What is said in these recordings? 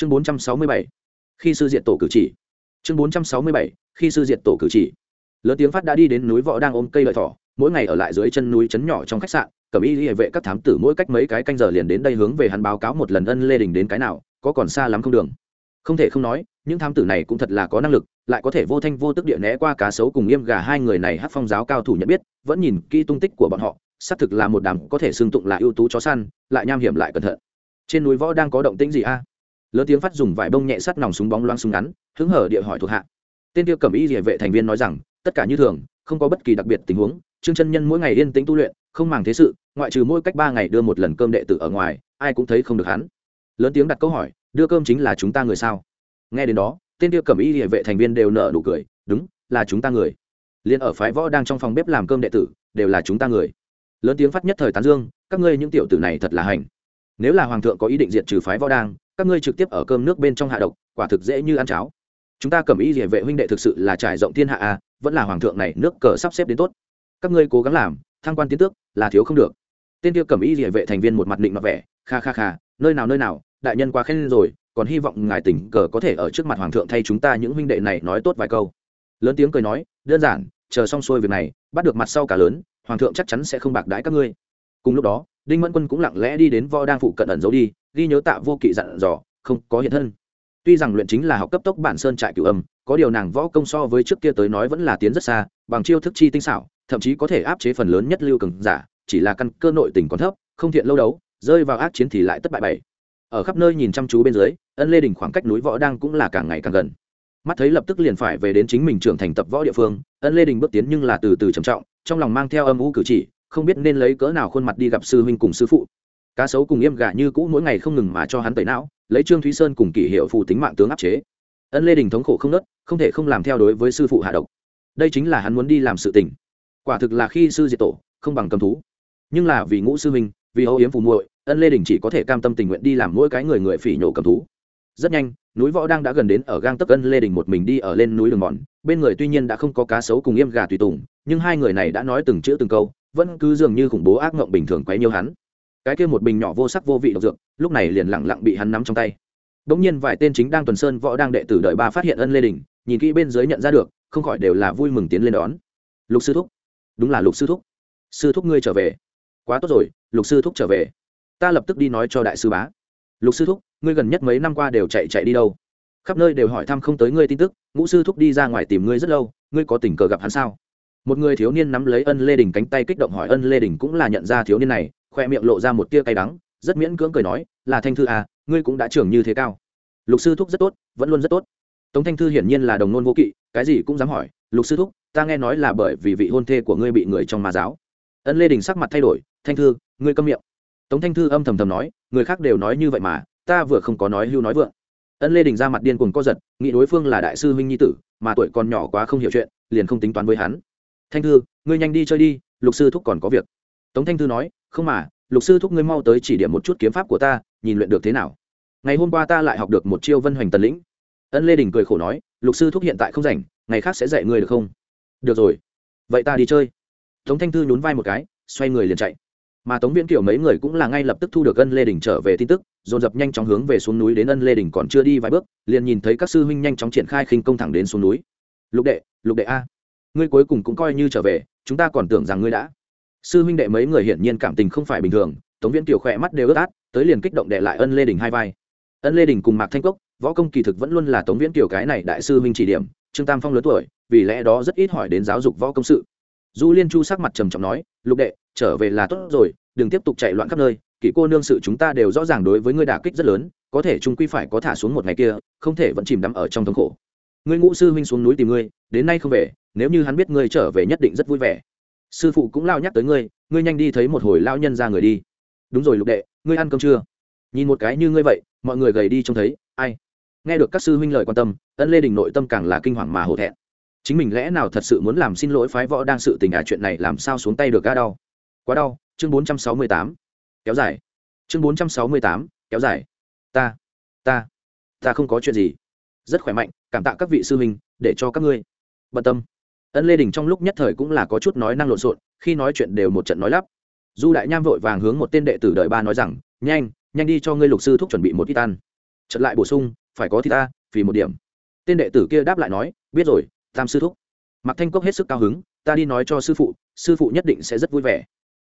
chương bốn trăm sáu mươi bảy, khi sư diện tổ cử chỉ. Chương bốn trăm sáu mươi bảy, khi sư diện tổ cử chỉ. Lớn tiếng phát đã đi đến núi võ đang ôm cây lợi thỏ, mỗi ngày ở lại dưới chân núi trấn nhỏ trong khách sạn cẩm y hệ vệ các thám tử mỗi cách mấy cái canh giờ liền đến đây hướng về hắn báo cáo một lần ân lê đình đến cái nào, có còn xa lắm không đường. Không thể không nói, những thám tử này cũng thật là có năng lực, lại có thể vô thanh vô tức địa né qua cá sấu cùng nghiêm gà hai người này hát phong giáo cao thủ nhận biết, vẫn nhìn kỹ tung tích của bọn họ, xác thực là một đám có thể xưng tụng là ưu tú chó săn, lại nham hiểm lại cẩn thận. Trên núi võ đang có động tĩnh gì a? Lớn tiếng phát dùng vải bông nhẹ sắt nòng súng bóng loang súng ngắn, hứng hở địa hỏi thuộc hạ. Tên tiêu cẩm y địa vệ thành viên nói rằng, tất cả như thường, không có bất kỳ đặc biệt tình huống, trương chân nhân mỗi ngày yên tĩnh tu luyện, không màng thế sự, ngoại trừ mỗi cách ba ngày đưa một lần cơm đệ tử ở ngoài, ai cũng thấy không được hắn. Lớn tiếng đặt câu hỏi, đưa cơm chính là chúng ta người sao? Nghe đến đó, tên tiêu cẩm y địa vệ thành viên đều nở nụ cười, đúng, là chúng ta người. Liền ở phái võ đang trong phòng bếp làm cơm đệ tử, đều là chúng ta người. Lớn tiếng phát nhất thời tán dương, các ngươi những tiểu tử này thật là hành. Nếu là hoàng thượng có ý định diệt trừ phái võ đang các ngươi trực tiếp ở cơm nước bên trong hạ độc, quả thực dễ như ăn cháo. Chúng ta cầm ý địa vệ huynh đệ thực sự là trải rộng thiên hạ a vẫn là hoàng thượng này nước cờ sắp xếp đến tốt. Các ngươi cố gắng làm, thăng quan tiến tước, là thiếu không được. Tên tiêu cầm ý địa vệ thành viên một mặt định mặt vẻ, kha kha kha, nơi nào nơi nào, đại nhân quá khen rồi, còn hy vọng ngài tỉnh cờ có thể ở trước mặt hoàng thượng thay chúng ta những huynh đệ này nói tốt vài câu. Lớn tiếng cười nói, đơn giản, chờ xong xuôi việc này, bắt được mặt sau cả lớn, hoàng thượng chắc chắn sẽ không bạc đãi các ngươi. Cùng lúc đó, đinh mẫn quân cũng lặng lẽ đi đến võ đang phụ cận ẩn giấu đi ghi nhớ tạ vô kỵ dặn dò, không có hiện thân. Tuy rằng luyện chính là học cấp tốc bản sơn trại cửu âm, có điều nàng võ công so với trước kia tới nói vẫn là tiến rất xa, bằng chiêu thức chi tinh xảo, thậm chí có thể áp chế phần lớn nhất lưu cường giả, chỉ là căn cơ nội tình còn thấp, không thiện lâu đấu, rơi vào ác chiến thì lại tất bại bảy. Ở khắp nơi nhìn chăm chú bên dưới, ân lê đình khoảng cách núi võ đang cũng là càng ngày càng gần. Mắt thấy lập tức liền phải về đến chính mình trưởng thành tập võ địa phương, ân lê đình bước tiến nhưng là từ từ trầm trọng, trong lòng mang theo âm u cử chỉ, không biết nên lấy cỡ nào khuôn mặt đi gặp sư huynh cùng sư phụ cá sấu cùng yêm gà như cũ mỗi ngày không ngừng mà cho hắn tẩy não, lấy trương thúy sơn cùng kỷ hiệu phù tính mạng tướng áp chế. Ân lê đình thống khổ không nớt, không thể không làm theo đối với sư phụ hạ độc. Đây chính là hắn muốn đi làm sự tình. Quả thực là khi sư diệt tổ, không bằng cầm thú. Nhưng là vì ngũ sư minh vì âu yếm phù muội, ân lê đình chỉ có thể cam tâm tình nguyện đi làm mỗi cái người người phỉ nhổ cầm thú. Rất nhanh, núi võ đang đã gần đến ở gang tấc ân lê đình một mình đi ở lên núi đường mòn, bên người tuy nhiên đã không có cá sấu cùng yêm gà tùy tùng, nhưng hai người này đã nói từng chữ từng câu, vẫn cứ dường như khủng bố ác mộng bình thường quấy nhiêu hắn cái kia một bình nhỏ vô sắc vô vị độc dược, lúc này liền lặng lặng bị hắn nắm trong tay. Đống nhiên vài tên chính đang tuần sơn võ đang đệ tử đợi ba phát hiện ân lê đình nhìn kỹ bên dưới nhận ra được, không khỏi đều là vui mừng tiến lên đón. Lục sư thúc. Đúng là lục sư thúc. Sư thúc ngươi trở về. Quá tốt rồi, lục sư thúc trở về. Ta lập tức đi nói cho đại sư bá. Lục sư thúc, ngươi gần nhất mấy năm qua đều chạy chạy đi đâu? Khắp nơi đều hỏi thăm không tới ngươi tin tức, ngũ sư thúc đi ra ngoài tìm ngươi rất lâu, ngươi có tình cờ gặp hắn sao? Một người thiếu niên nắm lấy ân lê đình cánh tay kích động hỏi ân lê đình cũng là nhận ra thiếu niên này khoe miệng lộ ra một tia cay đắng, rất miễn cưỡng cười nói, là thanh thư à ngươi cũng đã trưởng như thế cao. Lục sư thúc rất tốt, vẫn luôn rất tốt. Tống thanh thư hiển nhiên là đồng nôn vô kỵ, cái gì cũng dám hỏi, lục sư thúc, ta nghe nói là bởi vì vị hôn thê của ngươi bị người trong mà giáo. Ân lê đình sắc mặt thay đổi, thanh thư, ngươi câm miệng. Tống thanh thư âm thầm thầm nói, người khác đều nói như vậy mà, ta vừa không có nói hưu nói vượng. Ân lê đình ra mặt điên cuồng co giật, nghĩ đối phương là đại sư huynh nhi tử, mà tuổi còn nhỏ quá không hiểu chuyện, liền không tính toán với hắn. Thanh thư, ngươi nhanh đi chơi đi, lục sư thúc còn có việc. Tống thanh thư nói không mà, lục sư thúc ngươi mau tới chỉ điểm một chút kiếm pháp của ta, nhìn luyện được thế nào. Ngày hôm qua ta lại học được một chiêu vân hoành tần lĩnh. Ân lê đình cười khổ nói, lục sư thúc hiện tại không rảnh, ngày khác sẽ dạy ngươi được không? Được rồi. Vậy ta đi chơi. Tống thanh thư nhún vai một cái, xoay người liền chạy. Mà tống viễn kiểu mấy người cũng là ngay lập tức thu được ân lê đình trở về tin tức, dồn dập nhanh chóng hướng về xuống núi đến ân lê đình còn chưa đi vài bước, liền nhìn thấy các sư huynh nhanh chóng triển khai khinh công thẳng đến xuống núi. Lục đệ lục đệ a, ngươi cuối cùng cũng coi như trở về, chúng ta còn tưởng rằng ngươi đã sư huynh đệ mấy người hiển nhiên cảm tình không phải bình thường, tống viễn kiều khỏe mắt đều ướt át, tới liền kích động đệ lại ân lê đình hai vai. Ân lê đình cùng mạc thanh cốc, võ công kỳ thực vẫn luôn là tống viễn kiều cái này đại sư huynh chỉ điểm, trương tam phong lớn tuổi, vì lẽ đó rất ít hỏi đến giáo dục võ công sự. Du liên chu sắc mặt trầm trọng nói, lục đệ, trở về là tốt rồi, đừng tiếp tục chạy loạn khắp nơi, kỷ cô nương sự chúng ta đều rõ ràng đối với ngươi đả kích rất lớn, có thể trung quy phải có thả xuống một ngày kia, không thể vẫn chìm đắm ở trong thống khổ. Ngươi ngũ sư huynh xuống núi tìm ngươi, đến nay không về, nếu như hắn biết ngươi trở về nhất định rất vui vẻ sư phụ cũng lao nhắc tới ngươi ngươi nhanh đi thấy một hồi lao nhân ra người đi. Đúng rồi lục đệ, ngươi ăn cơm chưa? Nhìn một cái như ngươi vậy, mọi người gầy đi trông thấy, ai? Nghe được các sư huynh lời quan tâm, ân lê đình nội tâm càng là kinh hoàng mà hổ thẹn. Chính mình lẽ nào thật sự muốn làm xin lỗi phái võ đang sự tình à chuyện này làm sao xuống tay được ga đau. Quá đau, chương bốn trăm sáu mươi tám. Kéo dài. Chương bốn trăm sáu mươi tám, kéo dài. Ta ta ta không có chuyện gì. Rất khỏe mạnh, cảm tạ các vị sư huynh, để cho các ngươi. Bận tâm ân lê đình trong lúc nhất thời cũng là có chút nói năng lộn xộn, khi nói chuyện đều một trận nói lắp. Du đại nham vội vàng hướng một tên đệ tử đợi ba nói rằng, nhanh nhanh đi cho ngươi lục sư thúc chuẩn bị một ít ăn. Trận lại bổ sung, phải có thì ta, vì một điểm. Tên đệ tử kia đáp lại nói, biết rồi, tam sư thúc. Mặc thanh cốc hết sức cao hứng, ta đi nói cho sư phụ sư phụ nhất định sẽ rất vui vẻ.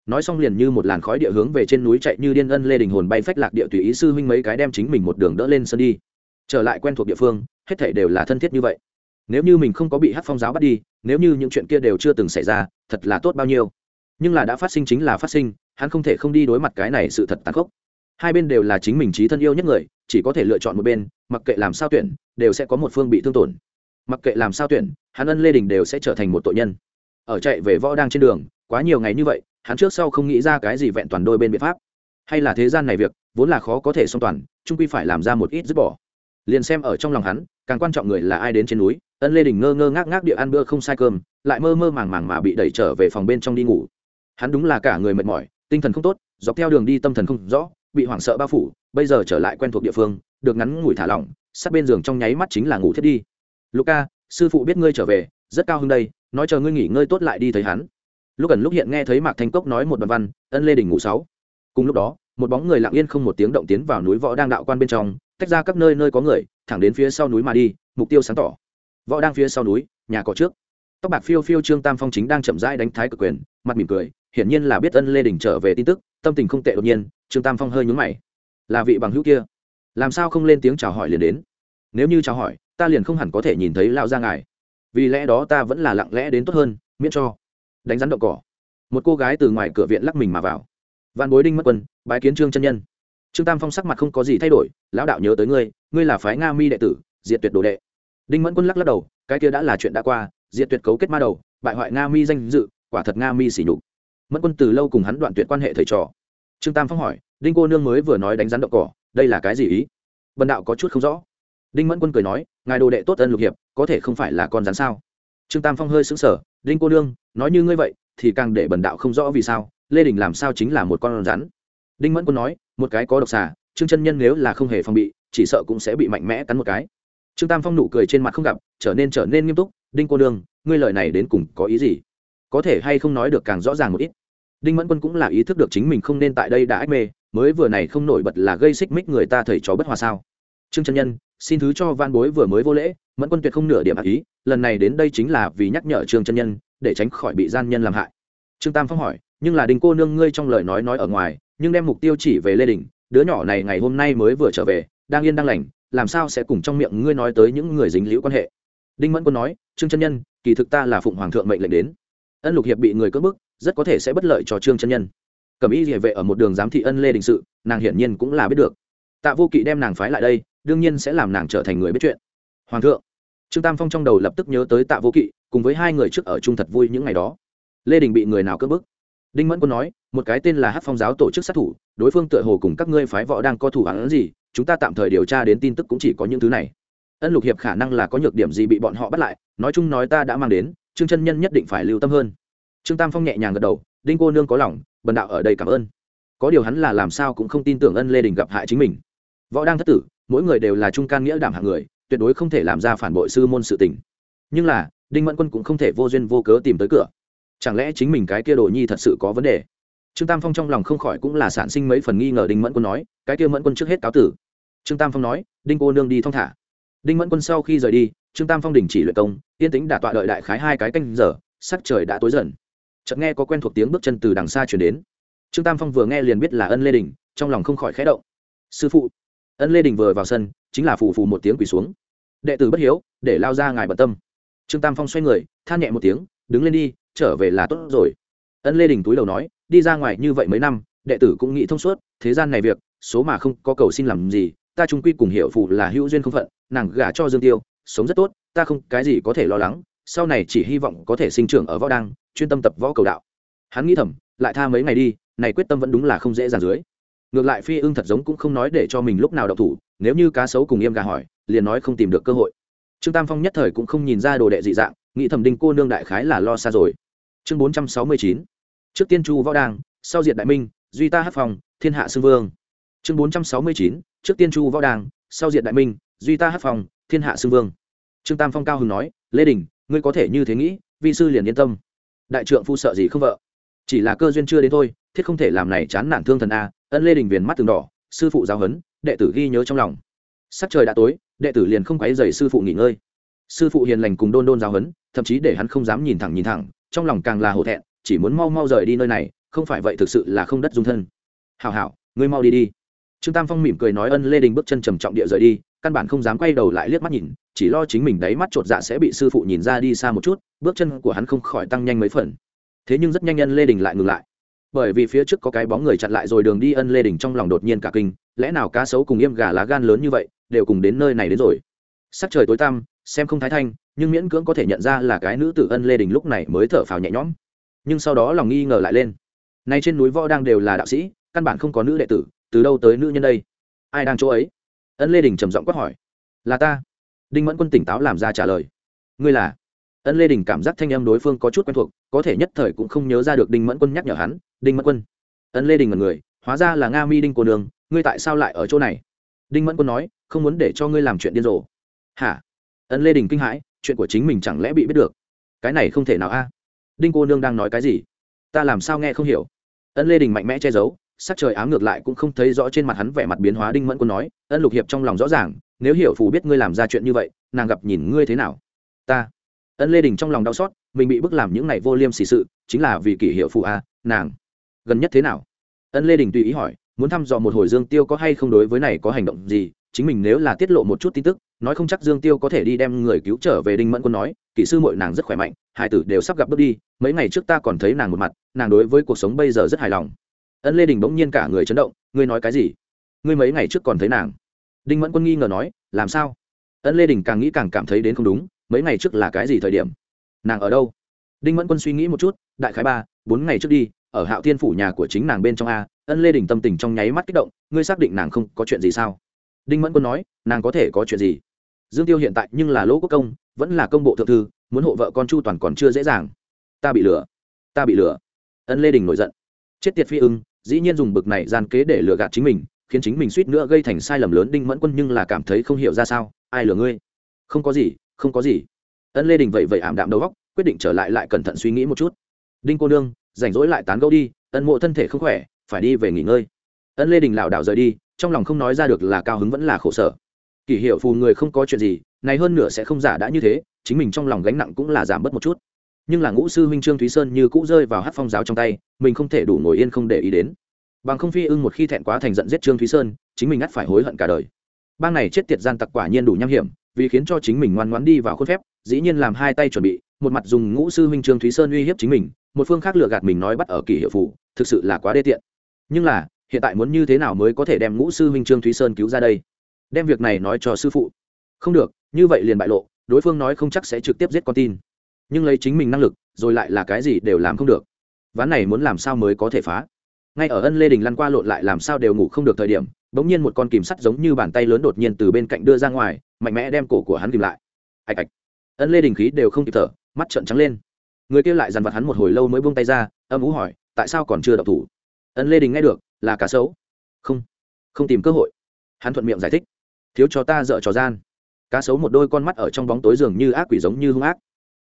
Nói xong liền như một làn khói địa hướng về trên núi chạy như điên ân lê đình hồn bay phách lạc địa tùy ý sư huynh mấy cái đem chính mình một đường đỡ lên sân đi. Trở lại quen thuộc địa phương, hết thảy đều là thân thiết như vậy. Nếu như mình không có bị hát phong giáo bắt đi nếu như những chuyện kia đều chưa từng xảy ra, thật là tốt bao nhiêu. Nhưng là đã phát sinh chính là phát sinh, hắn không thể không đi đối mặt cái này sự thật tàn khốc. Hai bên đều là chính mình trí thân yêu nhất người, chỉ có thể lựa chọn một bên, mặc kệ làm sao tuyển, đều sẽ có một phương bị thương tổn. Mặc kệ làm sao tuyển, hắn ân lê đình đều sẽ trở thành một tội nhân. Ở chạy về võ đang trên đường, quá nhiều ngày như vậy, hắn trước sau không nghĩ ra cái gì vẹn toàn đôi bên biện pháp. Hay là thế gian này việc, vốn là khó có thể song toàn trung quy phải làm ra một ít dứt bỏ. Liền xem ở trong lòng hắn, càng quan trọng người là ai đến trên núi ân lê đình ngơ ngơ ngác ngác địa ăn bữa không sai cơm, lại mơ mơ màng màng mà bị đẩy trở về phòng bên trong đi ngủ. Hắn đúng là cả người mệt mỏi, tinh thần không tốt, dọc theo đường đi tâm thần không rõ, bị hoảng sợ bao phủ, bây giờ trở lại quen thuộc địa phương, được ngắn ngủi thả lỏng, sát bên giường trong nháy mắt chính là ngủ thiết đi. Luca sư phụ biết ngươi trở về, rất cao hơn đây, nói chờ ngươi nghỉ ngơi tốt lại đi thấy hắn. Lúc gần lúc hiện nghe thấy mạc thanh cốc nói một đoạn văn, ân lê đình ngủ sáu. Cùng lúc đó, một bóng người lặng yên không một tiếng động tiến vào núi võ đang đạo quan bên trong, tách ra các nơi nơi có người, thẳng đến phía sau núi mà đi, mục tiêu sáng tỏ võ đang phía sau núi, nhà có trước. Tóc bạc phiêu phiêu trương tam phong chính đang chậm rãi đánh thái cực quyền, mặt mỉm cười, hiển nhiên là biết ân lê đình trở về tin tức, tâm tình không tệ đột nhiên, trương tam phong hơi nhúng mày. Là vị bằng hữu kia. Làm sao không lên tiếng chào hỏi liền đến? Nếu như chào hỏi, ta liền không hẳn có thể nhìn thấy lão gia ngài. Vì lẽ đó ta vẫn là lặng lẽ đến tốt hơn, miễn cho. Đánh rắn đậu cỏ. Một cô gái từ ngoài cửa viện lắc mình mà vào. Văn bối đinh mất quân, bái kiến trương chân nhân. Trương tam phong sắc mặt không có gì thay đổi, lão đạo nhớ tới ngươi ngươi là phái nga mi đệ tử, diệt tuyệt đồ đệ đinh mẫn quân lắc lắc đầu, cái kia đã là chuyện đã qua, diệt tuyệt cấu kết ma đầu, bại hoại nga mi danh dự, quả thật nga mi xỉ nhục. Mẫn quân từ lâu cùng hắn đoạn tuyệt quan hệ thầy trò. Trương tam phong hỏi, đinh cô nương mới vừa nói đánh rắn đậu cỏ, đây là cái gì ý? Bần đạo có chút không rõ. Đinh mẫn quân cười nói, ngài đồ đệ tốt ân lục hiệp, có thể không phải là con rắn sao? Trương tam phong hơi xứng sở đinh cô nương, nói như ngươi vậy, thì càng để bần đạo không rõ vì sao, lê đình làm sao chính là một con rắn? Đinh mẫn quân nói, một cái có độc xà, trương chân nhân nếu là không hề phòng bị, chỉ sợ cũng sẽ bị mạnh mẽ cắn một cái trương tam phong nụ cười trên mặt không gặp, trở nên trở nên nghiêm túc, đinh cô nương, ngươi lời này đến cùng có ý gì? Có thể hay không nói được càng rõ ràng một ít? Đinh mẫn quân cũng là ý thức được chính mình không nên tại đây đã ách mê, mới vừa này không nổi bật là gây xích mích người ta thầy chó bất hòa sao. Trương Trân nhân, xin thứ cho van bối vừa mới vô lễ, mẫn quân tuyệt không nửa điểm ác ý, lần này đến đây chính là vì nhắc nhở trương Trân nhân, để tránh khỏi bị gian nhân làm hại. Trương tam phong hỏi, nhưng là Đinh cô nương ngươi trong lời nói nói ở ngoài, nhưng đem mục tiêu chỉ về lê đình, đứa nhỏ này ngày hôm nay mới vừa trở về đang yên đang lành, làm sao sẽ cùng trong miệng ngươi nói tới những người dính liễu quan hệ? Đinh mẫn quân nói, trương chân nhân, kỳ thực ta là phụng hoàng thượng mệnh lệnh đến. Ân lục hiệp bị người cưỡng bức, rất có thể sẽ bất lợi cho trương chân nhân. Cẩm y địa vệ ở một đường giám thị ân lê đình sự, nàng hiển nhiên cũng là biết được. Tạ vô kỵ đem nàng phái lại đây, đương nhiên sẽ làm nàng trở thành người biết chuyện. Hoàng thượng, trương tam phong trong đầu lập tức nhớ tới tạ vô kỵ, cùng với hai người trước ở chung thật vui những ngày đó. Lê đình bị người nào cưỡng bức? Đinh mẫn quân nói, một cái tên là hát phong giáo tổ chức sát thủ, đối phương tựa hồ cùng các ngươi phái võ đang có thủ hắn gì chúng ta tạm thời điều tra đến tin tức cũng chỉ có những thứ này. Ân lục hiệp khả năng là có nhược điểm gì bị bọn họ bắt lại, nói chung nói ta đã mang đến, trương chân nhân nhất định phải lưu tâm hơn. Trương tam phong nhẹ nhàng gật đầu, đinh cô nương có lòng, bần đạo ở đây cảm ơn. Có điều hắn là làm sao cũng không tin tưởng ân lê đình gặp hại chính mình. Võ đang thất tử, mỗi người đều là trung can nghĩa đảm hạng người, tuyệt đối không thể làm ra phản bội sư môn sự tình. Nhưng là, đinh mẫn quân cũng không thể vô duyên vô cớ tìm tới cửa. Chẳng lẽ chính mình cái kia đồ nhi thật sự có vấn đề? Trương tam phong trong lòng không khỏi cũng là sản sinh mấy phần nghi ngờ đinh mẫn quân nói, cái kia mẫn quân trước hết cáo tử trương tam phong nói, đinh cô nương đi thong thả. Đinh mẫn quân sau khi rời đi, trương tam phong đình chỉ luyện công, yên tĩnh đả tọa đợi đại khái hai cái canh giờ, sắc trời đã tối dần. Chợt nghe có quen thuộc tiếng bước chân từ đằng xa chuyển đến. Trương tam phong vừa nghe liền biết là ân lê đình, trong lòng không khỏi khẽ động. Sư phụ. Ân lê đình vừa vào sân, chính là phù phù một tiếng quỳ xuống. Đệ tử bất hiếu, để lao ra ngài bận tâm. Trương tam phong xoay người, than nhẹ một tiếng, đứng lên đi, trở về là tốt rồi. Ân lê đình túi đầu nói, đi ra ngoài như vậy mấy năm, đệ tử cũng nghĩ thông suốt, thế gian này việc, số mà không có cầu xin làm gì ta trung quy cùng hiệu phụ là hữu duyên không phận, nàng gả cho dương tiêu, sống rất tốt, ta không cái gì có thể lo lắng, sau này chỉ hy vọng có thể sinh trưởng ở võ đăng, chuyên tâm tập võ cầu đạo. Hắn nghĩ thầm, lại tha mấy ngày đi, này quyết tâm vẫn đúng là không dễ dàng dưới. Ngược lại phi ưng thật giống cũng không nói để cho mình lúc nào đậu thủ, nếu như cá sấu cùng im gà hỏi, liền nói không tìm được cơ hội. Trương tam phong nhất thời cũng không nhìn ra đồ đệ dị dạng, nghĩ thẩm đinh cô nương đại khái là lo xa rồi. Chương bốn trăm sáu mươi chín, trước tiên chu võ đàng sau diệt đại minh, duy ta hát phòng thiên hạ xưng vương. Chương bốn trăm sáu mươi chín trước tiên chu võ đàng sau diệt đại minh, duy ta hát phòng, thiên hạ xưng vương. Trương tam phong cao hưng nói, lê đình, ngươi có thể như thế nghĩ, vi sư liền yên tâm. Đại trượng phu sợ gì không vợ? Chỉ là cơ duyên chưa đến thôi, thiết không thể làm này chán nản thương thần a, ân lê đình viền mắt từng đỏ, sư phụ giáo huấn, đệ tử ghi nhớ trong lòng. Sắc trời đã tối, đệ tử liền không quấy dày sư phụ nghỉ ngơi. Sư phụ hiền lành cùng đôn đôn giáo huấn, thậm chí để hắn không dám nhìn thẳng nhìn thẳng, trong lòng càng là hổ thẹn, chỉ muốn mau mau rời đi nơi này, không phải vậy thực sự là không đất dung thân. Hào hảo, ngươi mau đi đi trương tam phong mỉm cười nói ân lê đình bước chân trầm trọng địa rời đi, căn bản không dám quay đầu lại liếc mắt nhìn, chỉ lo chính mình đáy mắt chột dạ sẽ bị sư phụ nhìn ra đi xa một chút, bước chân của hắn không khỏi tăng nhanh mấy phần. Thế nhưng rất nhanh ân lê đình lại ngừng lại. Bởi vì phía trước có cái bóng người chặn lại rồi đường đi, ân lê đình trong lòng đột nhiên cả kinh, lẽ nào cá sấu cùng im gà lá gan lớn như vậy, đều cùng đến nơi này đến rồi? Sắc trời tối tăm, xem không thái thanh, nhưng miễn cưỡng có thể nhận ra là cái nữ tử ân lê đình lúc này mới thở phào nhẹ nhõm. Nhưng sau đó lòng nghi ngờ lại lên. Nay trên núi võ đang đều là đạo sĩ, căn bản không có nữ đệ tử từ đâu tới nữ nhân đây? Ai đang chỗ ấy? Ân lê đình trầm giọng quát hỏi. Là ta. Đinh mẫn quân tỉnh táo làm ra trả lời. Ngươi là? Ân lê đình cảm giác thanh em đối phương có chút quen thuộc, có thể nhất thời cũng không nhớ ra được đinh mẫn quân nhắc nhở hắn. Đinh mẫn quân. Ân lê đình là người, hóa ra là nga mi đinh cô đường ngươi tại sao lại ở chỗ này? Đinh mẫn quân nói, không muốn để cho ngươi làm chuyện điên rồ. Hả? Ân lê đình kinh hãi, chuyện của chính mình chẳng lẽ bị biết được? Cái này không thể nào a. Đinh cô nương đang nói cái gì? Ta làm sao nghe không hiểu? Ân lê đình mạnh mẽ che giấu sắc trời ám ngược lại cũng không thấy rõ trên mặt hắn vẻ mặt biến hóa đinh mẫn quân nói, ân lục hiệp trong lòng rõ ràng, nếu hiểu phù biết ngươi làm ra chuyện như vậy, nàng gặp nhìn ngươi thế nào? Ta. Ân lê đình trong lòng đau xót, mình bị bức làm những ngày vô liêm xì sự, chính là vì kỷ hiệu phù a nàng. Gần nhất thế nào? Ân lê đình tùy ý hỏi, muốn thăm dò một hồi dương tiêu có hay không đối với này có hành động gì, chính mình nếu là tiết lộ một chút tin tức, nói không chắc dương tiêu có thể đi đem người cứu trở về đinh mẫn quân nói kỹ sư mội nàng rất khỏe mạnh, hải tử đều sắp gặp bước đi, mấy ngày trước ta còn thấy nàng một mặt, nàng đối với cuộc sống bây giờ rất hài lòng ân lê đình bỗng nhiên cả người chấn động ngươi nói cái gì ngươi mấy ngày trước còn thấy nàng đinh mẫn quân nghi ngờ nói làm sao ân lê đình càng nghĩ càng cảm thấy đến không đúng mấy ngày trước là cái gì thời điểm nàng ở đâu đinh mẫn quân suy nghĩ một chút đại khái ba bốn ngày trước đi ở hạo thiên phủ nhà của chính nàng bên trong a ân lê đình tâm tình trong nháy mắt kích động ngươi xác định nàng không có chuyện gì sao đinh mẫn quân nói nàng có thể có chuyện gì dương tiêu hiện tại nhưng là lỗ quốc công vẫn là công bộ thượng thư muốn hộ vợ con chu toàn còn chưa dễ dàng ta bị lừa ta bị lừa ân lê đình nổi giận chết tiệt phi ưng dĩ nhiên dùng bực này gian kế để lừa gạt chính mình, khiến chính mình suýt nữa gây thành sai lầm lớn. Đinh mẫn quân nhưng là cảm thấy không hiểu ra sao, ai lừa ngươi? Không có gì, không có gì. Ân lê đình vậy vậy ảm đạm đầu góc, quyết định trở lại lại cẩn thận suy nghĩ một chút. Đinh cô nương, rảnh rỗi lại tán gẫu đi, ân mộ thân thể không khỏe, phải đi về nghỉ ngơi. Ân lê đình lảo đảo rời đi, trong lòng không nói ra được là cao hứng vẫn là khổ sở. Kỷ hiệu phù người không có chuyện gì, này hơn nửa sẽ không giả đã như thế, chính mình trong lòng gánh nặng cũng là giảm bớt một chút nhưng là ngũ sư huynh trương thúy sơn như cũ rơi vào hát phong giáo trong tay, mình không thể đủ ngồi yên không để ý đến. Bằng không phi ưng một khi thẹn quá thành giận giết trương thúy sơn, chính mình ngắt phải hối hận cả đời. Bang này chết tiệt gian tặc quả nhiên đủ nham hiểm, vì khiến cho chính mình ngoan ngoãn đi vào khuôn phép, dĩ nhiên làm hai tay chuẩn bị, một mặt dùng ngũ sư huynh trương thúy sơn uy hiếp chính mình, một phương khác lừa gạt mình nói bắt ở kỷ hiệu phủ thực sự là quá đê tiện. Nhưng là, hiện tại muốn như thế nào mới có thể đem ngũ sư huynh trương thúy sơn cứu ra đây? Đem việc này nói cho sư phụ. Không được, như vậy liền bại lộ, đối phương nói không chắc sẽ trực tiếp giết con tin nhưng lấy chính mình năng lực, rồi lại là cái gì đều làm không được. Ván này muốn làm sao mới có thể phá? Ngay ở ân lê đình lăn qua lộn lại làm sao đều ngủ không được thời điểm, bỗng nhiên một con kìm sắt giống như bàn tay lớn đột nhiên từ bên cạnh đưa ra ngoài, mạnh mẽ đem cổ của hắn kìm lại. Ạch ạch. Ân lê đình khí đều không kịp thở, mắt trợn trắng lên. Người kia lại dằn vặt hắn một hồi lâu mới buông tay ra, âm ú hỏi, tại sao còn chưa đậu thủ? Ân lê đình nghe được, là cá sấu. Không không tìm cơ hội. Hắn thuận miệng giải thích, thiếu cho ta dợ trò gian. Cá sấu một đôi con mắt ở trong bóng tối dường như ác quỷ giống như hung ác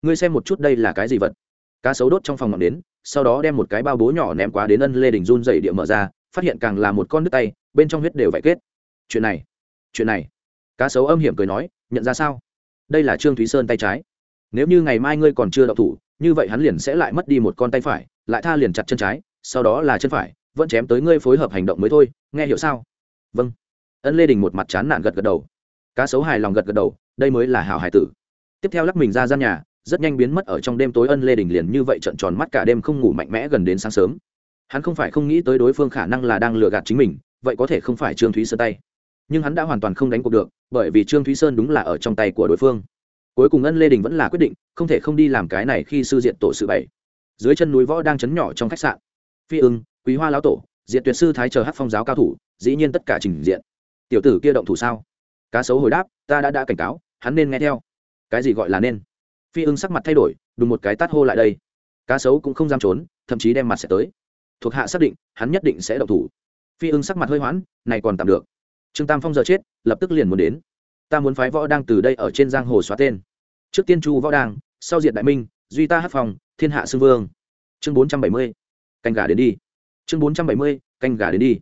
ngươi xem một chút đây là cái gì vật. Cá sấu đốt trong phòng ngọn đến sau đó đem một cái bao bố nhỏ ném quá đến ân lê đình run dày địa mở ra, phát hiện càng là một con nước tay, bên trong huyết đều vải kết. Chuyện này chuyện này. Cá sấu âm hiểm cười nói, nhận ra sao? Đây là trương thúy sơn tay trái. Nếu như ngày mai ngươi còn chưa đậu thủ, như vậy hắn liền sẽ lại mất đi một con tay phải, lại tha liền chặt chân trái, sau đó là chân phải, vẫn chém tới ngươi phối hợp hành động mới thôi, nghe hiểu sao? Vâng. Ân lê đình một mặt chán nản gật gật đầu. Cá sấu hài lòng gật gật đầu, đây mới là hảo hải tử. Tiếp theo lắc mình ra gian nhà rất nhanh biến mất ở trong đêm tối ân lê đình liền như vậy trận tròn mắt cả đêm không ngủ mạnh mẽ gần đến sáng sớm. Hắn không phải không nghĩ tới đối phương khả năng là đang lừa gạt chính mình, vậy có thể không phải trương thúy sơn tay. Nhưng hắn đã hoàn toàn không đánh cuộc được, bởi vì trương thúy sơn đúng là ở trong tay của đối phương. Cuối cùng ân lê đình vẫn là quyết định, không thể không đi làm cái này khi sư diện tổ sự bảy dưới chân núi võ đang chấn nhỏ trong khách sạn. Phi ưng, quý hoa lão tổ, diện tuyệt sư thái chờ hát phong giáo cao thủ, dĩ nhiên tất cả trình diện. Tiểu tử kia động thủ sao? Cá sấu hồi đáp, ta đã đã cảnh cáo, hắn nên nghe theo. Cái gì gọi là nên? Phi ưng sắc mặt thay đổi, đùng một cái tát hô lại đây. Cá sấu cũng không dám trốn, thậm chí đem mặt sẽ tới. Thuộc hạ xác định, hắn nhất định sẽ động thủ. Phi ưng sắc mặt hơi hoãn, này còn tạm được. Trương tam phong giờ chết, lập tức liền muốn đến. Ta muốn phái võ đang từ đây ở trên giang hồ xóa tên. Trước tiên chu võ đang, sau diệt đại minh, duy ta hát phòng thiên hạ sư vương. Chương bốn trăm bảy mươi, canh gà đến đi. Chương bốn trăm bảy mươi, canh gà đến đi.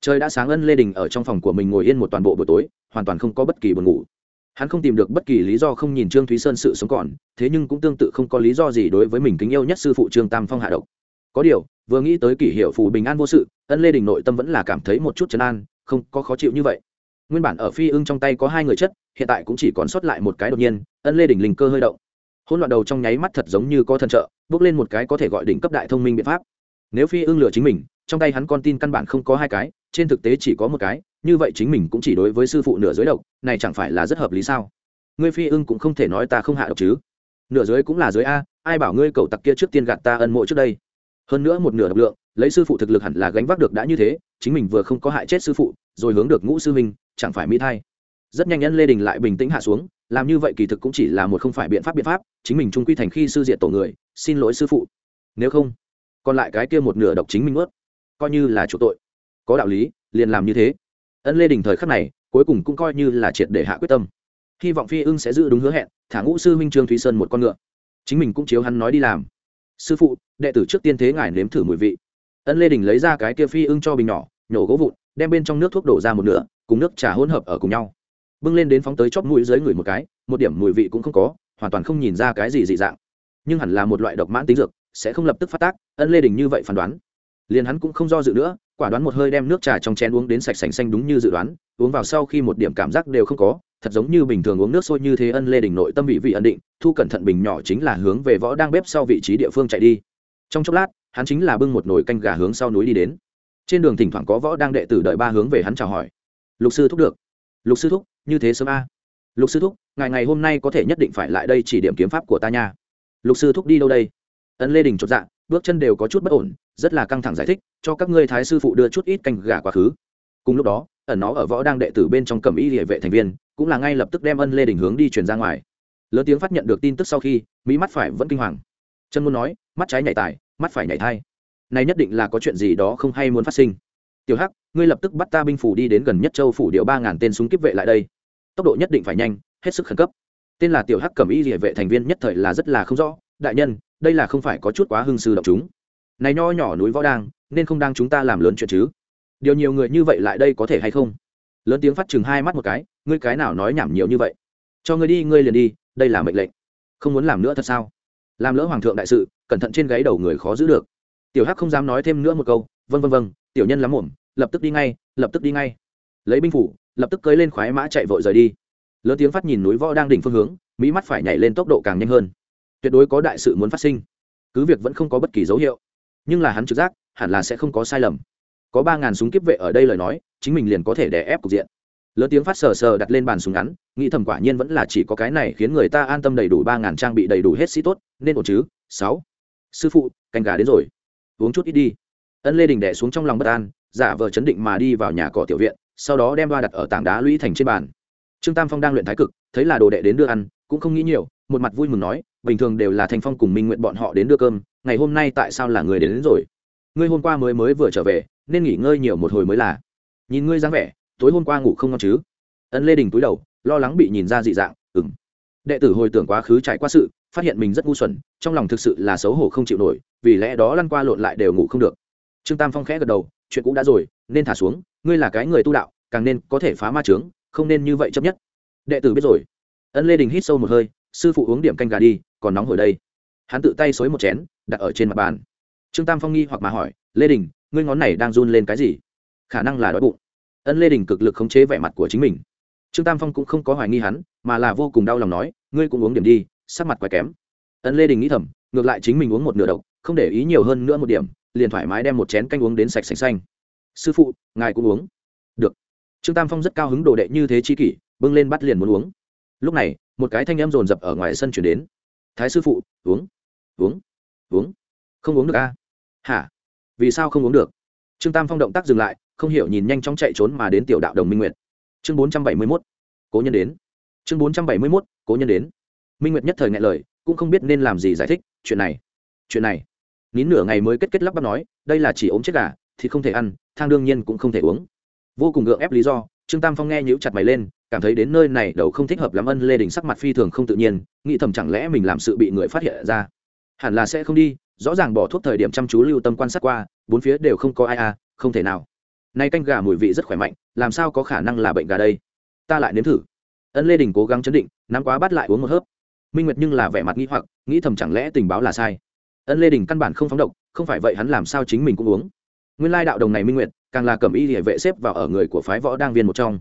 Trời đã sáng ân lê đình ở trong phòng của mình ngồi yên một toàn bộ buổi tối, hoàn toàn không có bất kỳ buồn ngủ hắn không tìm được bất kỳ lý do không nhìn trương thúy sơn sự sống còn, thế nhưng cũng tương tự không có lý do gì đối với mình kính yêu nhất sư phụ trương tam phong hạ độc. Có điều, vừa nghĩ tới kỷ hiệu phù bình an vô sự, ân lê đình nội tâm vẫn là cảm thấy một chút chấn an, không có khó chịu như vậy. Nguyên bản ở phi ưng trong tay có hai người chất, hiện tại cũng chỉ còn sót lại một cái đột nhiên, ân lê đình linh cơ hơi động. Hỗn loạn đầu trong nháy mắt thật giống như có thần trợ, bước lên một cái có thể gọi đỉnh cấp đại thông minh biện pháp. Nếu phi ưng lừa chính mình, trong tay hắn con tin căn bản không có hai cái, trên thực tế chỉ có một cái như vậy chính mình cũng chỉ đối với sư phụ nửa giới độc, này chẳng phải là rất hợp lý sao? Ngươi phi ưng cũng không thể nói ta không hạ độc chứ. Nửa giới cũng là giới a, ai bảo ngươi cầu tặc kia trước tiên gạt ta ân mộ trước đây? Hơn nữa một nửa độc lượng, lấy sư phụ thực lực hẳn là gánh vác được đã như thế, chính mình vừa không có hại chết sư phụ, rồi hướng được ngũ sư minh chẳng phải mỹ thay rất nhanh nhân lê đình lại bình tĩnh hạ xuống, làm như vậy kỳ thực cũng chỉ là một không phải biện pháp biện pháp, chính mình trung quy thành khi sư diện tổ người, xin lỗi sư phụ. Nếu không, còn lại cái kia một nửa độc chính mình ướt coi như là chủ tội. Có đạo lý, liền làm như thế ân lê đình thời khắc này cuối cùng cũng coi như là triệt để hạ quyết tâm hy vọng phi ưng sẽ giữ đúng hứa hẹn thả ngũ sư minh trương thúy sơn một con ngựa chính mình cũng chiếu hắn nói đi làm sư phụ đệ tử trước tiên thế ngài nếm thử mùi vị ân lê đình lấy ra cái kia phi ưng cho bình nhỏ nhổ gỗ vụn đem bên trong nước thuốc đổ ra một nửa cùng nước trà hỗn hợp ở cùng nhau bưng lên đến phóng tới chóp mũi dưới người một cái một điểm mùi vị cũng không có hoàn toàn không nhìn ra cái gì dị dạng nhưng hẳn là một loại độc mãn tính dược sẽ không lập tức phát tác ân lê đình như vậy phán đoán liền hắn cũng không do dự nữa quả đoán một hơi đem nước trà trong chén uống đến sạch sành xanh đúng như dự đoán, uống vào sau khi một điểm cảm giác đều không có, thật giống như bình thường uống nước sôi như thế ân lê đình nội tâm vị vị ẩn định, thu cẩn thận bình nhỏ chính là hướng về võ đang bếp sau vị trí địa phương chạy đi. Trong chốc lát, hắn chính là bưng một nồi canh gà hướng sau núi đi đến. Trên đường thỉnh thoảng có võ đang đệ tử đợi ba hướng về hắn chào hỏi. Lục sư thúc được. Lục sư thúc, như thế sớm a. Lục sư thúc ngày ngày hôm nay có thể nhất định phải lại đây chỉ điểm kiếm pháp của ta nha. Lục sư thúc đi đâu đây? Ân lê đình chột dạ bước chân đều có chút bất ổn rất là căng thẳng giải thích, cho các ngươi thái sư phụ đưa chút ít canh gà quá khứ. Cùng lúc đó, ẩn nó ở võ đang đệ tử bên trong cầm y địa vệ thành viên, cũng là ngay lập tức đem ân lê đình hướng đi truyền ra ngoài. Lớn tiếng phát nhận được tin tức sau khi mỹ mắt phải vẫn kinh hoàng. Chân muốn nói, mắt trái nhảy tài, mắt phải nhảy thai. Này nhất định là có chuyện gì đó không hay muốn phát sinh. Tiểu hắc, ngươi lập tức bắt ta binh phủ đi đến gần nhất châu phủ điều ba ngàn tên súng kíp vệ lại đây. Tốc độ nhất định phải nhanh, hết sức khẩn cấp. Tên là tiểu hắc cầm y địa vệ thành viên nhất thời là rất là không rõ. Đại nhân, đây là không phải có chút quá hưng sư động chúng này nho nhỏ núi võ đang, nên không đang chúng ta làm lớn chuyện chứ? Điều nhiều người như vậy lại đây có thể hay không? Lớn tiếng phát chừng hai mắt một cái, ngươi cái nào nói nhảm nhiều như vậy? Cho ngươi đi, ngươi liền đi, đây là mệnh lệnh. Không muốn làm nữa thật sao? Làm lỡ hoàng thượng đại sự, cẩn thận trên gáy đầu người khó giữ được. Tiểu hắc không dám nói thêm nữa một câu vân vân vân tiểu nhân lắm muộn, lập tức đi ngay, lập tức đi ngay. Lấy binh phủ, lập tức cưới lên khoái mã chạy vội rời đi. Lớn tiếng phát nhìn núi võ đang đỉnh phương hướng, mỹ mắt phải nhảy lên tốc độ càng nhanh hơn. Tuyệt đối có đại sự muốn phát sinh. Cứ việc vẫn không có bất kỳ dấu hiệu nhưng là hắn trực giác, hẳn là sẽ không có sai lầm. Có ba ngàn súng kiếp vệ ở đây lời nói, chính mình liền có thể đè ép cục diện. Lớn tiếng phát sờ sờ đặt lên bàn súng ngắn, nghĩ thầm quả nhiên vẫn là chỉ có cái này khiến người ta an tâm đầy đủ ba ngàn trang bị đầy đủ hết sĩ tốt, nên ổn chứ? Sáu. Sư phụ, canh gà đến rồi. Uống chút ít đi. Ân lê đình đẻ xuống trong lòng bất an, giả vờ chấn định mà đi vào nhà cỏ tiểu viện, sau đó đem ba đặt ở tảng đá lũy thành trên bàn. Trương tam phong đang luyện thái cực, thấy là đồ đệ đến đưa ăn, cũng không nghĩ nhiều, một mặt vui mừng nói bình thường đều là thành phong cùng minh nguyện bọn họ đến đưa cơm ngày hôm nay tại sao là người đến, đến rồi? Ngươi hôm qua mới mới vừa trở về nên nghỉ ngơi nhiều một hồi mới là. Nhìn ngươi dáng vẻ tối hôm qua ngủ không ngon chứ? Ân lê đình túi đầu lo lắng bị nhìn ra dị dạng ừng đệ tử hồi tưởng quá khứ trải qua sự phát hiện mình rất ngu xuẩn trong lòng thực sự là xấu hổ không chịu nổi vì lẽ đó lăn qua lộn lại đều ngủ không được. Trương tam phong khẽ gật đầu chuyện cũng đã rồi nên thả xuống ngươi là cái người tu đạo càng nên có thể phá ma trướng không nên như vậy chấp nhất. Đệ tử biết rồi. Ân lê đình hít sâu một hơi sư phụ uống điểm canh gà đi còn nóng hồi đây. Hắn tự tay xối một chén, đặt ở trên mặt bàn. Trương tam phong nghi hoặc mà hỏi, lê đình, ngươi ngón này đang run lên cái gì? Khả năng là đói bụng. Ân lê đình cực lực khống chế vẻ mặt của chính mình. Trương tam phong cũng không có hoài nghi hắn, mà là vô cùng đau lòng nói, ngươi cũng uống điểm đi, sắc mặt quá kém. Ân lê đình nghĩ thầm, ngược lại chính mình uống một nửa độc, không để ý nhiều hơn nữa một điểm, liền thoải mái đem một chén canh uống đến sạch sành xanh. Sư phụ, ngài cũng uống. Được. Trương tam phong rất cao hứng đồ đệ như thế chi kỷ, bưng lên bắt liền muốn uống. Lúc này, một cái thanh âm rồn rập ở ngoài sân chuyển đến thái sư phụ, uống. Uống. Uống. Không uống được a à? hả? Vì sao không uống được? Trương tam phong động tác dừng lại, không hiểu nhìn nhanh chóng chạy trốn mà đến tiểu đạo đồng minh nguyệt. Chương bốn trăm bảy mươi mốt. Cố nhân đến. Chương bốn trăm bảy mươi mốt, cố nhân đến. Minh nguyệt nhất thời ngại lời, cũng không biết nên làm gì giải thích, chuyện này. Chuyện này. Nín nửa ngày mới kết kết lắp bắp nói, đây là chỉ ốm chết gà, thì không thể ăn, thang đương nhiên cũng không thể uống. Vô cùng gượng ép lý do, trương tam phong nghe nhíu chặt mày lên cảm thấy đến nơi này đầu không thích hợp lắm ân lê đình sắc mặt phi thường không tự nhiên, nghĩ thầm chẳng lẽ mình làm sự bị người phát hiện ra. Hẳn là sẽ không đi, rõ ràng bỏ thuốc thời điểm chăm chú lưu tâm quan sát qua, bốn phía đều không có ai à không thể nào. Nay canh gà mùi vị rất khỏe mạnh, làm sao có khả năng là bệnh gà đây? Ta lại nếm thử. Ân lê đình cố gắng chấn định, nắm quá bắt lại uống một hớp. Minh nguyệt nhưng là vẻ mặt nghĩ hoặc, nghĩ thầm chẳng lẽ tình báo là sai. Ân lê đình căn bản không phóng độc, không phải vậy hắn làm sao chính mình cũng uống. Nguyên lai đạo đồng này minh nguyệt, càng là cầm y địa vệ xếp vào ở người của phái võ đang viên một trong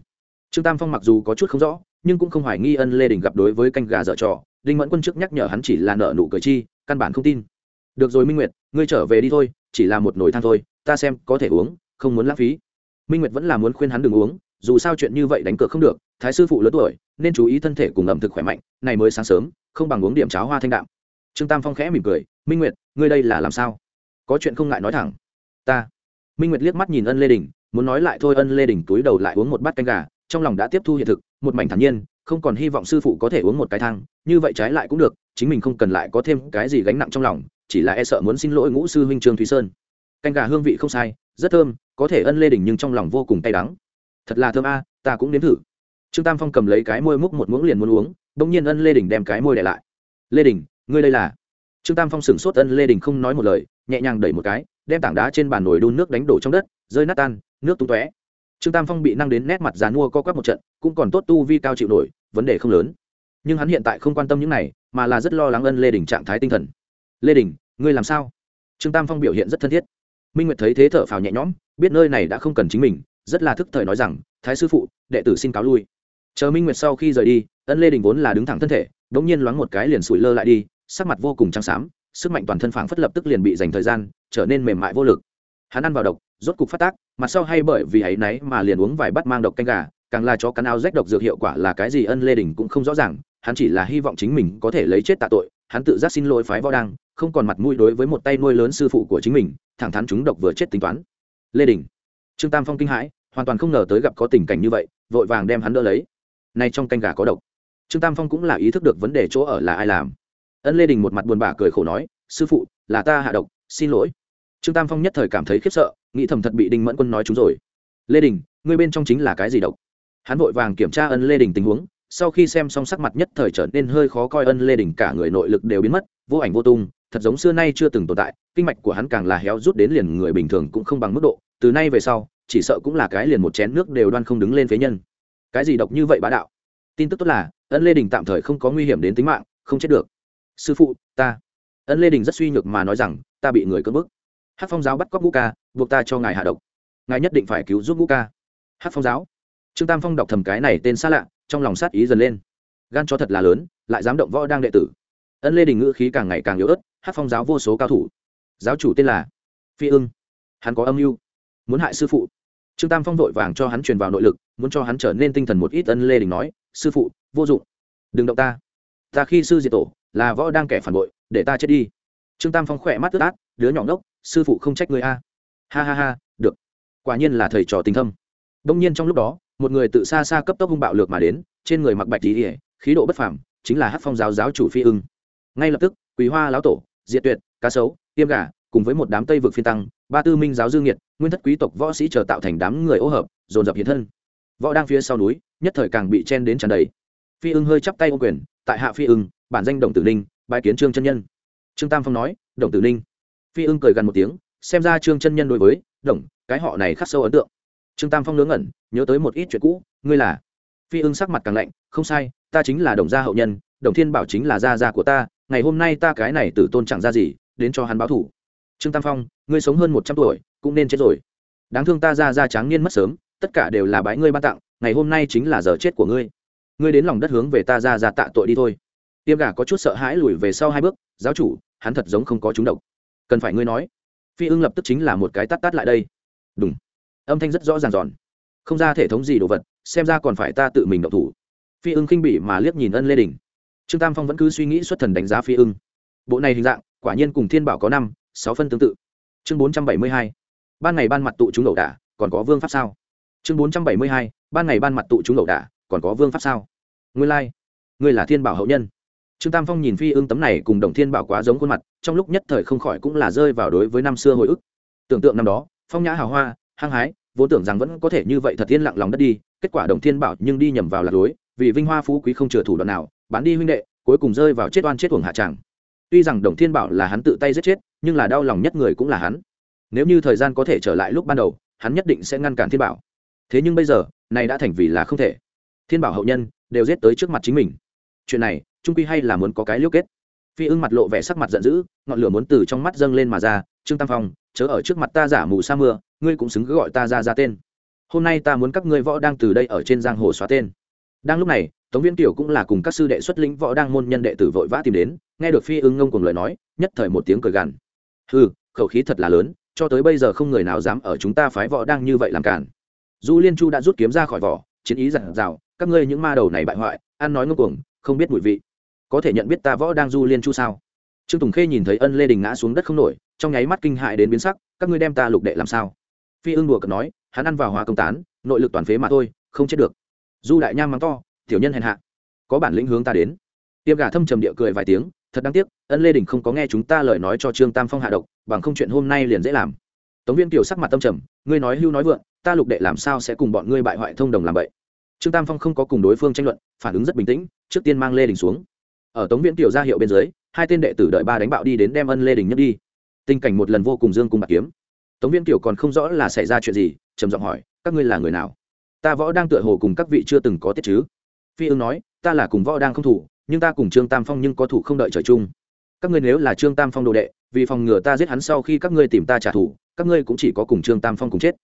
trương tam phong mặc dù có chút không rõ, nhưng cũng không hoài nghi ân lê đình gặp đối với canh gà dở trò. Đinh mẫn quân trước nhắc nhở hắn chỉ là nợ nụ cười chi, căn bản không tin. Được rồi minh nguyệt, ngươi trở về đi thôi, chỉ là một nồi than thôi, ta xem có thể uống, không muốn lãng phí. Minh nguyệt vẫn là muốn khuyên hắn đừng uống, dù sao chuyện như vậy đánh cược không được, thái sư phụ lớn tuổi, nên chú ý thân thể cùng ẩm thực khỏe mạnh, này mới sáng sớm, không bằng uống điểm cháo hoa thanh đạm. Trương tam phong khẽ mỉm cười, minh nguyệt, ngươi đây là làm sao? Có chuyện không ngại nói thẳng. Ta. Minh nguyệt liếc mắt nhìn ân lê đình, muốn nói lại thôi ân lê đình túi đầu lại uống một bát canh gà trong lòng đã tiếp thu hiện thực, một mảnh thản nhiên, không còn hy vọng sư phụ có thể uống một cái thang, như vậy trái lại cũng được, chính mình không cần lại có thêm cái gì gánh nặng trong lòng, chỉ là e sợ muốn xin lỗi ngũ sư huynh trương thúy sơn. Canh gà hương vị không sai, rất thơm, có thể ân lê đình nhưng trong lòng vô cùng cay đắng. Thật là thơm a, ta cũng nếm thử. Trương tam phong cầm lấy cái môi múc một muỗng liền muốn uống, bỗng nhiên ân lê đình đem cái môi để lại. Lê đình ngươi đây là? Trương tam phong sửng sốt ân lê đình không nói một lời, nhẹ nhàng đẩy một cái, đem tảng đá trên bàn nồi đun nước đánh đổ trong đất, rơi nát tan, nước tung tóe trương tam phong bị năng đến nét mặt dàn mua co quắp một trận, cũng còn tốt tu vi cao chịu nổi, vấn đề không lớn. Nhưng hắn hiện tại không quan tâm những này, mà là rất lo lắng ân lê đình trạng thái tinh thần. Lê đình, ngươi làm sao? Trương tam phong biểu hiện rất thân thiết. Minh nguyệt thấy thế thở phào nhẹ nhõm, biết nơi này đã không cần chính mình, rất là thức thời nói rằng, thái sư phụ, đệ tử xin cáo lui. Chờ minh nguyệt sau khi rời đi, ân lê đình vốn là đứng thẳng thân thể đ ỗ n g nhiên loáng một cái liền sủi lơ lại đi, sắc mặt vô cùng trắng xám, sức mạnh toàn thân phảng phất lập tức liền bị dành thời gian, trở nên mềm mại vô lực. Hắn ăn vào độc, rốt cục phát tác mặt sau hay bởi vì ấy náy mà liền uống vài bát mang độc canh gà, càng là chó cắn áo rách độc dược hiệu quả là cái gì ân lê đình cũng không rõ ràng, hắn chỉ là hy vọng chính mình có thể lấy chết tạ tội, hắn tự giác xin lỗi phái võ đăng không còn mặt mũi đối với một tay nuôi lớn sư phụ của chính mình, thẳng thắn chúng độc vừa chết tính toán. Lê đình, trương tam phong kinh hãi, hoàn toàn không ngờ tới gặp có tình cảnh như vậy, vội vàng đem hắn đỡ lấy. Nay trong canh gà có độc. Trương tam phong cũng là ý thức được vấn đề chỗ ở là ai làm. Ân lê đình một mặt buồn bã cười khổ nói, sư phụ, là ta hạ độc, xin lỗi trương tam phong nhất thời cảm thấy khiếp sợ, nghĩ thầm thật bị đinh mẫn quân nói chúng rồi. Lê đình, ngươi bên trong chính là cái gì độc? Hắn vội vàng kiểm tra ân lê đình tình huống, sau khi xem xong sắc mặt nhất thời trở nên hơi khó coi ân lê đình cả người nội lực đều biến mất, vô ảnh vô tung, thật giống xưa nay chưa từng tồn tại, kinh mạch của hắn càng là héo rút đến liền người bình thường cũng không bằng mức độ, từ nay về sau, chỉ sợ cũng là cái liền một chén nước đều đoan không đứng lên phế nhân. Cái gì độc như vậy bá đạo? Tin tức tốt là, ân lê đình tạm thời không có nguy hiểm đến tính mạng, không chết được. Sư phụ, ta. Ân lê đình rất suy nhược mà nói rằng, ta bị người cưỡng bức hát phong giáo bắt cóc ngũ ca buộc ta cho ngài hạ độc ngài nhất định phải cứu giúp ngũ ca hát phong giáo trương tam phong đọc thầm cái này tên xa lạ trong lòng sát ý dần lên gan cho thật là lớn lại dám động võ đang đệ tử ân lê đình ngữ khí càng ngày càng yếu ớt hát phong giáo vô số cao thủ giáo chủ tên là phi ưng hắn có âm mưu muốn hại sư phụ trương tam phong vội vàng cho hắn truyền vào nội lực muốn cho hắn trở nên tinh thần một ít ân lê đình nói sư phụ vô dụng đừng động ta ta khi sư diệt tổ là võ đang kẻ phản bội để ta chết đi trương tam phong khỏe mắt tức át đứa nhỏ ngốc sư phụ không trách người a. Ha ha ha, được. Quả nhiên là thầy trò tình thâm. Đông nhiên trong lúc đó, một người tự xa xa cấp tốc hung bạo lược mà đến, trên người mặc bạch tỉ ỉa khí độ bất phàm, chính là hát phong giáo giáo chủ phi ưng. Ngay lập tức quý hoa lão tổ, diệt tuyệt, cá sấu, tiêm gà, cùng với một đám tây vực phiên tăng, ba tư minh giáo dương nhiệt nguyên thất quý tộc võ sĩ chờ tạo thành đám người ô hợp, dồn dập hiện thân. Võ đang phía sau núi, nhất thời càng bị chen đến tràn đầy. Phi ưng hơi chắp tay ô quyền, tại hạ phi ưng, bản danh đồng tử ninh bài kiến trương chân nhân. Trương tam phong nói, đồng tử ninh phi ưng cười gần một tiếng, xem ra trương chân nhân đối với, đồng, cái họ này khắc sâu ấn tượng. Trương tam phong ngớ ngẩn, nhớ tới một ít chuyện cũ, ngươi là. Phi ưng sắc mặt càng lạnh, không sai, ta chính là đồng gia hậu nhân, đồng thiên bảo chính là gia gia của ta, ngày hôm nay ta cái này tử tôn chẳng ra gì, đến cho hắn báo thủ. Trương tam phong, ngươi sống hơn một trăm tuổi, cũng nên chết rồi. Đáng thương ta ra ra tráng niên mất sớm, tất cả đều là bái ngươi ban tặng, ngày hôm nay chính là giờ chết của ngươi. Ngươi đến lòng đất hướng về ta ra ra tạ tội đi thôi. Tiêm gà có chút sợ hãi lùi về sau hai bước, giáo chủ, hắn thật giống không có chúng độc cần phải ngươi nói. Phi ưng lập tức chính là một cái tắt tắt lại đây. Đúng âm thanh rất rõ ràng giòn. Không ra thể thống gì đồ vật, xem ra còn phải ta tự mình động thủ. Phi ưng khinh bỉ mà liếc nhìn ân lê đình. Trương tam phong vẫn cứ suy nghĩ xuất thần đánh giá phi ưng. Bộ này hình dạng, quả nhiên cùng thiên bảo có năm, sáu phân tương tự. Chương bốn trăm bảy mươi hai. Ban ngày ban mặt tụ chúng ẩu đả, còn có vương pháp sao? Chương bốn trăm bảy mươi hai. Ban ngày ban mặt tụ chúng ẩu đả, còn có vương pháp sao? Ngươi lai、like. ngươi là thiên bảo hậu nhân trương tam phong nhìn phi ưng tấm này cùng đồng thiên bảo quá giống khuôn mặt, trong lúc nhất thời không khỏi cũng là rơi vào đối với năm xưa hồi ức. Tưởng tượng năm đó, phong nhã hào hoa, hăng hái, vốn tưởng rằng vẫn có thể như vậy thật yên lặng lòng đất đi, kết quả đồng thiên bảo nhưng đi nhầm vào lạc lối, vì vinh hoa phú quý không chừa thủ đoạn nào, bán đi huynh đệ, cuối cùng rơi vào chết oan chết uổng hạ tràng tuy rằng đồng thiên bảo là hắn tự tay giết chết, nhưng là đau lòng nhất người cũng là hắn. Nếu như thời gian có thể trở lại lúc ban đầu, hắn nhất định sẽ ngăn cản thiên bảo. Thế nhưng bây giờ, này đã thành vì là không thể. Thiên bảo hậu nhân đều giết tới trước mặt chính mình. Chuyện này trung quy hay là muốn có cái liêu kết. Phi ưng mặt lộ vẻ sắc mặt giận dữ, ngọn lửa muốn từ trong mắt dâng lên mà ra. Trương tam phong, chớ ở trước mặt ta giả mù sa mưa, ngươi cũng xứng cứ gọi ta ra ra tên. Hôm nay ta muốn các ngươi võ đang từ đây ở trên giang hồ xóa tên. Đang lúc này, tống viên tiểu cũng là cùng các sư đệ xuất lĩnh võ đang môn nhân đệ tử vội vã tìm đến, nghe được phi ưng ngông cùng lời nói, nhất thời một tiếng cười gằn. Ừ khẩu khí thật là lớn, cho tới bây giờ không người nào dám ở chúng ta phái võ đang như vậy làm cản. Du liên chu đã rút kiếm ra khỏi vỏ, chiến ý giặt dào, các ngươi những ma đầu này bại hoại, ăn nói ngông cuồng, không biết mùi vị có thể nhận biết ta võ đang du liên chu sao? Trương tùng khê nhìn thấy ân lê đình ngã xuống đất không nổi, trong nháy mắt kinh hại đến biến sắc, các ngươi đem ta lục đệ làm sao? Phi ưng đùa cợt nói, hắn ăn vào hóa công tán, nội lực toàn phế mà thôi, không chết được. Du đại nham mắng to, tiểu nhân hèn hạ. Có bản lĩnh hướng ta đến. Tiêm gà thâm trầm địa cười vài tiếng, thật đáng tiếc, ân lê đình không có nghe chúng ta lời nói cho trương tam phong hạ độc, bằng không chuyện hôm nay liền dễ làm. Tống viên kiều sắc mặt tâm trầm, ngươi nói hưu nói vượng, ta lục đệ làm sao sẽ cùng bọn ngươi bại hoại thông đồng làm vậy trương tam phong không có cùng đối phương tranh luận, phản ứng rất bình tĩnh, trước tiên mang lê đình xuống ở tống viễn tiểu ra hiệu bên dưới, hai tên đệ tử đợi ba đánh bạo đi đến đem ân lê đình nhất đi. Tình cảnh một lần vô cùng dương cung bạc kiếm. Tống viễn tiểu còn không rõ là xảy ra chuyện gì, trầm giọng hỏi, các ngươi là người nào? Ta võ đang tựa hồ cùng các vị chưa từng có tiết chứ? Phi ương nói, ta là cùng võ đang không thủ, nhưng ta cùng trương tam phong nhưng có thủ không đợi trời chung. Các ngươi nếu là trương tam phong đồ đệ, vì phòng ngừa ta giết hắn sau khi các ngươi tìm ta trả thù, các ngươi cũng chỉ có cùng trương tam phong cùng chết.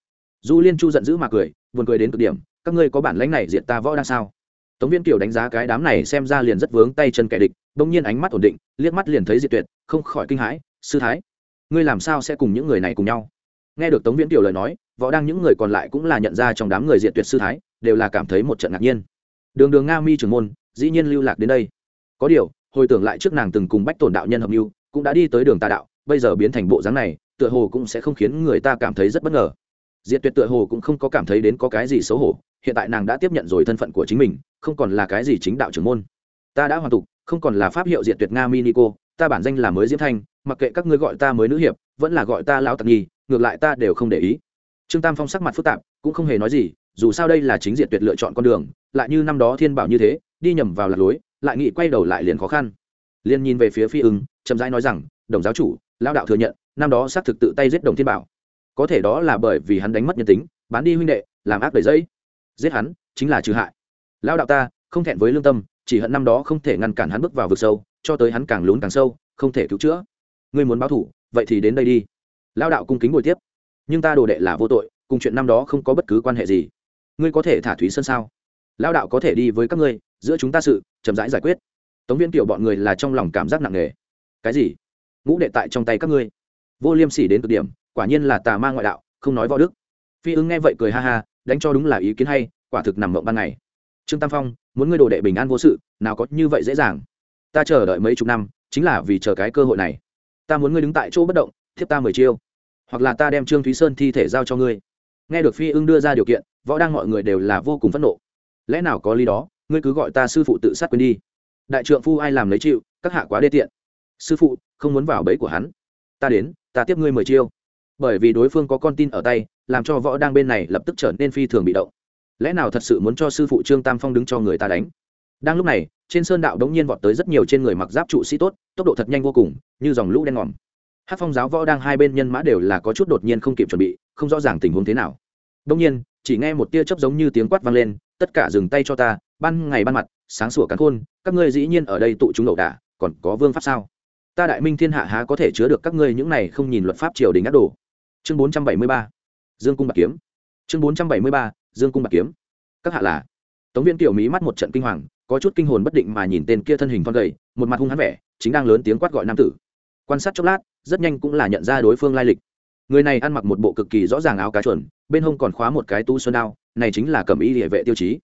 Du liên chu giận dữ mà cười, buồn cười đến cực điểm, các ngươi có bản lãnh này diện ta võ đang sao? Tống viên kiều đánh giá cái đám này xem ra liền rất vướng tay chân kẻ địch, bỗng nhiên ánh mắt ổn định, liếc mắt liền thấy diệt tuyệt, không khỏi kinh hãi, sư thái, ngươi làm sao sẽ cùng những người này cùng nhau? Nghe được tống viễn kiều lời nói, võ đang những người còn lại cũng là nhận ra trong đám người diệt tuyệt sư thái, đều là cảm thấy một trận ngạc nhiên. Đường đường nga mi trưởng môn, dĩ nhiên lưu lạc đến đây. Có điều, hồi tưởng lại trước nàng từng cùng bách tổn đạo nhân hợp mưu cũng đã đi tới đường tà đạo, bây giờ biến thành bộ dáng này, tựa hồ cũng sẽ không khiến người ta cảm thấy rất bất ngờ. Diệt tuyệt tựa hồ cũng không có cảm thấy đến có cái gì xấu hổ hiện tại nàng đã tiếp nhận rồi thân phận của chính mình, không còn là cái gì chính đạo trưởng môn. Ta đã hoàn tục, không còn là pháp hiệu diệt tuyệt nga minico ta bản danh là mới diễm thanh, mặc kệ các ngươi gọi ta mới nữ hiệp, vẫn là gọi ta lão tặc nhi, ngược lại ta đều không để ý. Trương tam phong sắc mặt phức tạp, cũng không hề nói gì, dù sao đây là chính diện tuyệt lựa chọn con đường, lại như năm đó thiên bảo như thế, đi nhầm vào lạc lối, lại nghĩ quay đầu lại liền khó khăn. Liền nhìn về phía phi ứng chậm rãi nói rằng, đồng giáo chủ, lão đạo thừa nhận, năm đó xác thực tự tay giết đồng thiên bảo. Có thể đó là bởi vì hắn đánh mất nhân tính, bán đi huynh đệ, làm ác đầy dẫy giết hắn, chính là trừ hại. Lão đạo ta, không thẹn với lương tâm, chỉ hận năm đó không thể ngăn cản hắn bước vào vực sâu, cho tới hắn càng lún càng sâu, không thể cứu chữa. Ngươi muốn báo thủ, vậy thì đến đây đi. Lão đạo cung kính ngồi tiếp. Nhưng ta đồ đệ là vô tội, cùng chuyện năm đó không có bất cứ quan hệ gì. Ngươi có thể thả thúy sơn sao? Lão đạo có thể đi với các ngươi, giữa chúng ta sự, chậm rãi giải quyết. Tống viên kiểu bọn người là trong lòng cảm giác nặng nề. Cái gì? Ngũ đệ tại trong tay các ngươi. Vô liêm sỉ đến cực điểm, quả nhiên là tà ma ngoại đạo, không nói võ đức. Phi ứng nghe vậy cười ha ha đánh cho đúng là ý kiến hay, quả thực nằm mộng ban ngày. Trương tam phong, muốn ngươi đồ đệ bình an vô sự, nào có như vậy dễ dàng. Ta chờ đợi mấy chục năm, chính là vì chờ cái cơ hội này. Ta muốn ngươi đứng tại chỗ bất động, thiếp ta mười chiêu. Hoặc là ta đem trương thúy sơn thi thể giao cho ngươi. Nghe được phi ưng đưa ra điều kiện, võ đang mọi người đều là vô cùng phẫn nộ. Lẽ nào có lý đó, ngươi cứ gọi ta sư phụ tự sát quên đi. Đại trượng phu ai làm lấy chịu, các hạ quá đê tiện. Sư phụ, không muốn vào bẫy của hắn. Ta đến, ta tiếp ngươi mười chiêu bởi vì đối phương có con tin ở tay, làm cho võ đang bên này lập tức trở nên phi thường bị động. Lẽ nào thật sự muốn cho sư phụ trương tam phong đứng cho người ta đánh? Đang lúc này, trên sơn đạo đống nhiên vọt tới rất nhiều trên người mặc giáp trụ sĩ tốt, tốc độ thật nhanh vô cùng, như dòng lũ đen ngòm. Hát phong giáo võ đang hai bên nhân mã đều là có chút đột nhiên không kịp chuẩn bị, không rõ ràng tình huống thế nào. Đông nhiên, chỉ nghe một tia chớp giống như tiếng quát vang lên, tất cả dừng tay cho ta, ban ngày ban mặt, sáng sủa cắn khôn, các ngươi dĩ nhiên ở đây tụ chúng ẩu đả, còn có vương pháp sao? Ta đại minh thiên hạ há có thể chứa được các ngươi những này không nhìn luật pháp triều đình ác đồ? Chương bốn trăm bảy mươi ba, dương cung bạc kiếm. Chương bốn trăm bảy mươi ba, dương cung bạc kiếm. Các hạ là? Tống viên tiểu mỹ mắt một trận kinh hoàng, có chút kinh hồn bất định mà nhìn tên kia thân hình con gầy, một mặt hung hắn vẻ, chính đang lớn tiếng quát gọi nam tử. Quan sát chốc lát, rất nhanh cũng là nhận ra đối phương lai lịch. Người này ăn mặc một bộ cực kỳ rõ ràng áo cá chuẩn bên hông còn khóa một cái tu xuân đao, này chính là cầm y địa vệ tiêu chí.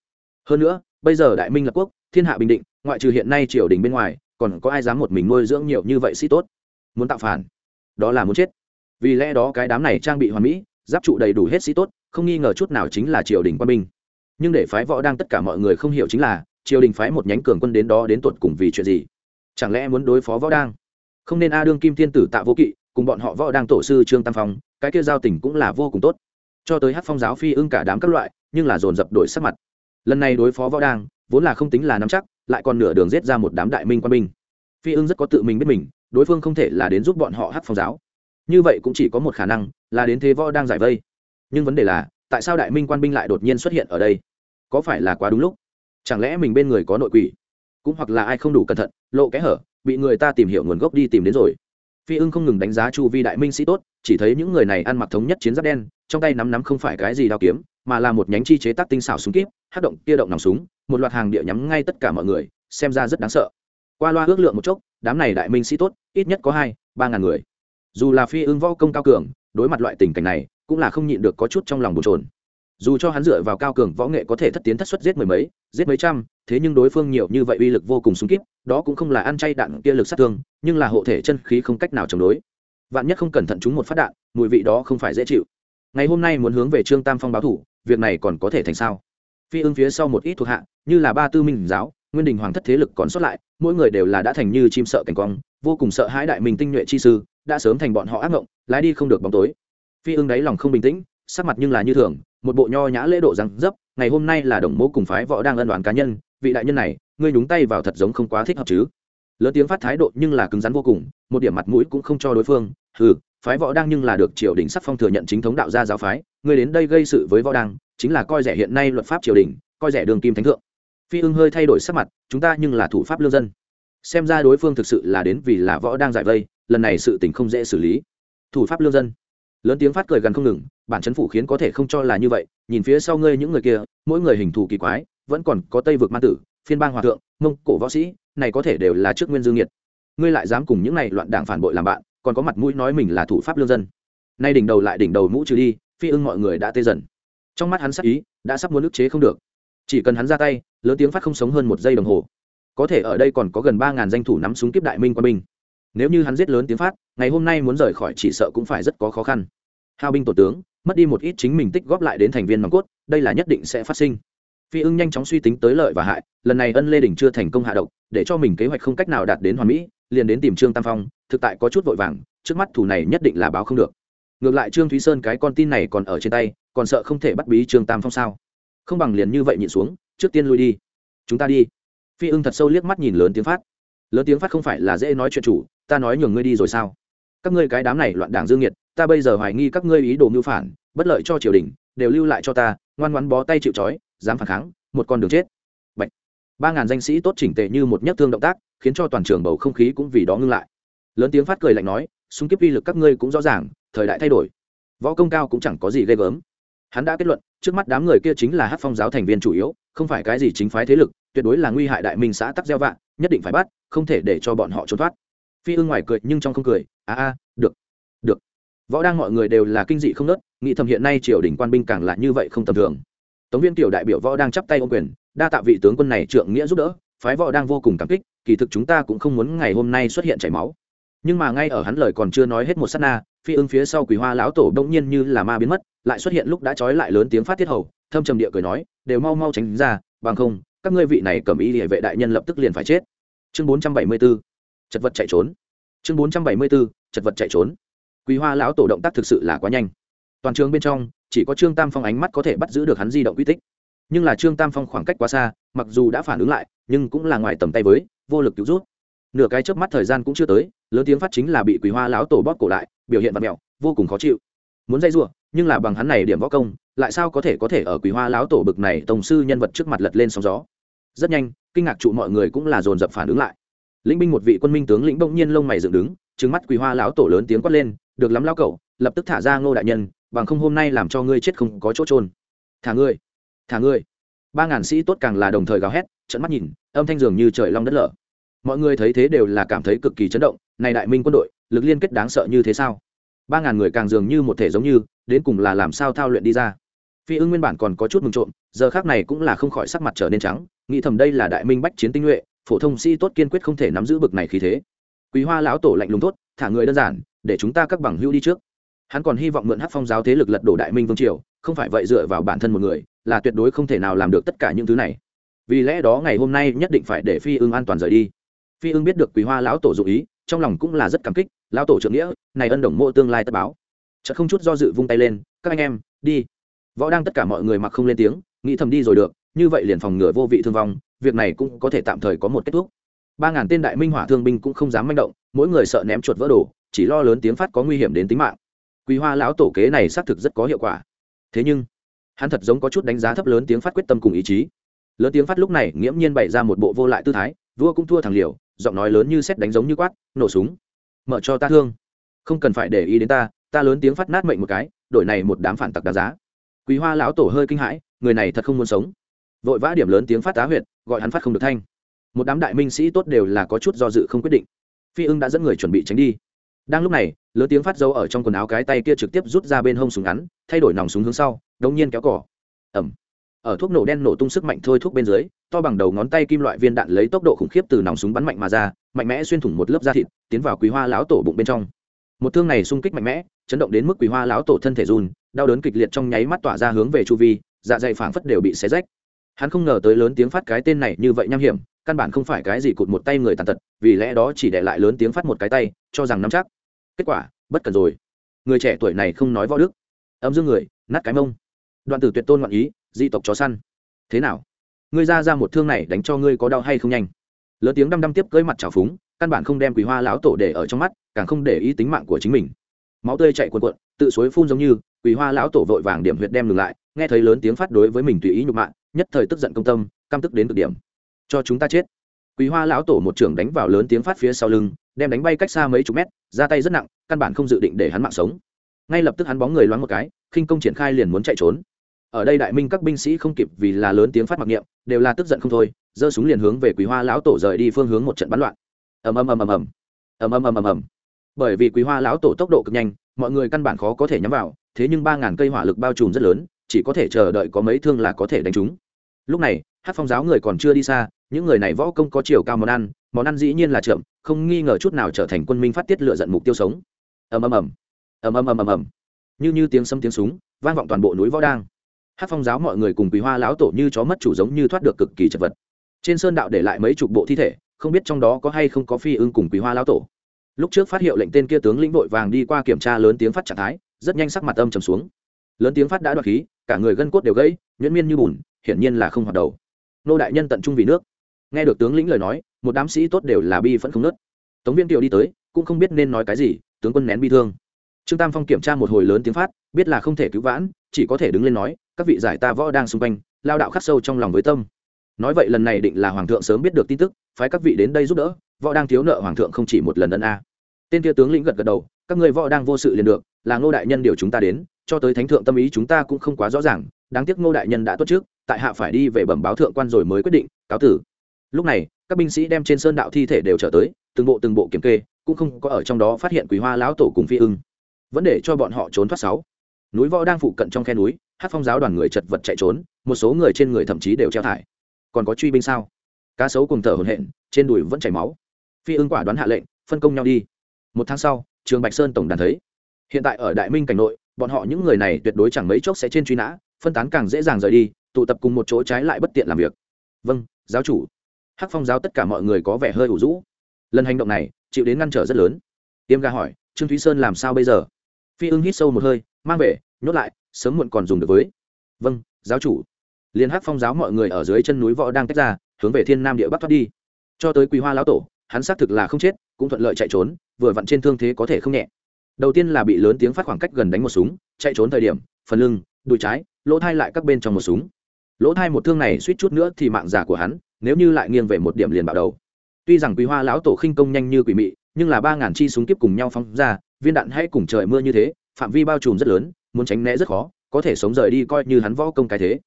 Hơn nữa, bây giờ đại minh lập quốc, thiên hạ bình định, ngoại trừ hiện nay triều đình bên ngoài, còn có ai dám một mình nuôi dưỡng nhiều như vậy sĩ tốt? Muốn tạo phản. Đó là muốn chết vì lẽ đó cái đám này trang bị hoàn mỹ, giáp trụ đầy đủ hết sĩ tốt, không nghi ngờ chút nào chính là triều đình quân binh. Nhưng để phái võ đang tất cả mọi người không hiểu chính là, triều đình phái một nhánh cường quân đến đó đến tuột cùng vì chuyện gì? Chẳng lẽ muốn đối phó võ đang? Không nên a đương kim thiên tử tạ vô kỵ, cùng bọn họ võ đang tổ sư trương tam phong, cái kia giao tình cũng là vô cùng tốt. Cho tới hát phong giáo phi ưng cả đám các loại, nhưng là dồn dập đổi sắc mặt. Lần này đối phó võ đang, vốn là không tính là nắm chắc, lại còn nửa đường giết ra một đám đại minh quân binh. Phi ưng rất có tự mình biết mình, đối phương không thể là đến giúp bọn họ hát phong giáo như vậy cũng chỉ có một khả năng là đến thế võ đang giải vây. Nhưng vấn đề là, tại sao đại minh quan binh lại đột nhiên xuất hiện ở đây? Có phải là quá đúng lúc? Chẳng lẽ mình bên người có nội quỷ? Cũng hoặc là ai không đủ cẩn thận, lộ kẽ hở, bị người ta tìm hiểu nguồn gốc đi tìm đến rồi. Phi ưng không ngừng đánh giá chu vi đại minh sĩ tốt, chỉ thấy những người này ăn mặc thống nhất chiến giáp đen, trong tay nắm nắm không phải cái gì đao kiếm, mà là một nhánh chi chế tác tinh xảo súng kíp, hát động kia động nòng súng, một loạt hàng địa nhắm ngay tất cả mọi người, xem ra rất đáng sợ. Qua loa ước lượng một chốc, đám này đại minh sĩ tốt, ít nhất có hai, ba ngàn người dù là phi ưng võ công cao cường, đối mặt loại tình cảnh này, cũng là không nhịn được có chút trong lòng bồn trồn dù cho hắn dựa vào cao cường võ nghệ có thể thất tiến thất xuất giết mười mấy, giết mấy trăm, thế nhưng đối phương nhiều như vậy uy lực vô cùng súng kíp đó cũng không là ăn chay đạn kia lực sát thương, nhưng là hộ thể chân khí không cách nào chống đối. Vạn nhất không cẩn thận chúng một phát đạn, mùi vị đó không phải dễ chịu. Ngày hôm nay muốn hướng về trương tam phong báo thủ, việc này còn có thể thành sao? Phi ưng phía sau một ít thuộc hạ, như là ba tư minh giáo, nguyên đình hoàng thất thế lực còn sót lại, mỗi người đều là đã thành như chim sợ cảnh quang, vô cùng sợ hãi đại minh tinh nhuệ chi sư đã sớm thành bọn họ ác ngộng, lái đi không được bóng tối. Phi ưng đáy lòng không bình tĩnh, sắc mặt nhưng là như thường, một bộ nho nhã lễ độ răng dấp, ngày hôm nay là đồng mô cùng phái võ đang ân đoàn cá nhân, vị đại nhân này, ngươi nhúng tay vào thật giống không quá thích hợp chứ. Lớn tiếng phát thái độ nhưng là cứng rắn vô cùng, một điểm mặt mũi cũng không cho đối phương ừ phái võ đang nhưng là được triều đình sắc phong thừa nhận chính thống đạo gia giáo phái, ngươi đến đây gây sự với võ đang, chính là coi rẻ hiện nay luật pháp triều đình, coi rẻ đường kim thánh thượng. Phi ưng hơi thay đổi sắc mặt, chúng ta nhưng là thủ pháp lương dân. Xem ra đối phương thực sự là đến vì là võ đang giải vây lần này sự tình không dễ xử lý. Thủ pháp lương dân. Lớn tiếng phát cười gần không ngừng, bản chấn phủ khiến có thể không cho là như vậy, nhìn phía sau ngươi những người kia, mỗi người hình thù kỳ quái, vẫn còn có tây vực ma tử, phiên bang hòa thượng, mông cổ võ sĩ, này có thể đều là trước nguyên dương nhiệt. Ngươi lại dám cùng những này loạn đảng phản bội làm bạn, còn có mặt mũi nói mình là thủ pháp lương dân. Nay đỉnh đầu lại đỉnh đầu mũ trừ đi, phi ưng mọi người đã tê dần. Trong mắt hắn sắc ý, đã sắp muốn ức chế không được. Chỉ cần hắn ra tay, lớn tiếng phát không sống hơn một giây đồng hồ. Có thể ở đây còn có gần ba ngàn danh thủ nắm súng kiếp đại minh quân binh nếu như hắn giết lớn tiếng phát, ngày hôm nay muốn rời khỏi chỉ sợ cũng phải rất có khó khăn. Hao binh tổ tướng, mất đi một ít chính mình tích góp lại đến thành viên nòng cốt, đây là nhất định sẽ phát sinh. Phi ưng nhanh chóng suy tính tới lợi và hại, lần này ân lê đình chưa thành công hạ độc, để cho mình kế hoạch không cách nào đạt đến hoàn mỹ, liền đến tìm trương tam phong, thực tại có chút vội vàng, trước mắt thủ này nhất định là báo không được. Ngược lại trương thúy sơn cái con tin này còn ở trên tay, còn sợ không thể bắt bí trương tam phong sao? Không bằng liền như vậy nhịn xuống, trước tiên lui đi. Chúng ta đi. Phi ưng thật sâu liếc mắt nhìn lớn tiếng phát. Lớn tiếng phát không phải là dễ nói chuyện chủ ta nói nhường ngươi đi rồi sao? Các ngươi cái đám này loạn đảng dương nhiệt ta bây giờ hoài nghi các ngươi ý đồ mưu phản, bất lợi cho triều đình, đều lưu lại cho ta, ngoan ngoãn bó tay chịu trói, dám phản kháng, một con đường chết. Bạch. ba ngàn danh sĩ tốt chỉnh tề như một nhấc thương động tác, khiến cho toàn trường bầu không khí cũng vì đó ngưng lại. Lớn tiếng phát cười lạnh nói, xung kiếp uy lực các ngươi cũng rõ ràng, thời đại thay đổi. Võ công cao cũng chẳng có gì ghê gớm. Hắn đã kết luận, trước mắt đám người kia chính là hát phong giáo thành viên chủ yếu, không phải cái gì chính phái thế lực, tuyệt đối là nguy hại đại minh xã tắc gieo vạn nhất định phải bắt, không thể để cho bọn họ trốn thoát phi ưng ngoài cười nhưng trong không cười. A a được được. Võ đang mọi người đều là kinh dị không nớt, nghĩ thầm hiện nay triều đình quan binh càng là như vậy không tầm thường. Tống viên tiểu đại biểu võ đang chắp tay ô quyền, đa tạ vị tướng quân này trượng nghĩa giúp đỡ, phái võ đang vô cùng cảm kích, kỳ thực chúng ta cũng không muốn ngày hôm nay xuất hiện chảy máu. Nhưng mà ngay ở hắn lời còn chưa nói hết một s á t na, phi ưng phía sau quỳ hoa lão tổ đông nhiên như là ma biến mất, lại xuất hiện lúc đã trói lại lớn tiếng phát tiết hầu, thâm trầm địa cười nói, đều mau mau tránh ra, bằng không, các ngươi vị này cầm ý địa vệ đại nhân lập tức liền phải chết. Chương bốn trăm bảy mươi b ố chật vật chạy trốn. Chương bốn trăm bảy mươi bốn, chật vật chạy trốn. Quý hoa lão tổ động tác thực sự là quá nhanh. Toàn trường bên trong, chỉ có trương tam phong ánh mắt có thể bắt giữ được hắn di động quy tích. Nhưng là trương tam phong khoảng cách quá xa, mặc dù đã phản ứng lại, nhưng cũng là ngoài tầm tay với, vô lực cứu rút. Nửa cái chớp mắt thời gian cũng chưa tới, lớn tiếng phát chính là bị quý hoa lão tổ bóp cổ lại, biểu hiện vật mẹo, vô cùng khó chịu. Muốn dây giụa nhưng là bằng hắn này điểm võ công, lại sao có thể có thể ở quý hoa lão tổ bực này tổng sư nhân vật trước mặt lật lên sóng gió. Rất nhanh, kinh ngạc trụ mọi người cũng là dồn dập phản ứng lại lĩnh binh một vị quân minh tướng lĩnh bỗng nhiên lông mày dựng đứng, trừng mắt quỳ hoa lão tổ lớn tiếng quát lên, được lắm lão cậu, lập tức thả ra ngô đại nhân, bằng không hôm nay làm cho ngươi chết không có chỗ trôn thả ngươi thả ngươi. Ba ngàn sĩ tốt càng là đồng thời gào hét trận mắt nhìn, âm thanh dường như trời long đất lở. Mọi người thấy thế đều là cảm thấy cực kỳ chấn động, này đại minh quân đội, lực liên kết đáng sợ như thế sao? Ba ngàn người càng dường như một thể giống như, đến cùng là làm sao thao luyện đi ra. Phi ưng nguyên bản còn có chút mừng trộm, giờ khác này cũng là không khỏi sắc mặt trở nên trắng, nghĩ thầm đây là đại minh bách chiến tinh nhuệ phổ thông sĩ tốt kiên quyết không thể nắm giữ bực này khí thế. Quý hoa lão tổ lạnh lùng tốt thả người đơn giản, để chúng ta các bằng hữu đi trước. Hắn còn hy vọng mượn hát phong giáo thế lực lật đổ đại minh vương triều, không phải vậy dựa vào bản thân một người, là tuyệt đối không thể nào làm được tất cả những thứ này. Vì lẽ đó ngày hôm nay nhất định phải để phi ưng an toàn rời đi. Phi ưng biết được quý hoa lão tổ dụ ý, trong lòng cũng là rất cảm kích, lão tổ trưởng nghĩa, này ân đồng mộ tương lai tất báo. Chợt không chút do dự vung tay lên, các anh em, đi. Võ đang tất cả mọi người mặc không lên tiếng, nghĩ thầm đi rồi được như vậy liền phòng ngừa vô vị thương vong, việc này cũng có thể tạm thời có một kết thúc. Ba ngàn tên đại minh hỏa thương binh cũng không dám manh động, mỗi người sợ ném chuột vỡ đồ, chỉ lo lớn tiếng phát có nguy hiểm đến tính mạng. Quý hoa lão tổ kế này xác thực rất có hiệu quả. Thế nhưng, hắn thật giống có chút đánh giá thấp lớn tiếng phát quyết tâm cùng ý chí. Lớn tiếng phát lúc này nghiễm nhiên bày ra một bộ vô lại tư thái, vua cũng thua thằng liều, giọng nói lớn như xét đánh giống như quát, nổ súng, mở cho ta thương. Không cần phải để ý đến ta ta lớn tiếng phát nát mệnh một cái, đổi này một đám phản tặc đáng giá. Quý hoa lão tổ hơi kinh hãi, người này thật không muốn sống vội vã điểm lớn tiếng phát tá huyệt, gọi hắn phát không được thanh. Một đám đại minh sĩ tốt đều là có chút do dự không quyết định. Phi ưng đã dẫn người chuẩn bị tránh đi. Đang lúc này, lớn tiếng phát dấu ở trong quần áo cái tay kia trực tiếp rút ra bên hông súng ngắn, thay đổi nòng súng hướng sau, đống nhiên kéo cỏ ẩm ở thuốc nổ đen nổ tung sức mạnh thôi thuốc bên dưới, to bằng đầu ngón tay kim loại viên đạn lấy tốc độ khủng khiếp từ nòng súng bắn mạnh mà ra, mạnh mẽ xuyên thủng một lớp da thịt, tiến vào quý hoa lão tổ bụng bên trong. Một thương này xung kích mạnh mẽ, chấn động đến mức quý hoa lão tổ thân thể run, đau đớn kịch liệt trong nháy mắt tỏa ra hướng về chu vi dạ dày phảng phất đều bị xé rách hắn không ngờ tới lớn tiếng phát cái tên này như vậy nham hiểm, căn bản không phải cái gì cụt một tay người tàn tật, vì lẽ đó chỉ để lại lớn tiếng phát một cái tay, cho rằng nắm chắc. Kết quả, bất cần rồi. Người trẻ tuổi này không nói võ đức. Âm dương người, nát cái mông. Đoạn tử tuyệt tôn ngoạn ý di tộc chó săn. Thế nào? Ngươi ra ra một thương này đánh cho ngươi có đau hay không nhanh? Lớn tiếng đăm đăm tiếp cưới mặt trào phúng, căn bản không đem quý hoa lão tổ để ở trong mắt, càng không để ý tính mạng của chính mình. Máu tươi chạy cuồn cuộn, tự suối phun giống như quý hoa lão tổ vội vàng điểm huyệt đem ngừng lại, nghe thấy lớn tiếng phát đối với mình tùy ý nhục mạ nhất thời tức giận công tâm, căm tức đến cực điểm. Cho chúng ta chết. Quý hoa lão tổ một trưởng đánh vào lớn tiếng phát phía sau lưng, đem đánh bay cách xa mấy chục mét, ra tay rất nặng, căn bản không dự định để hắn mạng sống. Ngay lập tức hắn bóng người loáng một cái, khinh công triển khai liền muốn chạy trốn. Ở đây đại minh các binh sĩ không kịp vì là lớn tiếng phát mặc niệm, đều là tức giận không thôi, giơ súng liền hướng về quý hoa lão tổ rời đi phương hướng một trận bắn loạn. Ầm ầm ầm ầm ầm. Ầm ầm ầm ầm ầm. Bởi vì quý hoa lão tổ tốc độ cực nhanh, mọi người căn bản khó có thể nhắm vào, thế nhưng ba ngàn cây hỏa lực bao trùm rất lớn, chỉ có thể chờ đợi có mấy thương là có thể đánh chúng lúc này, hát phong giáo người còn chưa đi xa, những người này võ công có chiều cao món ăn món ăn dĩ nhiên là trượm không nghi ngờ chút nào trở thành quân minh phát tiết lựa giận mục tiêu sống. Ầm ầm ầm. Ầm ầm ầm ầm ầm. Như như tiếng sấm tiếng súng, vang vọng toàn bộ núi võ đang. Hát phong giáo mọi người cùng quý hoa lão tổ như chó mất chủ giống như thoát được cực kỳ chật vật. Trên sơn đạo để lại mấy chục bộ thi thể, không biết trong đó có hay không có phi ưng cùng quý hoa lão tổ. Lúc trước phát hiệu lệnh tên kia tướng lĩnh vội vàng đi qua kiểm tra lớn tiếng phát trạng thái, rất nhanh sắc mặt âm trầm xuống. Lớn tiếng phát đã đoạt khí, cả người gân cốt đều gãy, nhuyễn miên như bùn hiển nhiên là không hoạt đầu. Nô đại nhân tận trung vì nước. Nghe được tướng lĩnh lời nói, một đám sĩ tốt đều là bi vẫn không nớt tống viên kiều đi tới, cũng không biết nên nói cái gì, tướng quân nén bi thương. Trương tam phong kiểm tra một hồi lớn tiếng phát, biết là không thể cứu vãn, chỉ có thể đứng lên nói, các vị giải ta võ đang xung quanh, lao đạo khắc sâu trong lòng với tâm. Nói vậy lần này định là hoàng thượng sớm biết được tin tức, phái các vị đến đây giúp đỡ, võ đang thiếu nợ hoàng thượng không chỉ một lần ân a. Tên kia tướng lĩnh gật gật đầu, các người võ đang vô sự liền được, là ngô đại nhân điều chúng ta đến, cho tới thánh thượng tâm ý chúng ta cũng không quá rõ ràng đáng tiếc ngô đại nhân đã tốt trước, tại hạ phải đi về bẩm báo thượng quan rồi mới quyết định, cáo tử. Lúc này, các binh sĩ đem trên sơn đạo thi thể đều trở tới, từng bộ từng bộ kiểm kê, cũng không có ở trong đó phát hiện quý hoa lão tổ cùng phi ưng. Vẫn để cho bọn họ trốn thoát sáu. Núi võ đang phụ cận trong khe núi hát phong giáo đoàn người chật vật chạy trốn, một số người trên người thậm chí đều treo thải. Còn có truy binh sao? Cá sấu cùng thở hồn hện trên đùi vẫn chảy máu. Phi ưng quả đoán hạ lệnh, phân công nhau đi. Một tháng sau, trường bạch sơn tổng đàn thấy. Hiện tại ở đại minh cảnh nội, bọn họ những người này tuyệt đối chẳng mấy chốc sẽ trên truy nã phân tán càng dễ dàng rời đi, tụ tập cùng một chỗ trái lại bất tiện làm việc. Vâng giáo chủ. Hắc phong giáo tất cả mọi người có vẻ hơi ủ rũ. Lần hành động này, chịu đến ngăn trở rất lớn. Tiêm ga hỏi, trương thúy sơn làm sao bây giờ? Phi ưng hít sâu một hơi, mang về, nhốt lại, sớm muộn còn dùng được với. Vâng giáo chủ. Liên hắc phong giáo mọi người ở dưới chân núi võ đang tách ra, hướng về thiên nam địa bắc thoát đi. Cho tới quý hoa lão tổ, hắn xác thực là không chết, cũng thuận lợi chạy trốn, vừa vặn trên thương thế có thể không nhẹ. Đầu tiên là bị lớn tiếng phát khoảng cách gần đánh một súng, chạy trốn thời điểm phần lưng, đùi trái, lỗ thai lại các bên trong một súng. Lỗ thai một thương này suýt chút nữa thì mạng giả của hắn, nếu như lại nghiêng về một điểm liền bạo đầu. Tuy rằng quý hoa lão tổ khinh công nhanh như quỷ mị, nhưng là ba ngàn chi súng kiếp cùng nhau phóng ra, viên đạn hãy cùng trời mưa như thế, phạm vi bao trùm rất lớn, muốn tránh né rất khó, có thể sống rời đi coi như hắn võ công cái thế.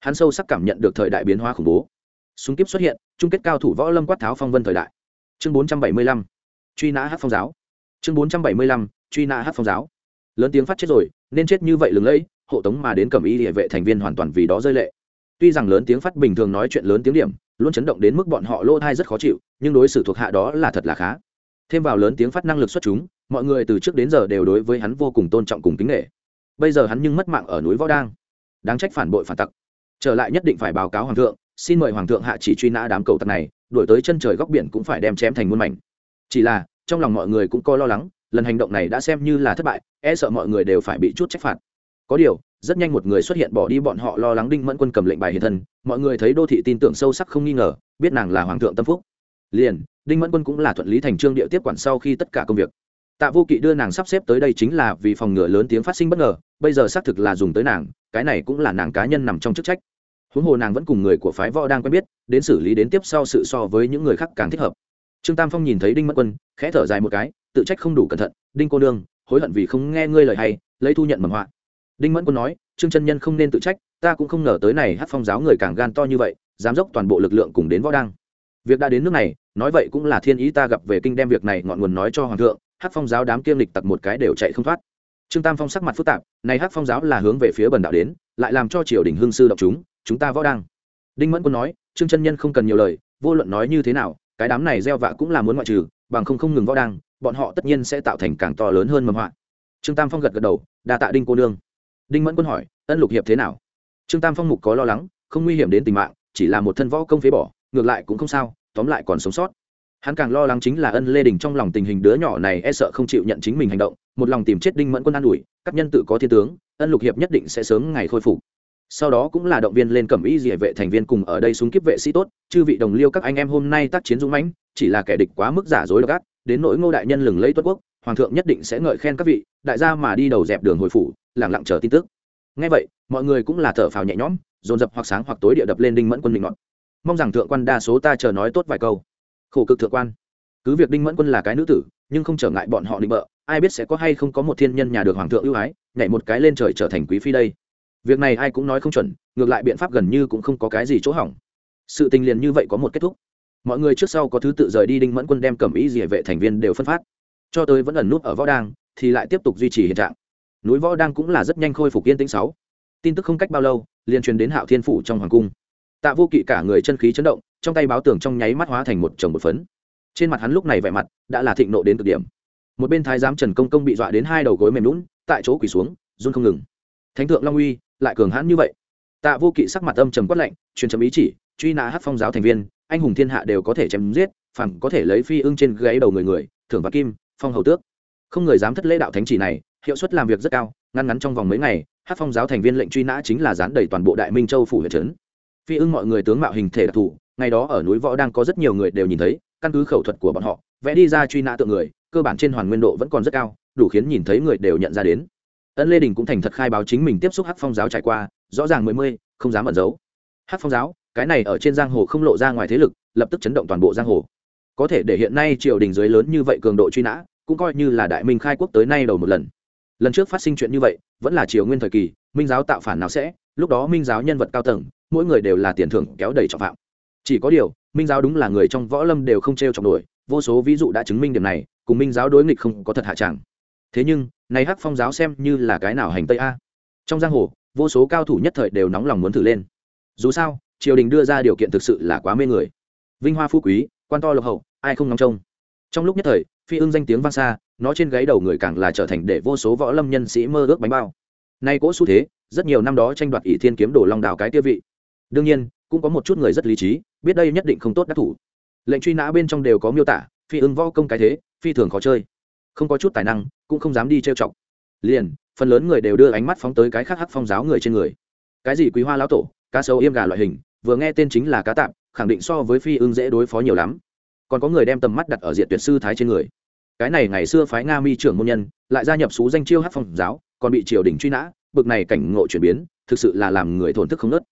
Hắn sâu sắc cảm nhận được thời đại biến hóa khủng bố. Súng kiếp xuất hiện, chung kết cao thủ võ lâm quát tháo phong vân thời đại. Chương bốn trăm bảy mươi lăm, truy nã hát phong giáo. Chương bốn trăm bảy mươi lăm, truy nã hát phong giáo lớn tiếng phát chết rồi, nên chết như vậy lừng lẫy, hộ tống mà đến cầm y địa vệ thành viên hoàn toàn vì đó rơi lệ. Tuy rằng lớn tiếng phát bình thường nói chuyện lớn tiếng điểm, luôn chấn động đến mức bọn họ lỗ thai rất khó chịu, nhưng đối xử thuộc hạ đó là thật là khá. Thêm vào lớn tiếng phát năng lực xuất chúng, mọi người từ trước đến giờ đều đối với hắn vô cùng tôn trọng cùng kính nghệ bây giờ hắn nhưng mất mạng ở núi võ đang. Đáng trách phản bội phản tặc. Trở lại nhất định phải báo cáo hoàng thượng, xin mời hoàng thượng hạ chỉ truy nã đám cầu tặc này, đuổi tới chân trời góc biển cũng phải đem chém thành muôn mảnh. Chỉ là, trong lòng mọi người cũng có lo lắng lần hành động này đã xem như là thất bại e sợ mọi người đều phải bị chút trách phạt. Có điều, rất nhanh một người xuất hiện bỏ đi bọn họ lo lắng đinh mẫn quân cầm lệnh bài hiện thân, mọi người thấy đô thị tin tưởng sâu sắc không nghi ngờ, biết nàng là hoàng thượng tâm phúc. Liền, đinh mẫn quân cũng là thuận lý thành trương địa tiếp quản sau khi tất cả công việc. Tạ vô kỵ đưa nàng sắp xếp tới đây chính là vì phòng ngừa lớn tiếng phát sinh bất ngờ, bây giờ xác thực là dùng tới nàng, cái này cũng là nàng cá nhân nằm trong chức trách. Huống hồ nàng vẫn cùng người của phái võ đang quen biết, đến xử lý đến tiếp sau sự so với những người khác càng thích hợp. Trương tam phong nhìn thấy đinh mẫn quân, khẽ thở dài một cái tự trách không đủ cẩn thận, đinh cô nương, hối hận vì không nghe ngươi lời hay, lấy thu nhận mầm họa. Đinh mẫn quân nói, trương chân nhân không nên tự trách, ta cũng không ngờ tới này hát phong giáo người càng gan to như vậy, dám dốc toàn bộ lực lượng cùng đến võ đăng. Việc đã đến nước này, nói vậy cũng là thiên ý ta gặp về kinh đem việc này ngọn nguồn nói cho hoàng thượng hát phong giáo đám kiêm lịch tặc một cái đều chạy không thoát. Trương tam phong sắc mặt phức tạp, này hát phong giáo là hướng về phía bần đạo đến, lại làm cho triều đình hương sư đọc chúng chúng ta võ đăng. Đinh mẫn quân nói, trương chân nhân không cần nhiều lời, vô luận nói như thế nào, cái đám này gieo vạ cũng là muốn ngoại trừ, bằng không không ngừng võ đăng bọn họ tất nhiên sẽ tạo thành càng to lớn hơn mầm họa. Trương tam phong gật gật đầu, đa tạ đinh cô nương. Đinh mẫn quân hỏi, ân lục hiệp thế nào? Trương tam phong mục có lo lắng, không nguy hiểm đến tình mạng, chỉ là một thân võ công phế bỏ, ngược lại cũng không sao, tóm lại còn sống sót. Hắn càng lo lắng chính là ân lê đình trong lòng tình hình đứa nhỏ này e sợ không chịu nhận chính mình hành động, một lòng tìm chết đinh mẫn quân an ủi, các nhân tự có thiên tướng, ân lục hiệp nhất định sẽ sớm ngày khôi phục. Sau đó cũng là động viên lên cẩm y địa vệ thành viên cùng ở đây xuống kiếp vệ sĩ tốt, chư vị đồng liêu các anh em hôm nay tác chiến dũng mãnh, chỉ là kẻ địch quá mức giả dối gắt đến nỗi ngô đại nhân lừng lấy tuất quốc, hoàng thượng nhất định sẽ ngợi khen các vị, đại gia mà đi đầu dẹp đường hồi phủ lẳng lặng chờ tin tức. Ngay vậy, mọi người cũng là thở phào nhẹ nhõm, dồn dập hoặc sáng hoặc tối địa đập lên đinh mẫn quân định ngọn. Mong rằng thượng quan đa số ta chờ nói tốt vài câu. Khổ cực thượng quan, cứ việc đinh mẫn quân là cái nữ tử, nhưng không trở ngại bọn họ định bợ, ai biết sẽ có hay không có một thiên nhân nhà được hoàng thượng ưu ái, nhảy một cái lên trời trở thành quý phi đây. Việc này ai cũng nói không chuẩn, ngược lại biện pháp gần như cũng không có cái gì chỗ hỏng. Sự tình liền như vậy có một kết thúc mọi người trước sau có thứ tự rời đi đinh mẫn quân đem cầm ý gì vệ thành viên đều phân phát. Cho tới vẫn ẩn nút ở võ đang thì lại tiếp tục duy trì hiện trạng. Núi võ đang cũng là rất nhanh khôi phục yên tĩnh sáu. Tin tức không cách bao lâu, liền truyền đến hạo thiên phủ trong hoàng cung. Tạ vô kỵ cả người chân khí chấn động, trong tay báo tường trong nháy mắt hóa thành một chồng một phấn. Trên mặt hắn lúc này vẻ mặt đã là thịnh nộ đến cực điểm. Một bên thái giám trần công công bị dọa đến hai đầu gối mềm lún tại chỗ quỳ xuống, run không ngừng. Thánh thượng long uy, lại cường hãn như vậy. Tạ vô kỵ sắc mặt âm trầm quát lạnh, truyền trầm ý chỉ, truy nã hát phong giáo thành viên anh hùng thiên hạ đều có thể chém giết phẳng có thể lấy phi ưng trên gáy đầu người người, thưởng và kim, phong hầu tước. Không người dám thất lễ đạo thánh chỉ này, hiệu suất làm việc rất cao, ngăn ngắn trong vòng mấy ngày hát phong giáo thành viên lệnh truy nã chính là dán đầy toàn bộ đại minh châu phủ huyện trấn. Phi ưng mọi người tướng mạo hình thể đặc thù, ngày đó ở núi võ đang có rất nhiều người đều nhìn thấy, căn cứ khẩu thuật của bọn họ, vẽ đi ra truy nã tượng người, cơ bản trên hoàn nguyên độ vẫn còn rất cao, đủ khiến nhìn thấy người đều nhận ra đến. Ân lê đình cũng thành thật khai báo chính mình tiếp xúc hát phong giáo trải qua, rõ ràng mười mươi, không dám ẩn giấu. Hát phong giáo cái này ở trên giang hồ không lộ ra ngoài thế lực, lập tức chấn động toàn bộ giang hồ. Có thể để hiện nay triều đình dưới lớn như vậy cường độ truy nã, cũng coi như là đại minh khai quốc tới nay đầu một lần. Lần trước phát sinh chuyện như vậy, vẫn là triều nguyên thời kỳ, minh giáo tạo phản nào sẽ, lúc đó minh giáo nhân vật cao tầng, mỗi người đều là tiền thưởng kéo đầy trọng phạm. Chỉ có điều, minh giáo đúng là người trong võ lâm đều không t r e o trọng nổi, vô số ví dụ đã chứng minh điểm này, cùng minh giáo đối nghịch không có thật hạ tràng. Thế nhưng nay hắc phong giáo xem như là cái nào hành tây a? Trong giang hồ, vô số cao thủ nhất thời đều nóng lòng muốn thử lên. Dù sao triều đình đưa ra điều kiện thực sự là quá mê người. Vinh hoa phú quý, quan to lộc hậu, ai không ngóng trông. Trong lúc nhất thời, phi ưng danh tiếng vang xa, nó trên gáy đầu người càng là trở thành để vô số võ lâm nhân sĩ mơ ước bánh bao. Nay cỗ xu thế, rất nhiều năm đó tranh đoạt ỷ thiên kiếm Đồ long đào cái tiêu vị. Đương nhiên, cũng có một chút người rất lý trí, biết đây nhất định không tốt đắc thủ. Lệnh truy nã bên trong đều có miêu tả, phi ưng võ công cái thế, phi thường khó chơi. Không có chút tài năng, cũng không dám đi trêu chọc. Liền, phần lớn người đều đưa ánh mắt phóng tới cái khác hắc phong giáo người trên người. Cái gì quý hoa lão tổ, cá sấu yêm gà loại hình vừa nghe tên chính là cá tạm khẳng định so với phi ưng dễ đối phó nhiều lắm. Còn có người đem tầm mắt đặt ở diện tuyệt sư thái trên người. Cái này ngày xưa phái nga mi trưởng môn nhân, lại gia nhập xú danh chiêu hát phong giáo, còn bị triều đình truy nã, bực này cảnh ngộ chuyển biến, thực sự là làm người thổn thức không nớt.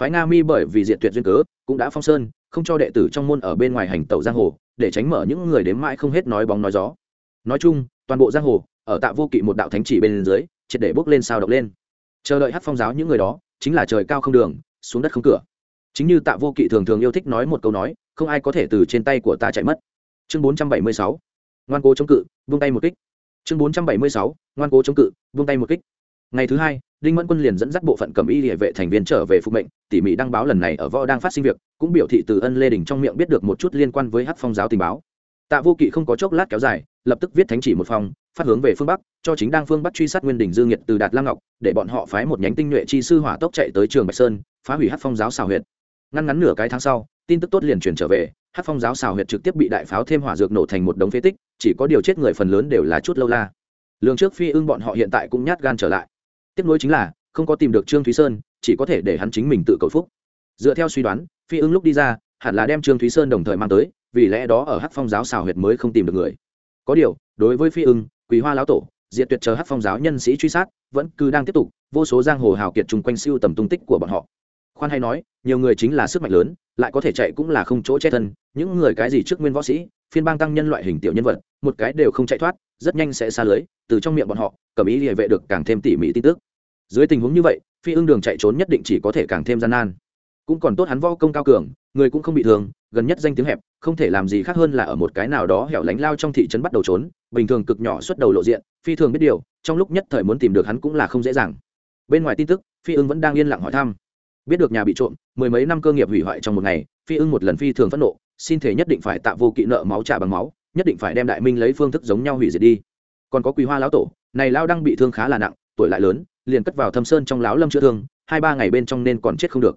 Phái nga mi bởi vì diện tuyệt duyên cớ, cũng đã phong sơn, không cho đệ tử trong môn ở bên ngoài hành tẩu giang hồ, để tránh mở những người đến mãi không hết nói bóng nói gió. Nói chung, toàn bộ giang hồ, ở tạ vô kỵ một đạo thánh chỉ bên dưới, triệt để bước lên sao động lên. Chờ đợi hát phong giáo những người đó, chính là trời cao không đường, xuống đất không cửa chính như tạ vô kỵ thường thường yêu thích nói một câu nói, không ai có thể từ trên tay của ta chạy mất. Chương bốn trăm bảy mươi sáu. Ngoan cố chống cự, vung tay một kích. Chương bốn trăm bảy mươi sáu. Ngoan cố chống cự, vung tay một kích. Ngày thứ hai, đinh mẫn quân liền dẫn dắt bộ phận cầm y địa vệ thành viên trở về phục mệnh, tỉ mỉ đăng báo lần này ở võ đang phát sinh việc, cũng biểu thị từ ân lê đình trong miệng biết được một chút liên quan với hát phong giáo tình báo. Tạ vô kỵ không có chốc lát kéo dài, lập tức viết thánh chỉ một phòng, phát hướng về phương bắc, cho chính đang phương bắc truy sát nguyên đình dương nhiệt từ đạt lam ngọc, để bọn họ phái một nhánh tinh nhuệ chi sư hỏa tốc chạy tới trường bạch sơn, phá hủy hát phong giáo xào huyệt ngăn ngắn nửa cái tháng sau, tin tức tốt liền truyền trở về hát phong giáo xào huyệt trực tiếp bị đại pháo thêm hỏa dược nổ thành một đống phế tích, chỉ có điều chết người phần lớn đều là chút lâu la. Lường trước phi ưng bọn họ hiện tại cũng nhát gan trở lại. Tiếp nối chính là, không có tìm được trương thúy sơn, chỉ có thể để hắn chính mình tự cầu phúc. Dựa theo suy đoán, phi ưng lúc đi ra, hẳn là đem trương thúy sơn đồng thời mang tới, vì lẽ đó ở hát phong giáo xào huyệt mới không tìm được người. Có điều, đối với phi ưng quý hoa lão tổ, diệt tuyệt chờ hát phong giáo nhân sĩ truy sát, vẫn cứ đang tiếp tục, vô số giang hồ hào kiệt chung quanh siêu tầm tung tích của bọn họ khoan hay nói, nhiều người chính là sức mạnh lớn, lại có thể chạy cũng là không chỗ che thân. Những người cái gì trước nguyên võ sĩ, phiên bang tăng nhân loại hình tiểu nhân vật, một cái đều không chạy thoát, rất nhanh sẽ xa lưới, từ trong miệng bọn họ, cầm ý địa vệ được càng thêm tỉ mỉ tin tức. Dưới tình huống như vậy, phi ưng đường chạy trốn nhất định chỉ có thể càng thêm gian nan. Cũng còn tốt hắn võ công cao cường, người cũng không bị thương, gần nhất danh tiếng hẹp, không thể làm gì khác hơn là ở một cái nào đó hẻo lánh lao trong thị trấn bắt đầu trốn, bình thường cực nhỏ xuất đầu lộ diện, phi thường biết điều, trong lúc nhất thời muốn tìm được hắn cũng là không dễ dàng. Bên ngoài tin tức, phi ưng vẫn đang yên lặng hỏi thăm biết được nhà bị trộm, mười mấy năm cơ nghiệp hủy hoại trong một ngày, phi ưng một lần phi thường phẫn nộ, xin thể nhất định phải tạo vô kỵ nợ máu trả bằng máu, nhất định phải đem đại minh lấy phương thức giống nhau hủy diệt đi. Còn có quý hoa lão tổ, này lao đang bị thương khá là nặng, tuổi lại lớn, liền cất vào thâm sơn trong láo lâm chữa thương, hai ba ngày bên trong nên còn chết không được.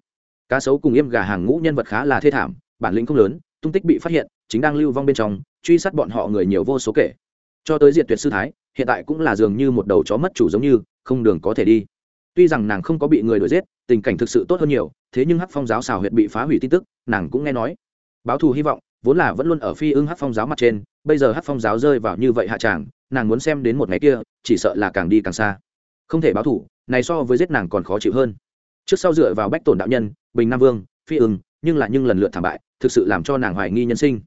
Cá sấu cùng im gà hàng ngũ nhân vật khá là thê thảm, bản lĩnh không lớn, tung tích bị phát hiện, chính đang lưu vong bên trong, truy sát bọn họ người nhiều vô số kể. Cho tới diệt tuyệt sư thái, hiện tại cũng là dường như một đầu chó mất chủ giống như, không đường có thể đi tuy rằng nàng không có bị người đuổi giết, tình cảnh thực sự tốt hơn nhiều, thế nhưng hắc phong giáo xào huyệt bị phá hủy tin tức, nàng cũng nghe nói. Báo thù hy vọng, vốn là vẫn luôn ở phi ưng hắc phong giáo mặt trên, bây giờ hắc phong giáo rơi vào như vậy hạ tràng, nàng muốn xem đến một ngày kia, chỉ sợ là càng đi càng xa. Không thể báo thù, này so với giết nàng còn khó chịu hơn. Trước sau dựa vào bách tổn đạo nhân, bình nam vương, phi ưng, nhưng là nhưng lần lượt thảm bại, thực sự làm cho nàng hoài nghi nhân sinh.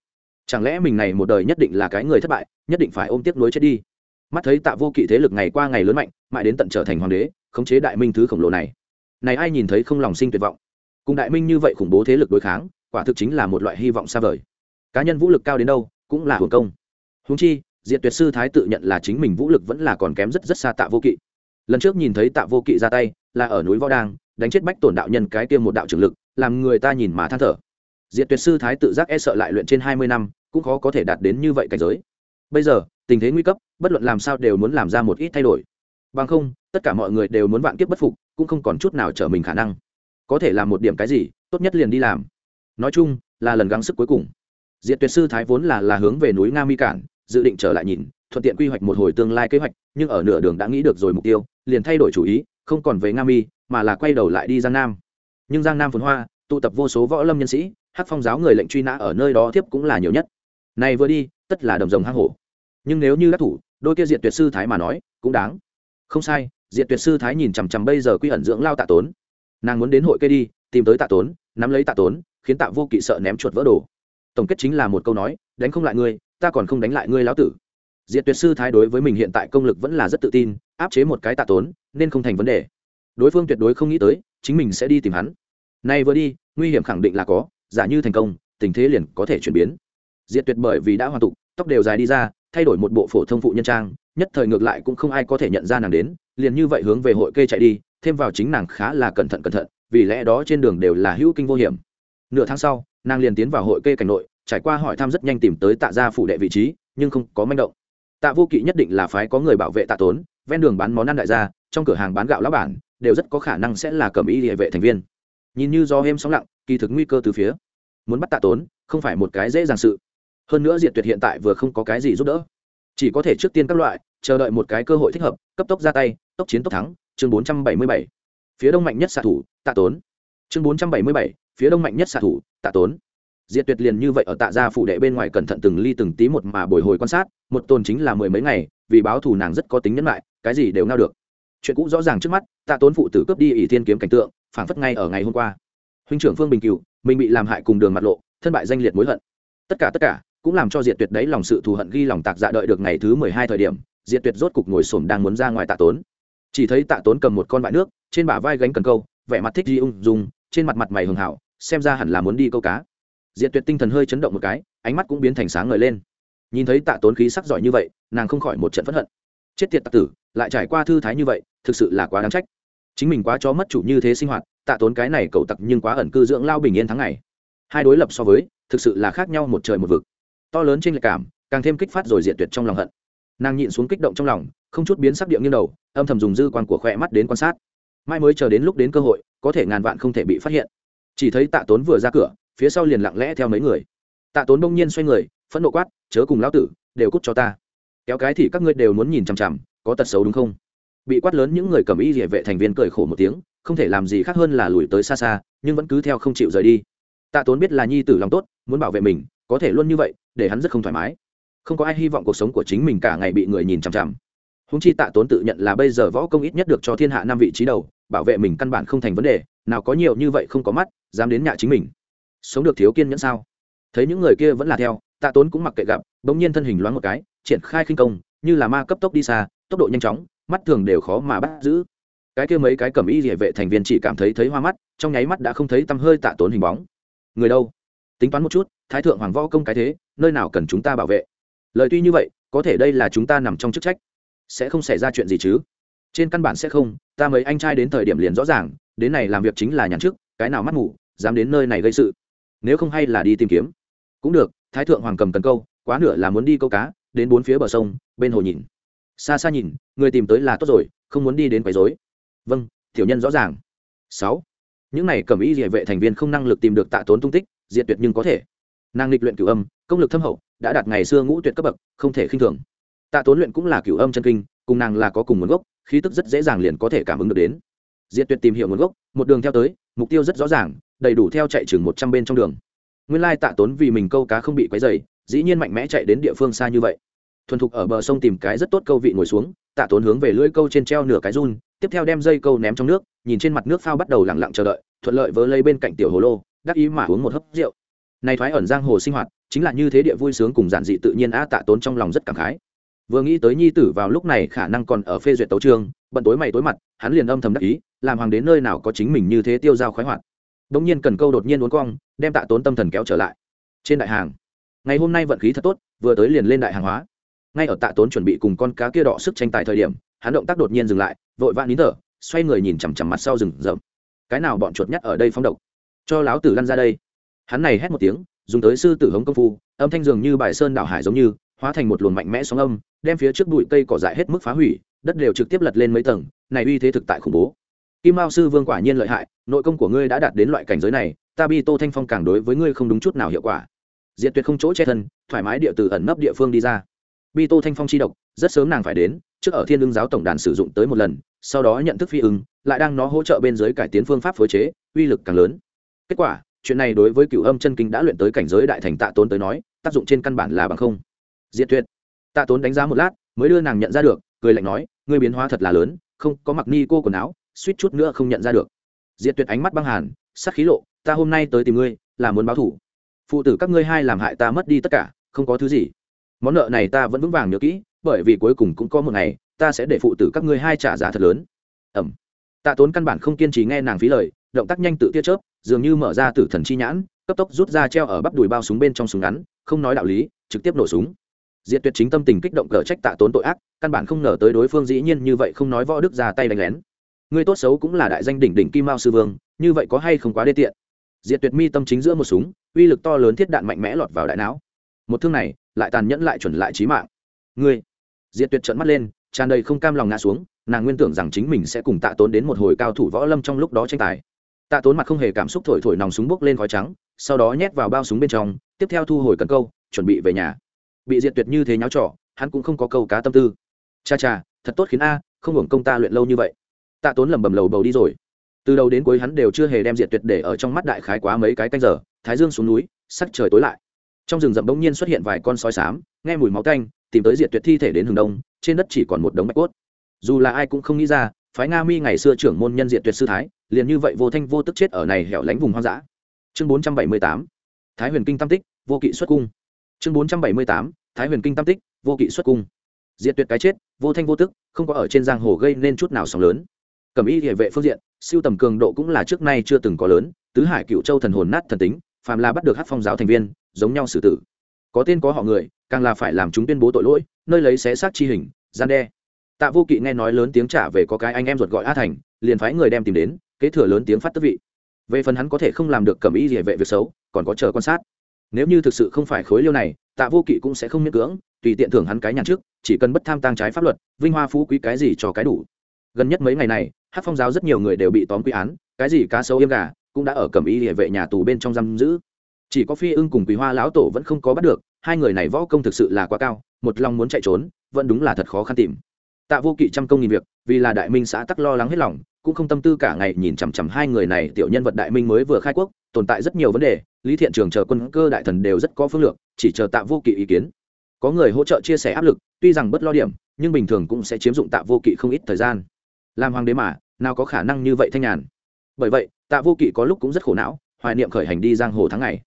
Chẳng lẽ mình này một đời nhất định là cái người thất bại, nhất định phải ôm tiếc nuối chết đi? Mắt thấy tạ vô kỵ thế lực ngày qua ngày lớn mạnh, mãi đến tận trở thành hoàng đế khống chế đại minh thứ khổng lồ này. Này ai nhìn thấy không lòng sinh tuyệt vọng? Cùng đại minh như vậy khủng bố thế lực đối kháng, quả thực chính là một loại hy vọng xa vời. Cá nhân vũ lực cao đến đâu, cũng là hưởng công. Húng chi, diệt tuyệt sư thái tự nhận là chính mình vũ lực vẫn là còn kém rất rất xa tạ vô kỵ. Lần trước nhìn thấy tạ vô kỵ ra tay, là ở núi võ đang đánh chết bách tổn đạo nhân cái tiêm một đạo trưởng lực, làm người ta nhìn mà than thở. Diệt tuyệt sư thái tự giác e sợ lại luyện trên hai mươi năm, cũng khó có thể đạt đến như vậy cảnh giới. Bây giờ, tình thế nguy cấp, bất luận làm sao đều muốn làm ra một ít thay đổi bằng không, tất cả mọi người đều muốn vạn kiếp bất phục, cũng không còn chút nào trở mình khả năng. Có thể làm một điểm cái gì, tốt nhất liền đi làm. Nói chung, là lần gắng sức cuối cùng. Diệt tuyệt sư thái vốn là là hướng về núi nga mi cản, dự định trở lại nhìn, thuận tiện quy hoạch một hồi tương lai kế hoạch, nhưng ở nửa đường đã nghĩ được rồi mục tiêu, liền thay đổi chủ ý, không còn về nga mi, mà là quay đầu lại đi giang nam. Nhưng giang nam phồn hoa, tụ tập vô số võ lâm nhân sĩ hát phong giáo người lệnh truy nã ở nơi đó tiếp cũng là nhiều nhất. Này vừa đi, tất là đồng rồng hang hổ. Nhưng nếu như đắc thủ, đôi kia diệt tuyệt sư thái mà nói, cũng đáng không sai, diệt tuyệt sư thái nhìn chằm chằm bây giờ quy ẩn dưỡng lao tạ tốn. Nàng muốn đến hội cây đi, tìm tới tạ tốn, nắm lấy tạ tốn, khiến tạ vô kỵ sợ ném chuột vỡ đồ. Tổng kết chính là một câu nói, đánh không lại ngươi, ta còn không đánh lại ngươi lão tử. Diệt tuyệt sư thái đối với mình hiện tại công lực vẫn là rất tự tin, áp chế một cái tạ tốn, nên không thành vấn đề. Đối phương tuyệt đối không nghĩ tới, chính mình sẽ đi tìm hắn. Nay vừa đi, nguy hiểm khẳng định là có, giả như thành công, tình thế liền có thể chuyển biến. Diệt tuyệt bởi vì đã hoàn tụ tóc đều dài đi ra, thay đổi một bộ phổ thông phụ nhân trang nhất thời ngược lại cũng không ai có thể nhận ra nàng đến, liền như vậy hướng về hội kê chạy đi, thêm vào chính nàng khá là cẩn thận cẩn thận, vì lẽ đó trên đường đều là hữu kinh vô hiểm. Nửa tháng sau, nàng liền tiến vào hội kê cảnh nội, trải qua hỏi thăm rất nhanh tìm tới tạ gia phủ đệ vị trí, nhưng không có manh động. Tạ vô kỵ nhất định là phái có người bảo vệ tạ tốn, ven đường bán món ăn đại gia, trong cửa hàng bán gạo lá bản, đều rất có khả năng sẽ là cầm y địa vệ thành viên. Nhìn như do êm sóng lặng, kỳ thực nguy cơ từ phía. Muốn bắt tạ tốn, không phải một cái dễ dàng sự. Hơn nữa diệt tuyệt hiện tại vừa không có cái gì giúp đỡ chỉ có thể trước tiên các loại chờ đợi một cái cơ hội thích hợp cấp tốc ra tay tốc chiến tốc thắng chương 477. phía đông mạnh nhất xạ thủ tạ tốn. Chương 477, phía đông mạnh nhất xạ thủ tạ tốn. Diệt tuyệt liền như vậy ở tạ gia phủ đệ bên ngoài cẩn thận từng ly từng tí một mà bồi hồi quan sát một tồn chính là mười mấy ngày vì báo thù nàng rất có tính nhân lại cái gì đều ngao được. Chuyện cũ rõ ràng trước mắt tạ tốn phụ tử cướp đi ỷ thiên kiếm cảnh tượng phảng phất ngay ở ngày hôm qua. Huynh trưởng phương bình cựu mình bị làm hại cùng đường mặt lộ thân bại danh liệt mối hận. Tất cả tất cả cũng làm cho diệt tuyệt đấy lòng sự thù hận ghi lòng tạc dạ đợi được ngày thứ mười hai thời điểm, diệt tuyệt rốt cục ngồi xổm đang muốn ra ngoài tạ tốn. Chỉ thấy tạ tốn cầm một con vại nước, trên bả vai gánh cần câu, vẻ mặt thích di ung dung, trên mặt mặt mày hường hảo, xem ra hẳn là muốn đi câu cá. Diệt tuyệt tinh thần hơi chấn động một cái, ánh mắt cũng biến thành sáng ngời lên. Nhìn thấy tạ tốn khí sắc giỏi như vậy, nàng không khỏi một trận phẫn hận. Chết tiệt tạ tử, lại trải qua thư thái như vậy, thực sự là quá đáng trách. Chính mình quá chó mất chủ như thế sinh hoạt, tạ tốn cái này cậu tặc nhưng quá ẩn cư dưỡng lao bình yên tháng ngày. Hai đối lập so với, thực sự là khác nhau một trời một vực to lớn trên lệch cảm, càng thêm kích phát rồi diện tuyệt trong lòng hận. Nàng nhịn xuống kích động trong lòng, không chút biến sắc điệu nghiêng đầu, âm thầm dùng dư quan của khoe mắt đến quan sát. Mai mới chờ đến lúc đến cơ hội, có thể ngàn vạn không thể bị phát hiện. Chỉ thấy tạ tốn vừa ra cửa, phía sau liền lặng lẽ theo mấy người. Tạ tốn đông nhiên xoay người, phẫn nộ quát, chớ cùng lão tử, đều cút cho ta. Kéo cái thì các ngươi đều muốn nhìn chằm chằm, có tật xấu đúng không? Bị quát lớn những người cầm y địa vệ thành viên cười khổ một tiếng, không thể làm gì khác hơn là lùi tới xa xa, nhưng vẫn cứ theo không chịu rời đi. Tạ tốn biết là nhi tử lòng tốt, muốn bảo vệ mình, có thể luôn như vậy để hắn rất không thoải mái. Không có ai hy vọng cuộc sống của chính mình cả ngày bị người nhìn chằm chằm. Húng chi tạ tốn tự nhận là bây giờ võ công ít nhất được cho thiên hạ năm vị trí đầu, bảo vệ mình căn bản không thành vấn đề, nào có nhiều như vậy không có mắt, dám đến nhạ chính mình. Sống được thiếu kiên nhẫn sao? Thấy những người kia vẫn là theo, tạ tốn cũng mặc kệ gặp, bỗng nhiên thân hình loáng một cái, triển khai khinh công, như là ma cấp tốc đi xa, tốc độ nhanh chóng, mắt thường đều khó mà bắt giữ. Cái kia mấy cái cầm y địa vệ thành viên chỉ cảm thấy thấy hoa mắt, trong nháy mắt đã không thấy tăm hơi tạ tốn hình bóng. Người đâu? Tính toán một chút, thái thượng hoàng võ công cái thế nơi nào cần chúng ta bảo vệ? Lời tuy như vậy có thể đây là chúng ta nằm trong chức trách. Sẽ không xảy ra chuyện gì chứ? Trên căn bản sẽ không ta mấy anh trai đến thời điểm liền rõ ràng đến này làm việc chính là nhàn trước, cái nào mắt ngủ dám đến nơi này gây sự. Nếu không hay là đi tìm kiếm. Cũng được thái thượng hoàng cầm cần câu quá nửa là muốn đi câu cá đến bốn phía bờ sông bên hồ nhìn. Xa xa nhìn người tìm tới là tốt rồi không muốn đi đến quấy rối. Vâng tiểu nhân rõ ràng. Sáu. Những này cầm ý địa vệ thành viên không năng lực tìm được tạ tốn tung tích diệt tuyệt nhưng có thể năng lịch luyện cửu âm, công lực thâm hậu, đã đạt ngày xưa ngũ tuyệt cấp bậc, không thể khinh thường. Tạ tốn luyện cũng là cửu âm chân kinh, cùng nàng là có cùng nguồn gốc, khí tức rất dễ dàng liền có thể cảm ứng được đến. Diệt tuyệt tìm hiểu nguồn gốc, một đường theo tới, mục tiêu rất rõ ràng, đầy đủ theo chạy chừng một trăm bên trong đường. Nguyên lai tạ tốn vì mình câu cá không bị quấy dày dĩ nhiên mạnh mẽ chạy đến địa phương xa như vậy. Thuần thục ở bờ sông tìm cái rất tốt câu vị ngồi xuống, tạ tốn hướng về lưỡi câu trên treo nửa cái run, tiếp theo đem dây câu ném trong nước, nhìn trên mặt nước phao bắt đầu lẳng lặng chờ đợi, thuận lợi vớ lấy bên cạnh tiểu hồ lô, đắc ý mà uống một hớp rượu này thoái ẩn giang hồ sinh hoạt, chính là như thế địa vui sướng cùng giản dị tự nhiên a tạ tốn trong lòng rất cảm khái. Vừa nghĩ tới nhi tử vào lúc này khả năng còn ở phê duyệt tấu trương bận tối mày tối mặt, hắn liền âm thầm đắc ý, làm hoàng đến nơi nào có chính mình như thế tiêu dao khoái hoạt. Đống nhiên cần câu đột nhiên uốn cong, đem tạ tốn tâm thần kéo trở lại. Trên đại hàng, ngày hôm nay vận khí thật tốt, vừa tới liền lên đại hàng hóa. Ngay ở tạ tốn chuẩn bị cùng con cá kia đỏ sức tranh tài thời điểm, hắn động tác đột nhiên dừng lại, vội vã nín thở, xoay người nhìn chằm chằm mặt sau rừng rậm. Cái nào bọn chuột nhắt ở đây phóng độc? Cho láo tử lăn ra đây hắn này hét một tiếng dùng tới sư tử hống công phu âm thanh dường như bài sơn đảo hải giống như hóa thành một luồng mạnh mẽ sóng âm đem phía trước bụi cây cỏ dại hết mức phá hủy đất đều trực tiếp lật lên mấy tầng này uy thế thực tại khủng bố. Kim mao sư vương quả nhiên lợi hại nội công của ngươi đã đạt đến loại cảnh giới này ta bi tô thanh phong càng đối với ngươi không đúng chút nào hiệu quả. Diện tuyệt không chỗ che thân thoải mái địa từ ẩn nấp địa phương đi ra. Bi tô thanh phong chi độc rất sớm nàng phải đến trước ở thiên Lương giáo tổng đàn sử dụng tới một lần sau đó nhận thức phi ứng, lại đang nó hỗ trợ bên dưới cải tiến phương pháp phối chế uy lực càng lớn. Kết quả chuyện này đối với cựu âm chân kinh đã luyện tới cảnh giới đại thành tạ tốn tới nói, tác dụng trên căn bản là bằng không. Diệt tuyệt. Tạ tốn đánh giá một lát, mới đưa nàng nhận ra được, cười lạnh nói, ngươi biến hóa thật là lớn, không, có mặc ni cô quần áo, suýt chút nữa không nhận ra được. Diệt tuyệt ánh mắt băng hàn sắc khí lộ, ta hôm nay tới tìm ngươi, là muốn báo thủ. Phụ tử các ngươi hai làm hại ta mất đi tất cả, không có thứ gì. Món nợ này ta vẫn vững vàng nhớ kỹ, bởi vì cuối cùng cũng có một ngày, ta sẽ để phụ tử các ngươi hai trả giá thật lớn. Ẩm. Tạ tốn căn bản không kiên trì nghe nàng phí lời, động tác nhanh tự tia chớp dường như mở ra tử thần chi nhãn cấp tốc rút ra treo ở bắp đùi bao súng bên trong súng ngắn không nói đạo lý trực tiếp nổ súng. Diệt tuyệt chính tâm tình kích động cờ trách tạ tốn tội ác căn bản không ngờ tới đối phương dĩ nhiên như vậy không nói võ đức ra tay đánh lén. Người tốt xấu cũng là đại danh đỉnh đỉnh kim mao sư vương như vậy có hay không quá đê tiện? Diệt tuyệt mi tâm chính giữa một súng uy lực to lớn thiết đạn mạnh mẽ lọt vào đại não. Một thương này lại tàn nhẫn lại chuẩn lại trí mạng. Người, diệt tuyệt trợn mắt lên tràn đầy không cam lòng ngã xuống nàng nguyên tưởng rằng chính mình sẽ cùng tạ tốn đến một hồi cao thủ võ lâm trong lúc đó tranh tài tạ tốn mặt không hề cảm xúc thổi thổi nòng súng bốc lên khói trắng, sau đó nhét vào bao súng bên trong, tiếp theo thu hồi cần câu, chuẩn bị về nhà. Bị diệt tuyệt như thế nháo trỏ hắn cũng không có câu cá tâm tư. Cha cha, thật tốt khiến a, không hưởng công ta luyện lâu như vậy. Tạ tốn lẩm bẩm lầu bầu đi rồi. Từ đầu đến cuối hắn đều chưa hề đem diệt tuyệt để ở trong mắt đại khái quá mấy cái canh giờ, thái dương xuống núi, sắc trời tối lại. Trong rừng rậm bỗng nhiên xuất hiện vài con sói xám, nghe mùi máu tanh, tìm tới diệt tuyệt thi thể đến hừng đông, trên đất chỉ còn một đống bạch cốt. Dù là ai cũng không nghĩ ra phái nga mi ngày xưa trưởng môn nhân diện tuyệt sư thái, liền như vậy vô thanh vô tức chết ở này hẻo lánh vùng hoang dã. Chương bốn trăm bảy mươi tám, thái huyền kinh tam tích, vô kỵ xuất cung. Chương bốn trăm bảy mươi tám, thái huyền kinh tam tích, vô kỵ xuất cung. Diện tuyệt cái chết, vô thanh vô tức, không có ở trên giang hồ gây nên chút nào sóng lớn. Cầm y địa vệ phương diện, siêu tầm cường độ cũng là trước nay chưa từng có lớn, tứ hải cựu châu thần hồn nát thần tính, phàm là bắt được hát phong giáo thành viên, giống nhau xử tử. Có tên có họ người, càng là phải làm chúng tuyên bố tội lỗi, nơi lấy xé xác chi hình, gian đe tạ vô kỵ nghe nói lớn tiếng trả về có cái anh em ruột gọi a thành, liền phái người đem tìm đến, kế thừa lớn tiếng phát tức vị. Về phần hắn có thể không làm được cầm ý địa vệ việc xấu, còn có chờ quan sát. Nếu như thực sự không phải khối liêu này, tạ vô kỵ cũng sẽ không miễn cưỡng, tùy tiện thưởng hắn cái nhàn trước, chỉ cần bất tham tăng trái pháp luật, vinh hoa phú quý cái gì cho cái đủ. Gần nhất mấy ngày này hát phong giáo rất nhiều người đều bị tóm quy án, cái gì cá sấu yêm gà, cũng đã ở cầm ý địa vệ nhà tù bên trong giam giữ. Chỉ có phi ưng cùng quý hoa lão tổ vẫn không có bắt được, hai người này võ công thực sự là quá cao, một lòng muốn chạy trốn, vẫn đúng là thật khó khăn tìm tạ vô kỵ trăm công nghìn việc, vì là đại minh xã tắc lo lắng hết lòng, cũng không tâm tư cả ngày nhìn chằm chằm hai người này tiểu nhân vật đại minh mới vừa khai quốc, tồn tại rất nhiều vấn đề, lý thiện trường chờ quân cơ đại thần đều rất có phương lược, chỉ chờ tạ vô kỵ ý kiến. Có người hỗ trợ chia sẻ áp lực, tuy rằng bất lo điểm, nhưng bình thường cũng sẽ chiếm dụng tạ vô kỵ không ít thời gian. Làm hoàng đế mà, nào có khả năng như vậy thanh nhàn. Bởi vậy, tạ vô kỵ có lúc cũng rất khổ não, hoài niệm khởi hành đi giang hồ tháng ngày.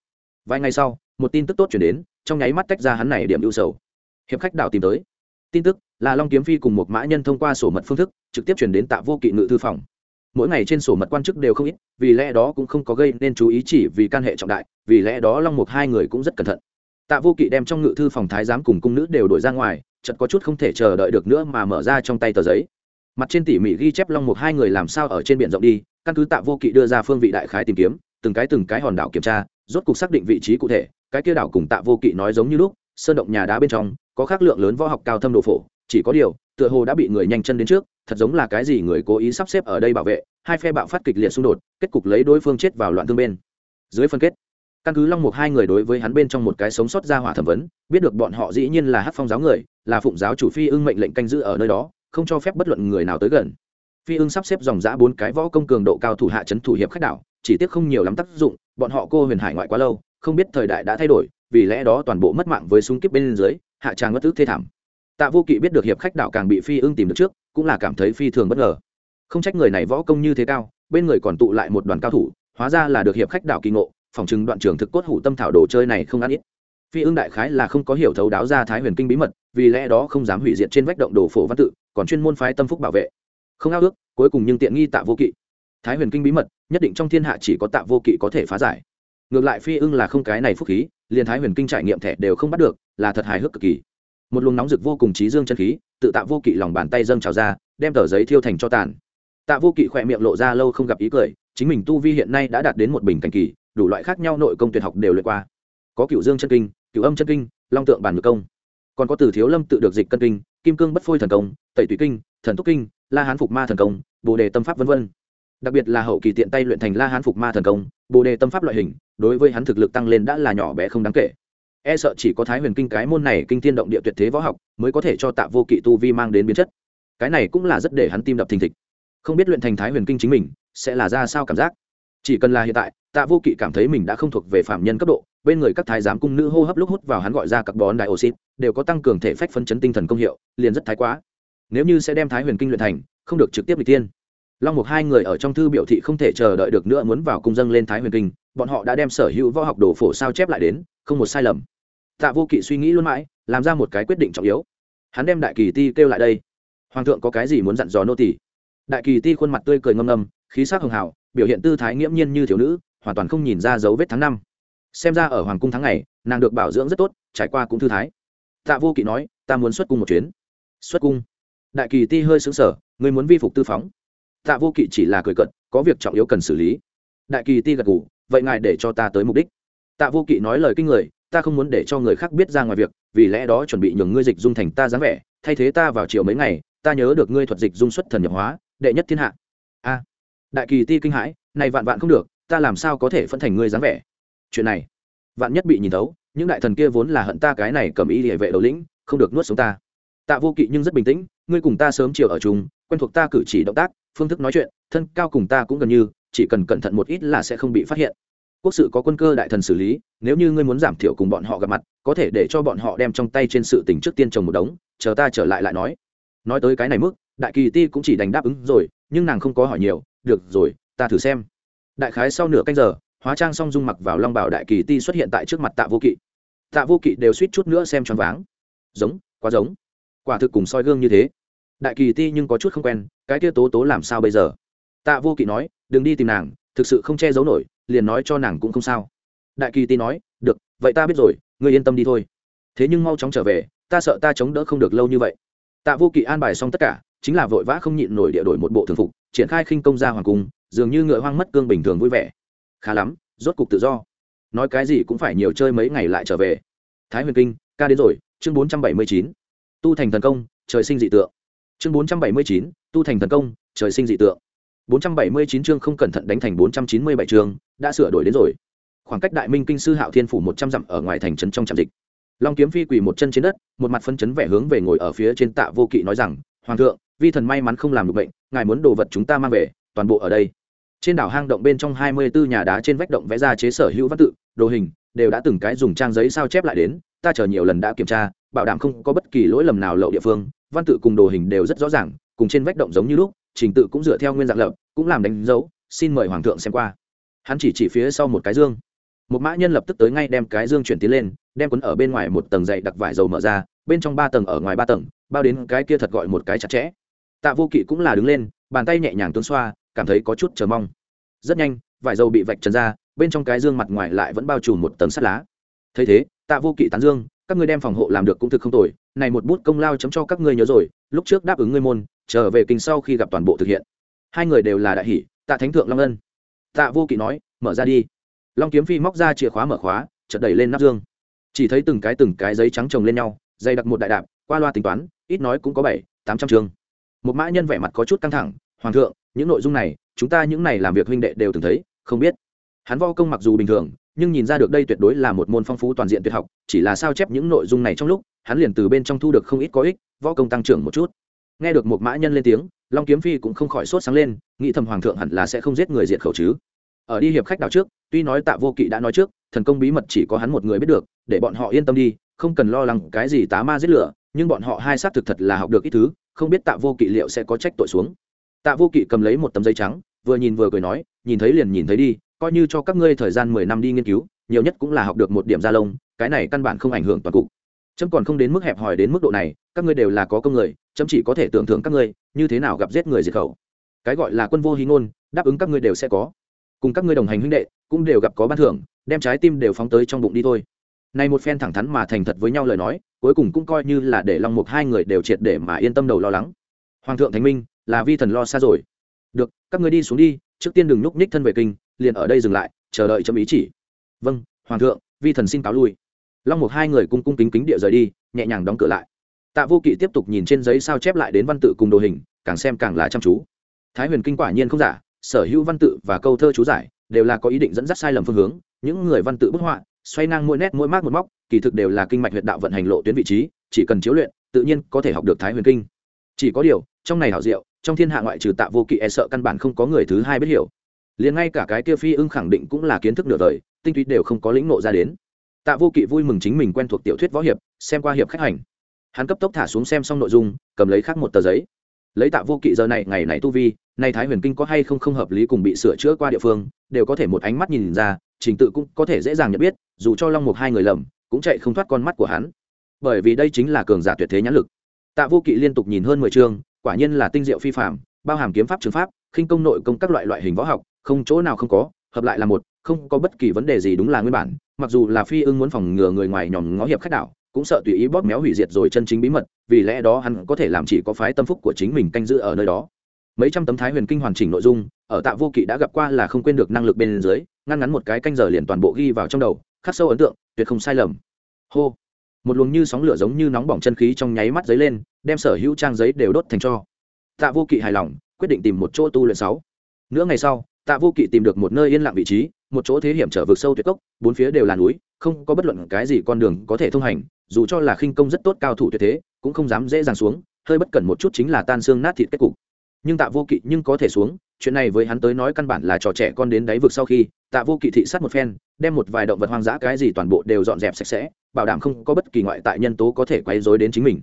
Vài ngày sau, một tin tức tốt chuyển đến, trong nháy mắt tách ra hắn này điểm ưu sầu. Hiệp khách đảo tìm tới. Tin tức là long kiếm phi cùng một mã nhân thông qua sổ mật phương thức, trực tiếp chuyển đến tạ vô kỵ ngự thư phòng. Mỗi ngày trên sổ mật quan chức đều không ít, vì lẽ đó cũng không có gây nên chú ý chỉ vì can hệ trọng đại, vì lẽ đó long một hai người cũng rất cẩn thận. Tạ vô kỵ đem trong ngự thư phòng thái giám cùng cung nữ đều đổi ra ngoài, chợt có chút không thể chờ đợi được nữa mà mở ra trong tay tờ giấy. Mặt trên tỉ mỉ ghi chép long một hai người làm sao ở trên biển rộng đi, căn cứ tạ vô kỵ đưa ra phương vị đại khái tìm kiếm, từng cái từng cái hòn đảo kiểm tra, rốt cục xác định vị trí cụ thể, cái kia đảo cùng tạ vô kỵ nói giống như lúc, sơn động nhà đá bên trong, có khắc lượng lớn võ học cao thâm độ phổ chỉ có điều, tựa hồ đã bị người nhanh chân đến trước, thật giống là cái gì người cố ý sắp xếp ở đây bảo vệ, hai phe bạo phát kịch liệt xung đột, kết cục lấy đối phương chết vào loạn thương bên. Dưới phân kết, căn cứ long mục hai người đối với hắn bên trong một cái sống sót ra hỏa thẩm vấn, biết được bọn họ dĩ nhiên là hát phong giáo người, là phụng giáo chủ phi ưng mệnh lệnh canh giữ ở nơi đó, không cho phép bất luận người nào tới gần. Phi ưng sắp xếp dòng giã bốn cái võ công cường độ cao thủ hạ chấn thủ hiệp khách đảo, chỉ tiếc không nhiều lắm tác dụng, bọn họ cô huyền hải ngoại quá lâu, không biết thời đại đã thay đổi, vì lẽ đó toàn bộ mất mạng với súng kíp bên dưới, hạ tràng bất tức thê thảm tạ vô kỵ biết được hiệp khách đảo càng bị phi ưng tìm được trước, cũng là cảm thấy phi thường bất ngờ. Không trách người này võ công như thế cao, bên người còn tụ lại một đoàn cao thủ, hóa ra là được hiệp khách đảo kỳ ngộ, phòng chừng đoạn trường thực cốt hủ tâm thảo đồ chơi này không ăn ít. Phi ưng đại khái là không có hiểu thấu đáo ra thái huyền kinh bí mật, vì lẽ đó không dám hủy diệt trên vách động đồ phổ văn tự, còn chuyên môn phái tâm phúc bảo vệ. Không ao ước, cuối cùng nhưng tiện nghi tạ vô kỵ. Thái huyền kinh bí mật, nhất định trong thiên hạ chỉ có tạ vô kỵ có thể phá giải. Ngược lại phi ưng là không cái này phúc khí, liền thái huyền kinh trải nghiệm thẻ đều không bắt được, là thật hài hước cực kỳ một luồng nóng rực vô cùng trí dương chân khí, tự tạ vô kỵ lòng bàn tay dâng trào ra, đem tờ giấy thiêu thành cho tàn. Tạ vô kỵ khỏe miệng lộ ra lâu không gặp ý cười, chính mình tu vi hiện nay đã đạt đến một bình cảnh kỳ, đủ loại khác nhau nội công tuyệt học đều luyện qua. Có cựu dương chân kinh, cựu âm chân kinh, long tượng bản ngược công. Còn có từ thiếu lâm tự được dịch cân kinh, kim cương bất phôi thần công, tẩy tùy kinh, thần túc kinh, la hán phục ma thần công, bồ đề tâm pháp v v đặc biệt là hậu kỳ tiện tay luyện thành la hán phục ma thần công, bồ đề tâm pháp loại hình, đối với hắn thực lực tăng lên đã là nhỏ bé không đáng kể e sợ chỉ có thái huyền kinh cái môn này kinh Thiên động địa tuyệt thế võ học mới có thể cho tạ vô kỵ tu vi mang đến biến chất. Cái này cũng là rất để hắn tim đập thình thịch. Không biết luyện thành thái huyền kinh chính mình sẽ là ra sao cảm giác. Chỉ cần là hiện tại, tạ vô kỵ cảm thấy mình đã không thuộc về phạm nhân cấp độ, bên người các thái giám cung nữ hô hấp lúc hút vào hắn gọi ra các bón đại oxy đều có tăng cường thể phách phân chấn tinh thần công hiệu, liền rất thái quá. Nếu như sẽ đem thái huyền kinh luyện thành, không được trực tiếp bị tiên long mục hai người ở trong thư biểu thị không thể chờ đợi được nữa muốn vào cung dâng lên thái huyền kinh, bọn họ đã đem sở hữu võ học đồ phổ sao chép lại đến không một sai lầm. Tạ vô kỵ suy nghĩ luôn mãi, làm ra một cái quyết định trọng yếu. Hắn đem đại kỳ ti kêu lại đây. Hoàng thượng có cái gì muốn dặn dò nô tỷ đại kỳ ti khuôn mặt tươi cười ngâm ngâm, khí sắc hường hảo biểu hiện tư thái nghiễm nhiên như thiếu nữ, hoàn toàn không nhìn ra dấu vết tháng năm. Xem ra ở hoàng cung tháng này nàng được bảo dưỡng rất tốt, trải qua cũng thư thái. Tạ vô kỵ nói, ta muốn xuất cung một chuyến. Xuất cung? Đại kỳ ti hơi xứng sở người muốn vi phục tư phóng? Tạ vô kỵ chỉ là cười cận có việc trọng yếu cần xử lý. Đại kỳ ti gật g ủ vậy ngài để cho ta tới mục đích tạ vô kỵ nói lời kinh người, ta không muốn để cho người khác biết ra ngoài việc, vì lẽ đó chuẩn bị nhường ngươi dịch dung thành ta dáng vẻ, thay thế ta vào chiều mấy ngày, ta nhớ được ngươi thuật dịch dung xuất thần nhập hóa, đệ nhất thiên hạ. A. Đại kỳ ti kinh hãi, này vạn vạn không được, ta làm sao có thể phân thành ngươi dáng vẻ? Chuyện này, vạn nhất bị nhìn thấu, những đại thần kia vốn là hận ta cái này cầm ý địa vệ đầu lĩnh, không được nuốt sống ta. Tạ vô kỵ nhưng rất bình tĩnh, ngươi cùng ta sớm chiều ở chung, quen thuộc ta cử chỉ động tác, phương thức nói chuyện, thân cao cùng ta cũng gần như, chỉ cần cẩn thận một ít là sẽ không bị phát hiện quốc sự có quân cơ đại thần xử lý, nếu như ngươi muốn giảm thiểu cùng bọn họ gặp mặt, có thể để cho bọn họ đem trong tay trên sự tình trước tiên trồng một đống, chờ ta trở lại lại nói. Nói tới cái này mức, đại kỳ ti cũng chỉ đành đáp ứng rồi, nhưng nàng không có hỏi nhiều, được rồi, ta thử xem. Đại khái sau nửa canh giờ, hóa trang xong dung mặc vào long bảo đại kỳ ti xuất hiện tại trước mặt tạ vô kỵ. Tạ vô kỵ đều suýt chút nữa xem choáng váng. Giống, quá giống. Quả thực cùng soi gương như thế. Đại kỳ ti nhưng có chút không quen, cái kia tố tố làm sao bây giờ? Tạ vô kỵ nói, đừng đi tìm nàng, thực sự không che giấu nổi liền nói cho nàng cũng không sao. Đại kỳ ti nói, được, vậy ta biết rồi, ngươi yên tâm đi thôi. Thế nhưng mau chóng trở về, ta sợ ta chống đỡ không được lâu như vậy. Tạ vô kỵ an bài xong tất cả, chính là vội vã không nhịn nổi địa đổi một bộ thường phục, triển khai khinh công ra hoàng cung, dường như ngựa hoang mất cương bình thường vui vẻ. Khá lắm, rốt cục tự do. Nói cái gì cũng phải nhiều chơi mấy ngày lại trở về. Thái huyền kinh, ca đến rồi, chương bốn trăm bảy mươi chín. Tu thành thần công, trời sinh dị tượng. Chương bốn trăm bảy mươi chín, tu thành thần công, trời sinh dị tượng bốn trăm bảy mươi chín chương không cẩn thận đánh thành bốn trăm chín mươi bảy chương, đã sửa đổi đến rồi. Khoảng cách đại minh kinh sư hạo thiên phủ một trăm dặm ở ngoài thành trấn trong trạm dịch. Long kiếm phi quỳ một chân trên đất, một mặt phân chấn vẻ hướng về ngồi ở phía trên tạ vô kỵ nói rằng, hoàng thượng, vi thần may mắn không làm được bệnh, ngài muốn đồ vật chúng ta mang về, toàn bộ ở đây. Trên đảo hang động bên trong hai mươi bốn nhà đá trên vách động vẽ ra chế sở hữu văn tự, đồ hình, đều đã từng cái dùng trang giấy sao chép lại đến, ta chờ nhiều lần đã kiểm tra, bảo đảm không có bất kỳ lỗi lầm nào lậu địa phương, văn tự cùng đồ hình đều rất rõ ràng, cùng trên vách động giống như lúc trình tự cũng dựa theo nguyên dạng lập, cũng làm đánh dấu, xin mời hoàng thượng xem qua. Hắn chỉ chỉ phía sau một cái dương. Một mã nhân lập tức tới ngay đem cái dương chuyển tiến lên, đem quấn ở bên ngoài một tầng dày đặc vải dầu mở ra, bên trong ba tầng ở ngoài ba tầng, bao đến cái kia thật gọi một cái chặt chẽ. Tạ vô kỵ cũng là đứng lên, bàn tay nhẹ nhàng tuôn xoa, cảm thấy có chút chờ mong. Rất nhanh, vải dầu bị vạch trần ra, bên trong cái dương mặt ngoài lại vẫn bao trùm một tầng sắt lá. Thấy thế, tạ vô kỵ tán dương, các ngươi đem phòng hộ làm được cũng thực không tồi, này một bút công lao chấm cho các ngươi nhớ rồi, lúc trước đáp ứng ngươi môn trở về kinh sau khi gặp toàn bộ thực hiện. Hai người đều là đại hỷ, tạ thánh thượng long ân. Tạ vô kỵ nói, mở ra đi. Long kiếm phi móc ra chìa khóa mở khóa chật đẩy lên nắp dương. Chỉ thấy từng cái từng cái giấy trắng chồng lên nhau, dày đặc một đại đạp, qua loa tính toán, ít nói cũng có bảy, tám trăm chương. Một mã nhân vẻ mặt có chút căng thẳng, hoàng thượng, những nội dung này, chúng ta những này làm việc huynh đệ đều từng thấy, không biết. Hắn vo công mặc dù bình thường, nhưng nhìn ra được đây tuyệt đối là một môn phong phú toàn diện tuyệt học, chỉ là sao chép những nội dung này trong lúc, hắn liền từ bên trong thu được không ít có ích, võ công tăng trưởng một chút nghe được một mã nhân lên tiếng, long kiếm phi cũng không khỏi sốt sáng lên, nghĩ thầm hoàng thượng hẳn là sẽ không giết người diệt khẩu chứ. Ở đi hiệp khách đảo trước, tuy nói tạ vô kỵ đã nói trước, thần công bí mật chỉ có hắn một người biết được, để bọn họ yên tâm đi, không cần lo lắng cái gì tá ma giết lửa, nhưng bọn họ hai sát thực thật là học được ít thứ, không biết tạ vô kỵ liệu sẽ có trách tội xuống. Tạ vô kỵ cầm lấy một tấm giấy trắng, vừa nhìn vừa cười nói, nhìn thấy liền nhìn thấy đi, coi như cho các ngươi thời gian mười năm đi nghiên cứu, nhiều nhất cũng là học được một điểm da lông, cái này căn bản không ảnh hưởng toàn cục chấm còn không đến mức hẹp hòi đến mức độ này, các ngươi đều là có công người, chấm chỉ có thể tưởng thưởng các ngươi, như thế nào gặp giết người diệt khẩu. Cái gọi là quân vô hí ngôn, đáp ứng các ngươi đều sẽ có. Cùng các ngươi đồng hành huynh đệ, cũng đều gặp có ban thưởng, đem trái tim đều phóng tới trong bụng đi thôi. Này một phen thẳng thắn mà thành thật với nhau lời nói, cuối cùng cũng coi như là để long mục hai người đều triệt để mà yên tâm đầu lo lắng. Hoàng thượng thánh minh, là vi thần lo xa rồi. Được, các ngươi đi xuống đi, trước tiên đừng núp ních thân về kinh, liền ở đây dừng lại, chờ đợi chấm ý chỉ. Vâng hoàng thượng, vi thần xin cáo lui long mục hai người cung cung kính kính địa rời đi, nhẹ nhàng đóng cửa lại. Tạ vô kỵ tiếp tục nhìn trên giấy sao chép lại đến văn tự cùng đồ hình, càng xem càng là chăm chú. Thái huyền kinh quả nhiên không giả, sở hữu văn tự và câu thơ chú giải đều là có ý định dẫn dắt sai lầm phương hướng, những người văn tự bức họa, xoay ngang mỗi nét mỗi mác một móc, kỳ thực đều là kinh mạch huyệt đạo vận hành lộ tuyến vị trí, chỉ cần chiếu luyện, tự nhiên có thể học được thái huyền kinh. Chỉ có điều, trong này hảo diệu, trong thiên hạ ngoại trừ tạ vô kỵ e sợ căn bản không có người thứ hai biết hiểu. Liền ngay cả cái kia phi ưng khẳng định cũng là kiến thức nửa đời, tinh túy đều không có lĩnh nộ ra đến tạ vô kỵ vui mừng chính mình quen thuộc tiểu thuyết võ hiệp, xem qua hiệp khách hành. Hắn cấp tốc thả xuống xem xong nội dung, cầm lấy khác một tờ giấy. Lấy tạ vô kỵ giờ này, ngày này tu vi, nay thái huyền kinh có hay không không hợp lý cùng bị sửa chữa qua địa phương, đều có thể một ánh mắt nhìn ra, trình tự cũng có thể dễ dàng nhận biết, dù cho long Mục hai người lầm, cũng chạy không thoát con mắt của hắn. Bởi vì đây chính là cường giả tuyệt thế nhãn lực. Tạ vô kỵ liên tục nhìn hơn mười chương, quả nhiên là tinh diệu phi phạm bao hàm kiếm pháp trường pháp, khinh công nội công các loại loại hình võ học, không chỗ nào không có, hợp lại là một, không có bất kỳ vấn đề gì đúng là nguyên bản mặc dù là phi ưng muốn phòng ngừa người ngoài nhòm ngó hiệp khách đảo, cũng sợ tùy ý bóp méo hủy diệt rồi chân chính bí mật, vì lẽ đó hắn có thể làm chỉ có phái tâm phúc của chính mình canh giữ ở nơi đó. Mấy trăm tấm thái huyền kinh hoàn chỉnh nội dung, ở tạ vô kỵ đã gặp qua là không quên được năng lực bên dưới, ngăn ngắn một cái canh giờ liền toàn bộ ghi vào trong đầu, khắc sâu ấn tượng, tuyệt không sai lầm. Hô. Một luồng như sóng lửa giống như nóng bỏng chân khí trong nháy mắt giấy lên, đem sở hữu trang giấy đều đốt thành cho. Tạ vô kỵ hài lòng, quyết định tìm một chỗ tu luyện sáu. Nửa ngày sau, tạ vô kỵ tìm được một nơi yên lặng vị trí một chỗ thế hiểm trở vực sâu tuyệt cốc, bốn phía đều là núi, không có bất luận cái gì con đường có thể thông hành, dù cho là khinh công rất tốt cao thủ tuyệt thế, cũng không dám dễ dàng xuống, hơi bất cẩn một chút chính là tan xương nát thịt kết cục. Nhưng tạ vô kỵ nhưng có thể xuống, chuyện này với hắn tới nói căn bản là trò trẻ con đến đáy vực sau khi, tạ vô kỵ thị sát một phen, đem một vài động vật hoang dã cái gì toàn bộ đều dọn dẹp sạch sẽ, bảo đảm không có bất kỳ ngoại tại nhân tố có thể quấy rối đến chính mình.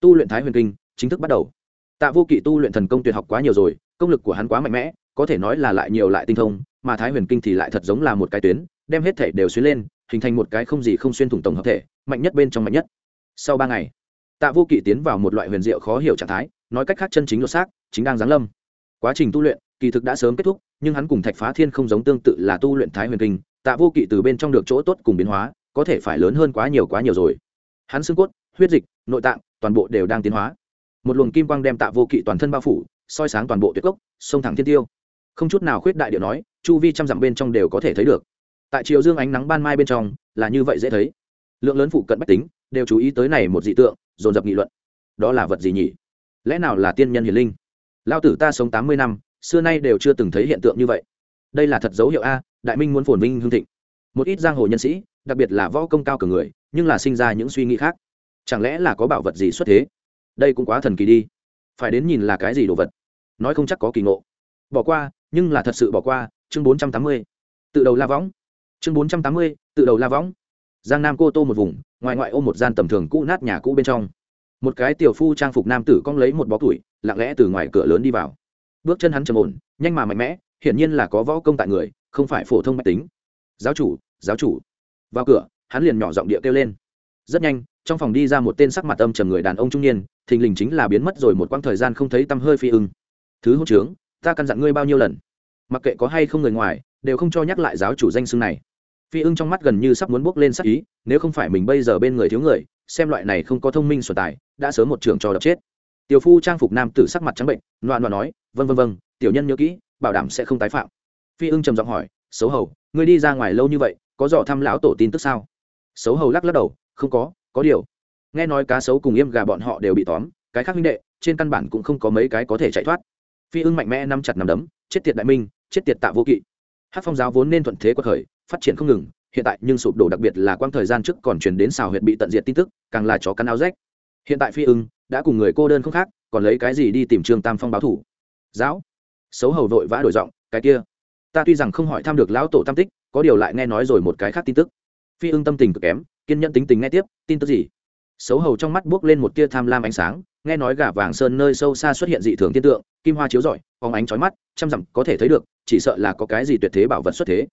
Tu luyện thái huyền kinh, chính thức bắt đầu. Tạ vô kỵ tu luyện thần công tuyệt học quá nhiều rồi, công lực của hắn quá mạnh mẽ, có thể nói là lại nhiều lại tinh thông mà thái huyền kinh thì lại thật giống là một cái tuyến, đem hết thể đều xuyên lên, hình thành một cái không gì không xuyên thủng tổng hợp thể, mạnh nhất bên trong mạnh nhất. Sau ba ngày, tạ vô kỵ tiến vào một loại huyền diệu khó hiểu trạng thái, nói cách khác chân chính lột xác, chính đang giáng lâm. Quá trình tu luyện, kỳ thực đã sớm kết thúc, nhưng hắn cùng thạch phá thiên không giống tương tự là tu luyện thái huyền kinh, tạ vô kỵ từ bên trong được chỗ tốt cùng biến hóa, có thể phải lớn hơn quá nhiều quá nhiều rồi. Hắn xương cốt, huyết dịch, nội tạng, toàn bộ đều đang tiến hóa. Một luồng kim quang đem tạ vô kỵ toàn thân bao phủ, soi sáng toàn bộ tuyệt cốc sông thẳng thiên tiêu. Không chút nào khuyết đại điệu nói chu vi trăm dặm bên trong đều có thể thấy được. Tại chiều dương ánh nắng ban mai bên trong, là như vậy dễ thấy. Lượng lớn phụ cận bách tính, đều chú ý tới này một dị tượng, dồn dập nghị luận. Đó là vật gì nhỉ? Lẽ nào là tiên nhân hiền linh? Lao tử ta sống tám mươi năm, xưa nay đều chưa từng thấy hiện tượng như vậy. Đây là thật dấu hiệu a, đại minh muốn phồn vinh hương thịnh. Một ít giang hồ nhân sĩ, đặc biệt là võ công cao cường người, nhưng là sinh ra những suy nghĩ khác. Chẳng lẽ là có bảo vật gì xuất thế? Đây cũng quá thần kỳ đi. Phải đến nhìn là cái gì đồ vật? Nói không chắc có kỳ ngộ. Bỏ qua, nhưng là thật sự bỏ qua chương bốn trăm tám mươi tự đầu la võng. Chương bốn trăm tám mươi tự đầu la võng. Giang nam cô tô một vùng ngoài ngoại ô một gian tầm thường cũ nát nhà cũ bên trong. Một cái tiểu phu trang phục nam tử cong lấy một bó tuổi, lặng lẽ từ ngoài cửa lớn đi vào. Bước chân hắn trầm ổn nhanh mà mạnh mẽ hiển nhiên là có võ công tại người không phải phổ thông máy tính. Giáo chủ giáo chủ. Vào cửa hắn liền nhỏ giọng địa kêu lên. Rất nhanh trong phòng đi ra một tên sắc mặt âm trầm người đàn ông trung niên thình lình chính là biến mất rồi một quãng thời gian không thấy tăm hơi phi ưng. Thứ hỗn trướng ta căn dặn ngươi bao nhiêu lần? Mặc kệ có hay không người ngoài, đều không cho nhắc lại giáo chủ danh xưng này. Phi ưng trong mắt gần như sắp muốn bước lên sắc ý, nếu không phải mình bây giờ bên người thiếu người, xem loại này không có thông minh sổ tài, đã sớm một trường cho đập chết. Tiểu phu trang phục nam tử sắc mặt trắng bệnh, loạn loạn nói vân vân vân tiểu nhân nhớ kỹ, bảo đảm sẽ không tái phạm. Phi ưng trầm giọng hỏi, xấu hầu, ngươi đi ra ngoài lâu như vậy, có dò thăm lão tổ tin tức sao? Xấu hầu lắc lắc đầu, không có có điều. Nghe nói cá sấu cùng yêm gà bọn họ đều bị tóm, cái khác huynh đệ, trên căn bản cũng không có mấy cái có thể chạy thoát. Phi ưng mạnh mẽ nắm chặt nắm đấm, chết tiệt đại minh chết tiệt tạ vô kỵ. Hát phong giáo vốn nên thuận thế quật khởi, phát triển không ngừng, hiện tại nhưng sụp đổ đặc biệt là quang thời gian trước còn truyền đến xào huyện bị tận diệt tin tức, càng là chó cắn áo rách. Hiện tại phi ưng, đã cùng người cô đơn không khác, còn lấy cái gì đi tìm trương tam phong báo thủ? Giáo, xấu hầu vội vã đổi giọng, cái kia. Ta tuy rằng không hỏi thăm được lão tổ tam tích, có điều lại nghe nói rồi một cái khác tin tức. Phi ưng tâm tình cực kém, kiên nhẫn tính tình nghe tiếp, tin tức gì? Xấu hầu trong mắt buốc lên một tia tham lam ánh sáng, nghe nói gà vàng sơn nơi sâu xa xuất hiện dị thường tiên tượng, kim hoa chiếu rọi, phóng ánh chói mắt chăm dặm có thể thấy được, chỉ sợ là có cái gì tuyệt thế bảo vật xuất thế.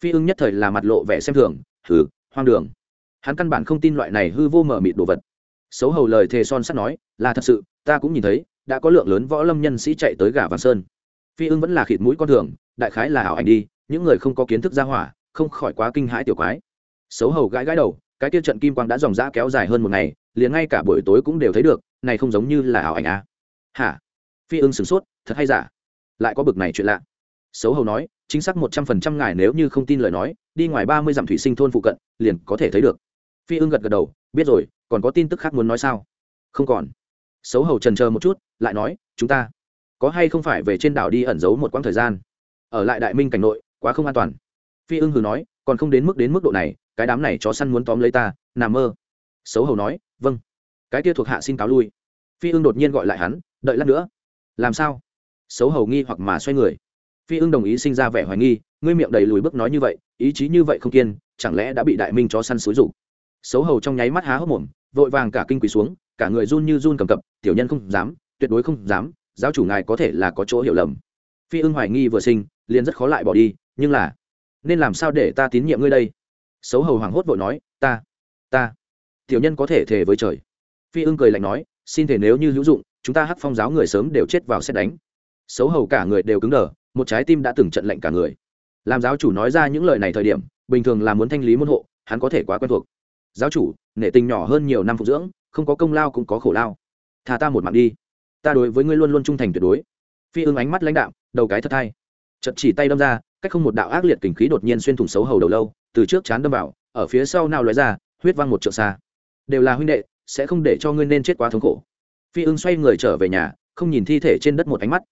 Phi ưng nhất thời là mặt lộ vẻ xem thường, hừ, hoang đường. Hắn căn bản không tin loại này hư vô mở mịt đồ vật. Xấu hầu lời thề son sắt nói, là thật sự, ta cũng nhìn thấy, đã có lượng lớn võ lâm nhân sĩ chạy tới gà vàng sơn. Phi ưng vẫn là khịt mũi con thường, đại khái là ảo ảnh đi, những người không có kiến thức ra hỏa, không khỏi quá kinh hãi tiểu quái. Xấu hầu gãi gãi đầu cái tiêu trận kim quang đã dòng dã kéo dài hơn một ngày, liền ngay cả buổi tối cũng đều thấy được, này không giống như là ảo ảnh à. hả? Phi ưng sửng sốt, thật hay giả? Lại có bực này chuyện lạ. Xấu hầu nói, chính xác một trăm phần trăm ngài nếu như không tin lời nói, đi ngoài ba mươi dặm thủy sinh thôn phụ cận, liền có thể thấy được. Phi ưng gật gật đầu, biết rồi, còn có tin tức khác muốn nói sao? Không còn. Xấu hầu trần chờ một chút, lại nói, chúng ta có hay không phải về trên đảo đi ẩn giấu một quãng thời gian? Ở lại đại minh cảnh nội, quá không an toàn. Phi ưng hừ nói, còn không đến mức đến mức độ này cái đám này chó săn muốn tóm lấy ta, nằm mơ. Xấu hầu nói vâng. Cái kia thuộc hạ xin cáo lui. Phi ưng đột nhiên gọi lại hắn, đợi lát nữa. Làm sao? Xấu hầu nghi hoặc mà xoay người. Phi ưng đồng ý sinh ra vẻ hoài nghi, ngươi miệng đầy lùi bước nói như vậy, ý chí như vậy không kiên, chẳng lẽ đã bị đại minh chó săn xúi rủ xấu hầu trong nháy mắt há hốc mồm, vội vàng cả kinh quỳ xuống, cả người run như run cầm cập, tiểu nhân không dám, tuyệt đối không dám, giáo chủ ngài có thể là có chỗ hiểu lầm. Phi ưng hoài nghi vừa sinh, liền rất khó lại bỏ đi, nhưng là, nên làm sao để ta tín nhiệm ngươi đây? Xấu hầu hoảng hốt vội nói, ta ta, tiểu nhân có thể thề với trời. Phi ưng cười lạnh nói, xin thể nếu như hữu dụng, chúng ta hắc phong giáo người sớm đều chết vào xét đánh. Xấu hầu cả người đều cứng đờ, một trái tim đã từng trận lệnh cả người. Làm giáo chủ nói ra những lời này thời điểm, bình thường là muốn thanh lý môn hộ, hắn có thể quá quen thuộc. Giáo chủ, nể tình nhỏ hơn nhiều năm phục dưỡng, không có công lao cũng có khổ lao. Thà ta một mạng đi. Ta đối với ngươi luôn luôn trung thành tuyệt đối. Phi ưng ánh mắt lãnh đạo đầu cái thật thay chật chỉ tay đâm ra, cách không một đạo ác liệt kình khí đột nhiên xuyên thủng xấu hầu đầu lâu từ trước chán đâm vào, ở phía sau nào lóe ra, huyết văng một trượng xa. Đều là huynh đệ, sẽ không để cho ngươi nên chết quá thống khổ. Phi ưng xoay người trở về nhà, không nhìn thi thể trên đất một ánh mắt.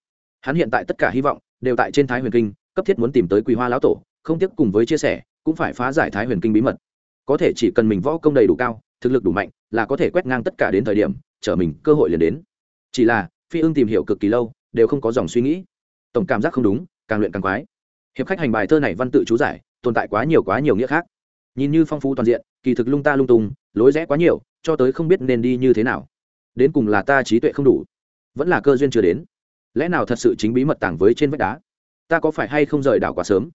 Hắn hiện tại tất cả hy vọng, đều tại trên thái huyền kinh, cấp thiết muốn tìm tới quý hoa lão tổ, không tiếc cùng với chia sẻ, cũng phải phá giải thái huyền kinh bí mật. Có thể chỉ cần mình võ công đầy đủ cao, thực lực đủ mạnh, là có thể quét ngang tất cả đến thời điểm chở mình, cơ hội liền đến. Chỉ là, phi ưng tìm hiểu cực kỳ lâu, đều không có dòng suy nghĩ. Tổng cảm giác không đúng, càng luyện càng quái. Hiệp khách hành bài thơ này văn tự chú giải tồn tại quá nhiều quá nhiều nghĩa khác. Nhìn như phong phú toàn diện, kỳ thực lung ta lung tung, lối rẽ quá nhiều, cho tới không biết nên đi như thế nào. Đến cùng là ta trí tuệ không đủ, vẫn là cơ duyên chưa đến. Lẽ nào thật sự chính bí mật tàng với trên vách đá? Ta có phải hay không rời đảo quá sớm?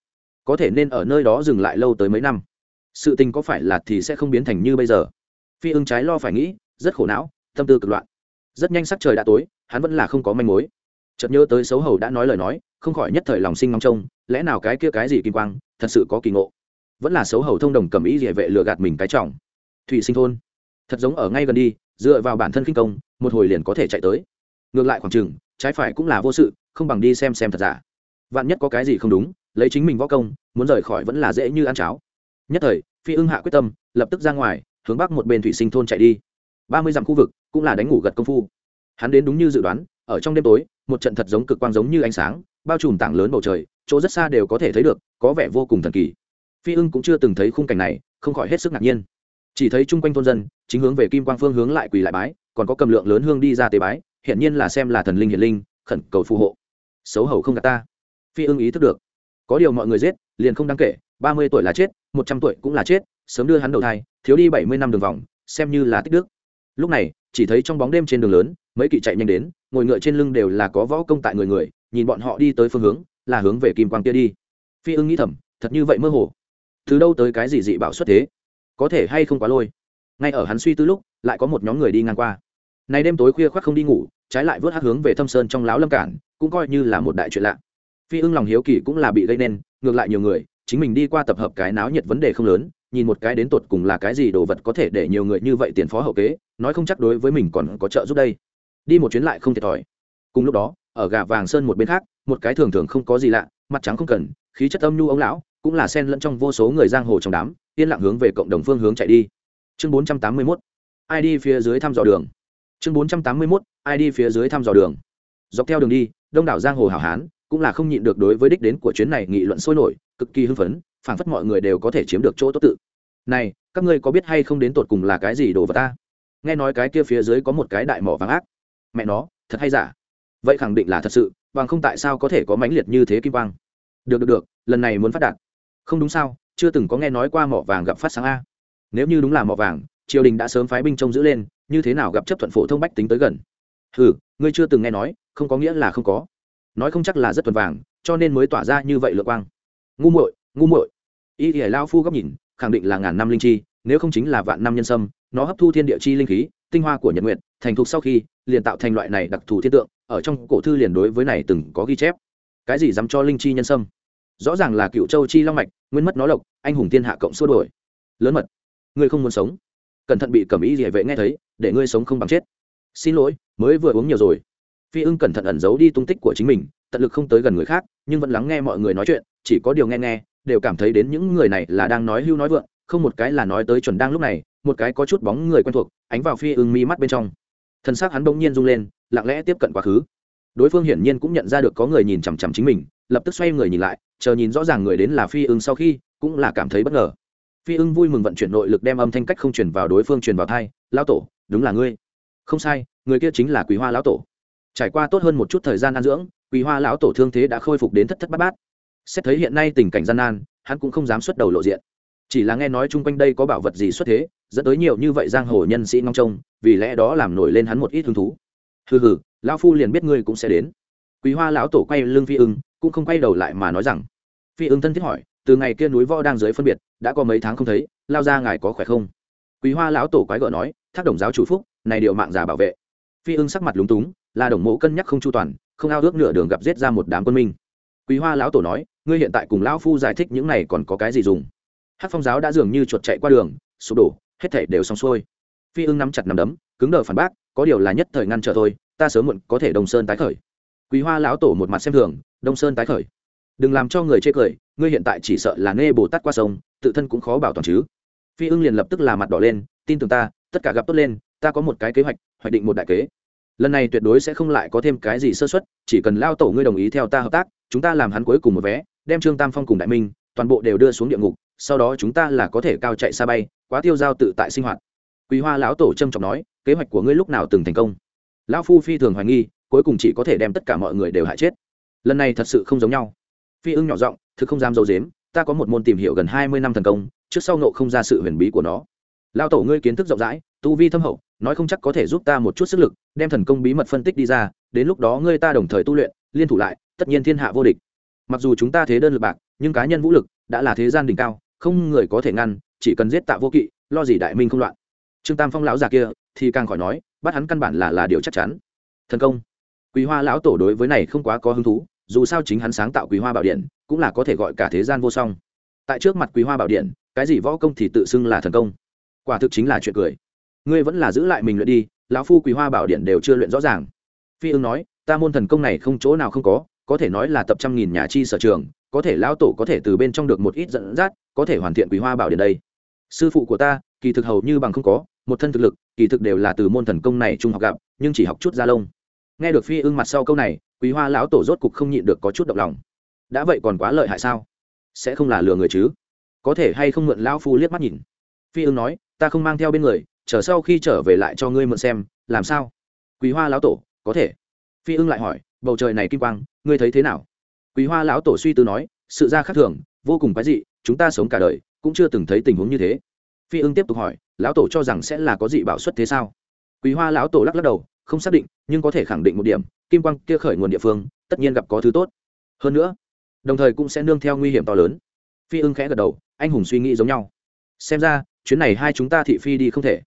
Có thể nên ở nơi đó dừng lại lâu tới mấy năm. Sự tình có phải là thì sẽ không biến thành như bây giờ. Phi ưng trái lo phải nghĩ, rất khổ não, tâm tư cực loạn. Rất nhanh sắc trời đã tối, hắn vẫn là không có manh mối. Chợt nhớ tới xấu hầu đã nói lời nói, không khỏi nhất thời lòng sinh ngóng trông lẽ nào cái kia cái gì kim quang, thật sự có kỳ ngộ? Vẫn là xấu hầu thông đồng cầm ý địa vệ lừa gạt mình cái trọng. Thủy sinh thôn. Thật giống ở ngay gần đi, dựa vào bản thân kinh công, một hồi liền có thể chạy tới. Ngược lại khoảng chừng, trái phải cũng là vô sự, không bằng đi xem xem thật giả. Vạn nhất có cái gì không đúng, lấy chính mình võ công, muốn rời khỏi vẫn là dễ như ăn cháo. Nhất thời, phi ưng hạ quyết tâm, lập tức ra ngoài, hướng bắc một bên thủy sinh thôn chạy đi. Ba mươi dặm khu vực, cũng là đánh ngủ gật công phu. Hắn đến đúng như dự đoán, ở trong đêm tối, một trận thật giống cực quang giống như ánh sáng bao trùm tảng lớn bầu trời, chỗ rất xa đều có thể thấy được, có vẻ vô cùng thần kỳ. Phi ưng cũng chưa từng thấy khung cảnh này, không khỏi hết sức ngạc nhiên. Chỉ thấy chung quanh thôn dân, chính hướng về kim quang phương hướng lại quỳ lại bái, còn có cầm lượng lớn hương đi ra tế bái hiện nhiên là xem là thần linh hiển linh, khẩn cầu phù hộ. Xấu hầu không gạt ta. Phi ưng ý thức được. Có điều mọi người giết, liền không đáng kể, ba mươi tuổi là chết, một trăm tuổi cũng là chết, sớm đưa hắn đầu thai, thiếu đi bảy mươi năm đường vòng, xem như là tích đức. Lúc này, chỉ thấy trong bóng đêm trên đường lớn, mấy kỵ chạy nhanh đến, ngồi ngựa trên lưng đều là có võ công tại người người nhìn bọn họ đi tới phương hướng, là hướng về kim quang kia đi. Phi ưng nghĩ thầm, thật như vậy mơ hồ. Từ đâu tới cái gì dị bảo xuất thế? Có thể hay không quá lôi? Ngay ở hắn suy tư lúc, lại có một nhóm người đi ngang qua. Nay đêm tối khuya khoác không đi ngủ, trái lại vớt hát hướng về thâm sơn trong láo lâm cản, cũng coi như là một đại chuyện lạ. Phi ưng lòng hiếu kỳ cũng là bị gây nên, ngược lại nhiều người, chính mình đi qua tập hợp cái náo nhiệt vấn đề không lớn, nhìn một cái đến tột cùng là cái gì đồ vật có thể để nhiều người như vậy tiền phó hậu kế, nói không chắc đối với mình còn có trợ giúp đây. Đi một chuyến lại không thiệt thòi. Cùng lúc đó ở gà vàng sơn một bên khác, một cái thường thường không có gì lạ, mặt trắng không cần, khí chất âm nhu ông lão, cũng là sen lẫn trong vô số người giang hồ trong đám, yên lặng hướng về cộng đồng phương hướng chạy đi. Chương 481 ai đi phía dưới thăm dò đường. Chương 481 ai đi phía dưới thăm dò đường. Dọc theo đường đi, đông đảo giang hồ hảo hán, cũng là không nhịn được đối với đích đến của chuyến này nghị luận sôi nổi, cực kỳ hưng phấn, phảng phất mọi người đều có thể chiếm được chỗ tốt tự. Này, các ngươi có biết hay không đến tột cùng là cái gì đồ vật ta? Nghe nói cái kia phía dưới có một cái đại mỏ vàng ác. Mẹ nó, thật hay giả? Vậy khẳng định là thật sự, bằng không tại sao có thể có mãnh liệt như thế kim quang? Được được được, lần này muốn phát đạt. Không đúng sao, chưa từng có nghe nói qua mỏ vàng gặp phát sáng a. Nếu như đúng là mỏ vàng, triều đình đã sớm phái binh trông giữ lên, như thế nào gặp chấp thuận phổ thông bách tính tới gần? Ừ ngươi chưa từng nghe nói, không có nghĩa là không có. Nói không chắc là rất thuần vàng, cho nên mới tỏa ra như vậy lượt quang. Ngu muội ngu muội. Y ỉa lao phu góc nhìn, khẳng định là ngàn năm linh chi, nếu không chính là vạn năm nhân sâm, nó hấp thu thiên địa chi linh khí, tinh hoa của nhật nguyện thành thục sau khi, liền tạo thành loại này đặc thù thiên tượng, ở trong cổ thư liền đối với này từng có ghi chép. Cái gì dám cho linh chi nhân sâm? Rõ ràng là cựu châu chi long mạch, nguyên mất nó lộc anh hùng thiên hạ cộng xua đổi lớn mật, ngươi không muốn sống. Cẩn thận bị cẩm ý địa vệ nghe thấy, để ngươi sống không bằng chết. Xin lỗi, mới vừa uống nhiều rồi. Phi ưng cẩn thận ẩn giấu đi tung tích của chính mình, tận lực không tới gần người khác, nhưng vẫn lắng nghe mọi người nói chuyện, chỉ có điều nghe nghe, đều cảm thấy đến những người này là đang nói hưu nói vượng, không một cái là nói tới chuẩn đang lúc này, một cái có chút bóng người quen thuộc, ánh vào phi ưng mi mắt bên trong thân xác hắn bỗng nhiên rung lên, lặng lẽ tiếp cận quá khứ. Đối phương hiển nhiên cũng nhận ra được có người nhìn chằm chằm chính mình, lập tức xoay người nhìn lại, chờ nhìn rõ ràng người đến là phi ưng sau khi, cũng là cảm thấy bất ngờ. Phi ưng vui mừng vận chuyển nội lực đem âm thanh cách không chuyển vào đối phương truyền vào thai, lão tổ, đúng là ngươi. Không sai, người kia chính là quý hoa lão tổ. Trải qua tốt hơn một chút thời gian ăn dưỡng quý hoa lão tổ thương thế đã khôi phục đến thất thất bát bát. Xét thấy hiện nay tình cảnh gian nan, hắn cũng không dám xuất đầu lộ diện. Chỉ là nghe nói chung quanh đây có bảo vật gì xuất thế dẫn tới nhiều như vậy giang hồ nhân sĩ ngong trông, vì lẽ đó làm nổi lên hắn một ít hứng thú. Hừ hừ, lão phu liền biết ngươi cũng sẽ đến. Quý hoa lão tổ quay lưng phi ưng, cũng không quay đầu lại mà nói rằng, phi ưng thân thiết hỏi, từ ngày kia núi võ đang dưới phân biệt, đã có mấy tháng không thấy, lao ra ngài có khỏe không? Quý hoa lão tổ quái gợ nói, thác đồng giáo chủ phúc, này điệu mạng già bảo vệ. Phi ưng sắc mặt lúng túng, là đồng mộ cân nhắc không chu toàn, không ao ước nửa đường gặp giết ra một đám quân minh. Quý hoa lão tổ nói, ngươi hiện tại cùng lão phu giải thích những này còn có cái gì dùng? Hát phong giáo đã dường như chuột chạy qua đường, sụp đổ hết thể đều xong xuôi. Phi ưng nắm chặt nắm đấm, cứng đờ phản bác, có điều là nhất thời ngăn trở thôi, ta sớm muộn có thể đông sơn tái khởi. Quý hoa lão tổ một mặt xem thường, đông sơn tái khởi. Đừng làm cho người chê cười, ngươi hiện tại chỉ sợ là nghe bồ tát qua sông, tự thân cũng khó bảo toàn chứ. Phi ưng liền lập tức là mặt đỏ lên, tin tưởng ta, tất cả gặp tốt lên, ta có một cái kế hoạch hoạch định một đại kế. Lần này tuyệt đối sẽ không lại có thêm cái gì sơ xuất chỉ cần lao tổ ngươi đồng ý theo ta hợp tác, chúng ta làm hắn cuối cùng một vé, đem trương tam phong cùng đại minh, toàn bộ đều đưa xuống địa ngục sau đó chúng ta là có thể cao chạy xa bay, quá tiêu giao tự tại sinh hoạt. Quý hoa lão tổ trâm trọng nói, kế hoạch của ngươi lúc nào từng thành công? Lão phu phi thường hoài nghi, cuối cùng chỉ có thể đem tất cả mọi người đều hại chết. Lần này thật sự không giống nhau. Phi ưng nhỏ giọng, thực không dám dâu dếm ta có một môn tìm hiểu gần hai mươi năm thần công, trước sau nộ không ra sự huyền bí của nó. Lao tổ ngươi kiến thức rộng rãi, tu vi thâm hậu, nói không chắc có thể giúp ta một chút sức lực, đem thần công bí mật phân tích đi ra, đến lúc đó ngươi ta đồng thời tu luyện, liên thủ lại, tất nhiên thiên hạ vô địch. Mặc dù chúng ta thế đơn lực bạc, nhưng cá nhân vũ lực đã là thế gian đỉnh cao không người có thể ngăn, chỉ cần giết tạ vô kỵ, lo gì đại minh không loạn. Trương tam phong lão già kia thì càng khỏi nói, bắt hắn căn bản là là điều chắc chắn. Thần công. Quý hoa lão tổ đối với này không quá có hứng thú, dù sao chính hắn sáng tạo quý hoa bảo điện, cũng là có thể gọi cả thế gian vô song. Tại trước mặt quý hoa bảo điện, cái gì võ công thì tự xưng là thần công. Quả thực chính là chuyện cười. Ngươi vẫn là giữ lại mình luyện đi, lão phu quý hoa bảo điện đều chưa luyện rõ ràng. Phi ưng nói, ta môn thần công này không chỗ nào không có có thể nói là tập trăm nghìn nhà chi sở trường có thể lão tổ có thể từ bên trong được một ít dẫn dắt, có thể hoàn thiện quý hoa bảo điện đây. Sư phụ của ta, kỳ thực hầu như bằng không có, một thân thực lực, kỳ thực đều là từ môn thần công này trung học gặp, nhưng chỉ học chút gia lông. Nghe được phi ưng mặt sau câu này quý hoa lão tổ rốt cục không nhịn được có chút động lòng. Đã vậy còn quá lợi hại sao? Sẽ không là lừa người chứ? Có thể hay không mượn lão phu liếc mắt nhìn? Phi ưng nói, ta không mang theo bên người, chờ sau khi trở về lại cho ngươi mượn xem, làm sao? Quý hoa lão tổ, có thể. Phi ưng lại hỏi, bầu trời này kim quang, ngươi thấy thế nào? Quý hoa lão tổ suy tư nói, sự ra khác thường, vô cùng quái dị, chúng ta sống cả đời, cũng chưa từng thấy tình huống như thế. Phi ưng tiếp tục hỏi, lão tổ cho rằng sẽ là có dị bảo xuất thế sao? Quý hoa lão tổ lắc lắc đầu, không xác định, nhưng có thể khẳng định một điểm, kim quang kia khởi nguồn địa phương, tất nhiên gặp có thứ tốt. Hơn nữa, đồng thời cũng sẽ nương theo nguy hiểm to lớn. Phi ưng khẽ gật đầu, anh hùng suy nghĩ giống nhau. Xem ra, chuyến này hai chúng ta thị phi đi không thể.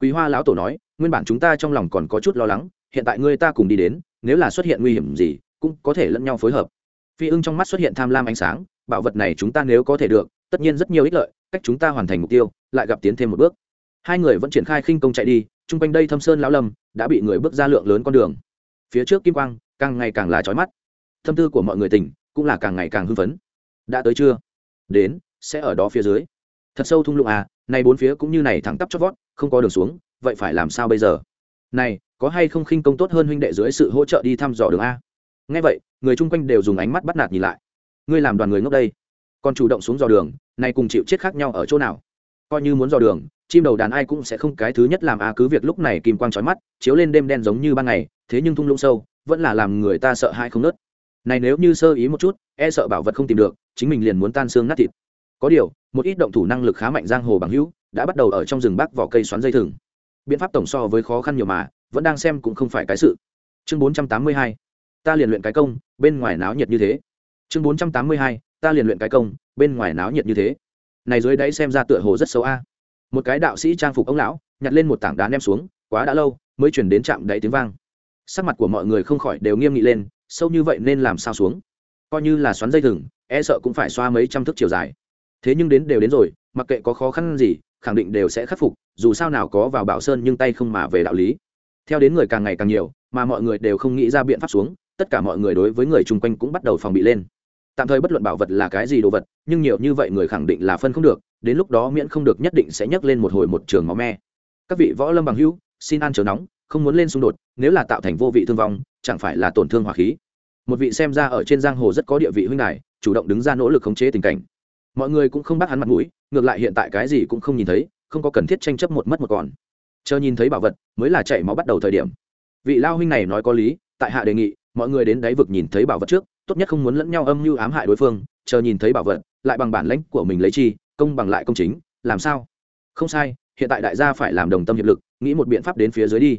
Quý hoa lão tổ nói, nguyên bản chúng ta trong lòng còn có chút lo lắng, hiện tại ngươi ta cùng đi đến, nếu là xuất hiện nguy hiểm gì, cũng có thể lẫn nhau phối hợp phi ưng trong mắt xuất hiện tham lam ánh sáng, bảo vật này chúng ta nếu có thể được, tất nhiên rất nhiều ích lợi, cách chúng ta hoàn thành mục tiêu, lại gặp tiến thêm một bước. Hai người vẫn triển khai khinh công chạy đi, chung quanh đây thâm sơn lão lâm, đã bị người bước ra lượng lớn con đường. Phía trước kim quang, càng ngày càng là trói mắt. Tâm tư của mọi người tỉnh, cũng là càng ngày càng hưng phấn. Đã tới chưa? Đến, sẽ ở đó phía dưới. Thật sâu thung lũng à này bốn phía cũng như này thẳng tắp chót vót, không có đường xuống, vậy phải làm sao bây giờ? Này, có hay không khinh công tốt hơn huynh đệ dưới sự hỗ trợ đi thăm dò đường a? Ngay vậy, người chung quanh đều dùng ánh mắt bắt nạt nhìn lại. Ngươi làm đoàn người ngốc đây. Còn chủ động xuống dò đường này cùng chịu chết khác nhau ở chỗ nào? Coi như muốn dò đường, chim đầu đàn ai cũng sẽ không cái thứ nhất làm a cứ việc lúc này kim quang trói mắt, chiếu lên đêm đen giống như ban ngày, thế nhưng thung lũng sâu, vẫn là làm người ta sợ hãi không nớt. Này nếu như sơ ý một chút e sợ bảo vật không tìm được, chính mình liền muốn tan xương nát thịt. Có điều, một ít động thủ năng lực khá mạnh giang hồ bằng hữu, đã bắt đầu ở trong rừng bắc vỏ cây xoắn dây thừng. Biện pháp tổng so với khó khăn nhiều mà, vẫn đang xem cũng không phải cái sự. Chương bốn trăm tám mươi hai ta liền luyện cái công, bên ngoài náo nhiệt như thế. Chương bốn trăm tám mươi hai, ta liền luyện cái công, bên ngoài náo nhiệt như thế. Này dưới đáy xem ra tựa hồ rất xấu a. Một cái đạo sĩ trang phục ông lão, nhặt lên một tảng đá ném xuống, quá đã lâu, mới chuyển đến trạm đáy tiếng vang. Sắc mặt của mọi người không khỏi đều nghiêm nghị lên, sâu như vậy nên làm sao xuống? Coi như là xoắn dây thừng e sợ cũng phải xoa mấy trăm thước chiều dài. Thế nhưng đến đều đến rồi, mặc kệ có khó khăn gì, khẳng định đều sẽ khắc phục, dù sao nào có vào bảo sơn nhưng tay không mà về đạo lý. Theo đến người càng ngày càng nhiều, mà mọi người đều không nghĩ ra biện pháp xuống tất cả mọi người đối với người chung quanh cũng bắt đầu phòng bị lên. Tạm thời bất luận bảo vật là cái gì đồ vật, nhưng nhiều như vậy người khẳng định là phân không được, đến lúc đó miễn không được nhất định sẽ nhấc lên một hồi một trường máu me. Các vị võ lâm bằng hữu, xin ăn chờ nóng, không muốn lên xung đột, nếu là tạo thành vô vị thương vong, chẳng phải là tổn thương hỏa khí. Một vị xem ra ở trên giang hồ rất có địa vị huynh này chủ động đứng ra nỗ lực khống chế tình cảnh. Mọi người cũng không bắt hắn mặt mũi, ngược lại hiện tại cái gì cũng không nhìn thấy, không có cần thiết tranh chấp một mất một còn. Chờ nhìn thấy bảo vật, mới là chạy máu bắt đầu thời điểm. Vị lao huynh này nói có lý, tại hạ đề nghị mọi người đến đáy vực nhìn thấy bảo vật trước, tốt nhất không muốn lẫn nhau âm mưu ám hại đối phương, chờ nhìn thấy bảo vật, lại bằng bản lãnh của mình lấy chi, công bằng lại công chính, làm sao? Không sai, hiện tại đại gia phải làm đồng tâm hiệp lực, nghĩ một biện pháp đến phía dưới đi.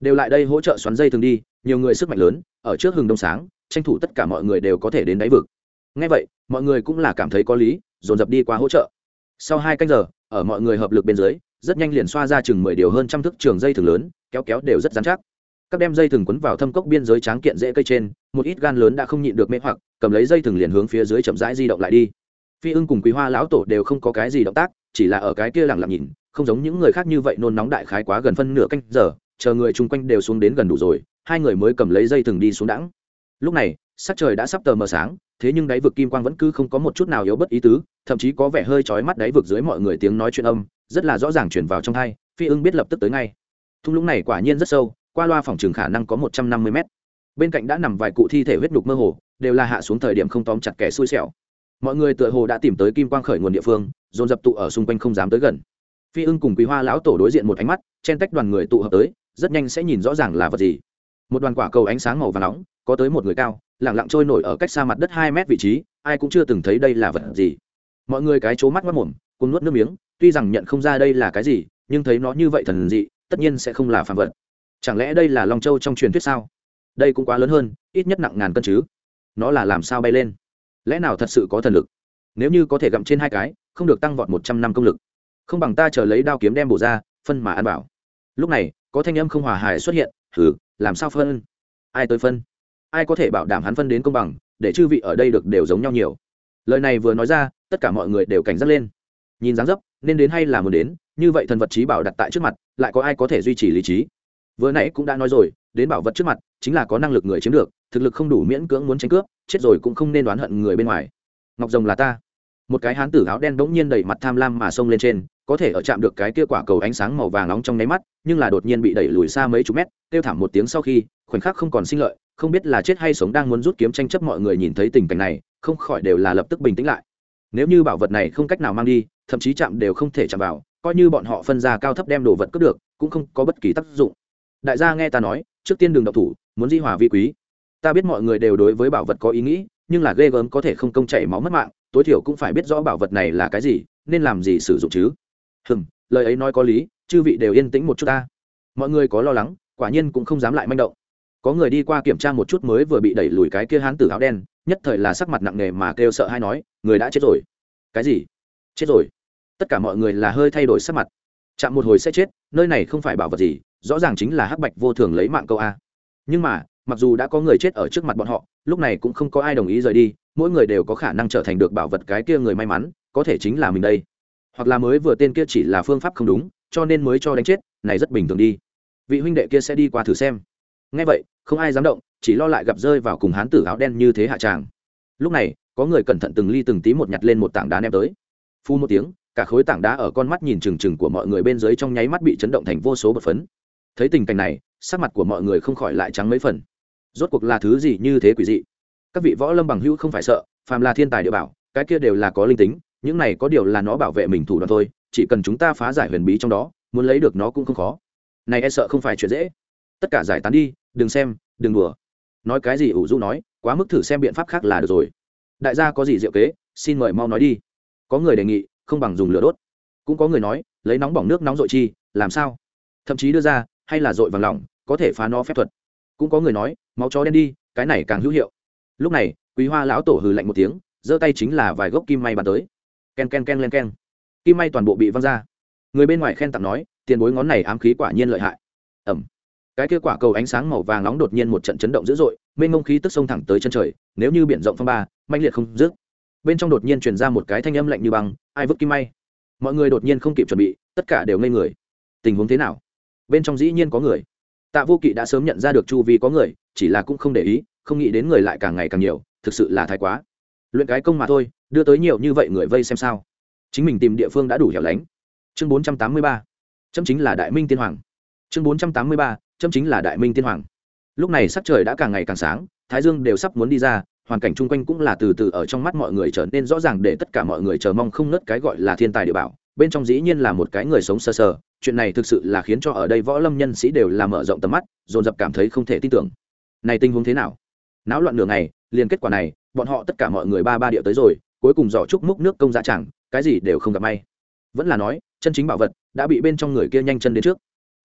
Đều lại đây hỗ trợ xoắn dây thường đi, nhiều người sức mạnh lớn, ở trước hừng đông sáng, tranh thủ tất cả mọi người đều có thể đến đáy vực. Ngay vậy, mọi người cũng là cảm thấy có lý, dồn dập đi qua hỗ trợ. Sau hai canh giờ, ở mọi người hợp lực bên dưới, rất nhanh liền xoa ra chừng mười điều hơn trăm thước trường dây thường lớn, kéo kéo đều rất dán chắc các đem dây thừng quấn vào thâm cốc biên giới tráng kiện dễ cây trên, một ít gan lớn đã không nhịn được mê hoặc, cầm lấy dây thừng liền hướng phía dưới chậm rãi di động lại đi. Phi ưng cùng quý hoa lão tổ đều không có cái gì động tác, chỉ là ở cái kia lẳng lặng nhìn, không giống những người khác như vậy nôn nóng đại khái quá gần phân nửa canh giờ, chờ người chung quanh đều xuống đến gần đủ rồi, hai người mới cầm lấy dây thừng đi xuống đẳng lúc này, sắc trời đã sắp tờ mờ sáng, thế nhưng đáy vực kim quang vẫn cứ không có một chút nào yếu bất ý tứ, thậm chí có vẻ hơi trói mắt đáy vực dưới mọi người tiếng nói chuyện âm, rất là rõ ràng chuyển vào trong thai phi ưng biết lập tức tới ngay. Thung lũng này quả nhiên rất sâu qua loa phòng trường khả năng có một trăm năm mươi mét. Bên cạnh đã nằm vài cụ thi thể huyết nhục mơ hồ, đều là hạ xuống thời điểm không tóm chặt kẻ xui xẻo. Mọi người tựa hồ đã tìm tới kim quang khởi nguồn địa phương, dồn dập tụ ở xung quanh không dám tới gần. Phi ưng cùng quý hoa lão tổ đối diện một ánh mắt chen tách đoàn người tụ hợp tới, rất nhanh sẽ nhìn rõ ràng là vật gì. Một đoàn quả cầu ánh sáng màu và nóng, có tới một người cao, lẳng lặng trôi nổi ở cách xa mặt đất hai mét vị trí, ai cũng chưa từng thấy đây là vật gì. Mọi người cái chố mắt mất mồm, cùng nuốt nước miếng, tuy rằng nhận không ra đây là cái gì, nhưng thấy nó như vậy thần dị, tất nhiên sẽ không là phàm vật chẳng lẽ đây là long châu trong truyền thuyết sao? Đây cũng quá lớn hơn, ít nhất nặng ngàn cân chứ. Nó là làm sao bay lên? Lẽ nào thật sự có thần lực? Nếu như có thể gặm trên hai cái, không được tăng vọt một trăm năm công lực. Không bằng ta chờ lấy đao kiếm đem bổ ra, phân mà ăn bảo lúc này, có thanh âm không hòa hài xuất hiện thử làm sao phân? Ai tới phân? Ai có thể bảo đảm hắn phân đến công bằng, để chư vị ở đây được đều giống nhau nhiều? Lời này vừa nói ra, tất cả mọi người đều cảnh giác lên. Nhìn dáng dấp, nên đến hay là muốn đến, như vậy thần vật trí bảo đặt tại trước mặt, lại có ai có thể duy trì lý trí? Vừa nãy cũng đã nói rồi, đến bảo vật trước mặt, chính là có năng lực người chiếm được, thực lực không đủ miễn cưỡng muốn tranh cướp, chết rồi cũng không nên đoán hận người bên ngoài. Ngọc rồng là ta. Một cái hán tử áo đen bỗng nhiên đẩy mặt tham lam mà xông lên trên, có thể ở chạm được cái kia quả cầu ánh sáng màu vàng nóng trong nháy mắt, nhưng là đột nhiên bị đẩy lùi xa mấy chục mét, kêu thảm một tiếng sau khi, khoảnh khắc không còn sinh lợi, không biết là chết hay sống đang muốn rút kiếm tranh chấp mọi người nhìn thấy tình cảnh này, không khỏi đều là lập tức bình tĩnh lại. Nếu như bảo vật này không cách nào mang đi, thậm chí chạm đều không thể chạm vào, coi như bọn họ phân ra cao thấp đem đồ vật cướp được, cũng không có bất kỳ tác dụng đại gia nghe ta nói, trước tiên đừng độc thủ, muốn di hòa vi quý. Ta biết mọi người đều đối với bảo vật có ý nghĩ, nhưng là ghê gớm có thể không công chảy máu mất mạng, tối thiểu cũng phải biết rõ bảo vật này là cái gì, nên làm gì sử dụng chứ. Hừm, lời ấy nói có lý, chư vị đều yên tĩnh một chút ta. Mọi người có lo lắng, quả nhiên cũng không dám lại manh động. Có người đi qua kiểm tra một chút mới vừa bị đẩy lùi cái kia hán tử áo đen, nhất thời là sắc mặt nặng nề mà kêu sợ hay nói, người đã chết rồi. Cái gì? Chết rồi? Tất cả mọi người là hơi thay đổi sắc mặt. Chạm một hồi sẽ chết, nơi này không phải bảo vật gì rõ ràng chính là hắc bạch vô thường lấy mạng câu a. Nhưng mà, mặc dù đã có người chết ở trước mặt bọn họ, lúc này cũng không có ai đồng ý rời đi, mỗi người đều có khả năng trở thành được bảo vật cái kia người may mắn, có thể chính là mình đây. Hoặc là mới vừa tên kia chỉ là phương pháp không đúng, cho nên mới cho đánh chết, này rất bình thường đi. Vị huynh đệ kia sẽ đi qua thử xem. Ngay vậy, không ai dám động, chỉ lo lại gặp rơi vào cùng hán tử áo đen như thế hạ tràng. Lúc này, có người cẩn thận từng ly từng tí một nhặt lên một tảng đá ném tới. Phu một tiếng, cả khối tảng đá ở con mắt nhìn trừng trừng của mọi người bên dưới trong nháy mắt bị chấn động thành vô số bật phấn thấy tình cảnh này, sắc mặt của mọi người không khỏi lại trắng mấy phần. Rốt cuộc là thứ gì như thế quỷ dị? Các vị võ lâm bằng hữu không phải sợ, phàm là thiên tài địa bảo, cái kia đều là có linh tính, những này có điều là nó bảo vệ mình thủ đoạn thôi, chỉ cần chúng ta phá giải huyền bí trong đó, muốn lấy được nó cũng không khó. Này e sợ không phải chuyện dễ. Tất cả giải tán đi, đừng xem, đừng đùa. Nói cái gì ủ du nói, quá mức thử xem biện pháp khác là được rồi. Đại gia có gì diệu kế, xin mời mau nói đi. Có người đề nghị, không bằng dùng lửa đốt. Cũng có người nói, lấy nóng bỏng nước nóng dội chi, làm sao? Thậm chí đưa ra hay là dội vàng lỏng, có thể phá nó phép thuật. Cũng có người nói, máu chó đen đi, cái này càng hữu hiệu. Lúc này, quý hoa lão tổ hừ lạnh một tiếng, giơ tay chính là vài gốc kim may bàn tới. Ken ken ken len ken. Kim may toàn bộ bị văng ra. Người bên ngoài khen tặng nói, tiền bối ngón này ám khí quả nhiên lợi hại. Ẩm. Cái kết quả cầu ánh sáng màu vàng nóng đột nhiên một trận chấn động dữ dội, mênh mông khí tức sông thẳng tới chân trời, nếu như biển rộng phong ba manh liệt không dứt. Bên trong đột nhiên truyền ra một cái thanh âm lạnh như băng, ai vứt kim may? Mọi người đột nhiên không kịp chuẩn bị, tất cả đều ngây người. Tình huống thế nào? Bên trong dĩ nhiên có người. Tạ vô kỵ đã sớm nhận ra được chu vi có người, chỉ là cũng không để ý, không nghĩ đến người lại càng ngày càng nhiều, thực sự là thái quá. Luyện cái công mà thôi, đưa tới nhiều như vậy người vây xem sao. Chính mình tìm địa phương đã đủ hẻo lánh. Chương bốn trăm tám mươi ba, chấm chính là đại minh tiên hoàng. Chương bốn trăm tám mươi ba, chấm chính là đại minh tiên hoàng. Lúc này sắc trời đã càng ngày càng sáng, thái dương đều sắp muốn đi ra, hoàn cảnh chung quanh cũng là từ từ ở trong mắt mọi người trở nên rõ ràng để tất cả mọi người chờ mong không nớt cái gọi là thiên tài địa bảo bên trong dĩ nhiên là một cái người sống sơ sơ, sờ chuyện này thực sự là khiến cho ở đây võ lâm nhân sĩ đều là mở rộng tầm mắt dồn dập cảm thấy không thể tin tưởng. Này tình huống thế nào? Náo loạn nửa ngày liền kết quả này bọn họ tất cả mọi người ba ba điệu tới rồi cuối cùng giỏ chúc múc nước công giá chẳng cái gì đều không gặp may. Vẫn là nói chân chính bảo vật đã bị bên trong người kia nhanh chân đến trước.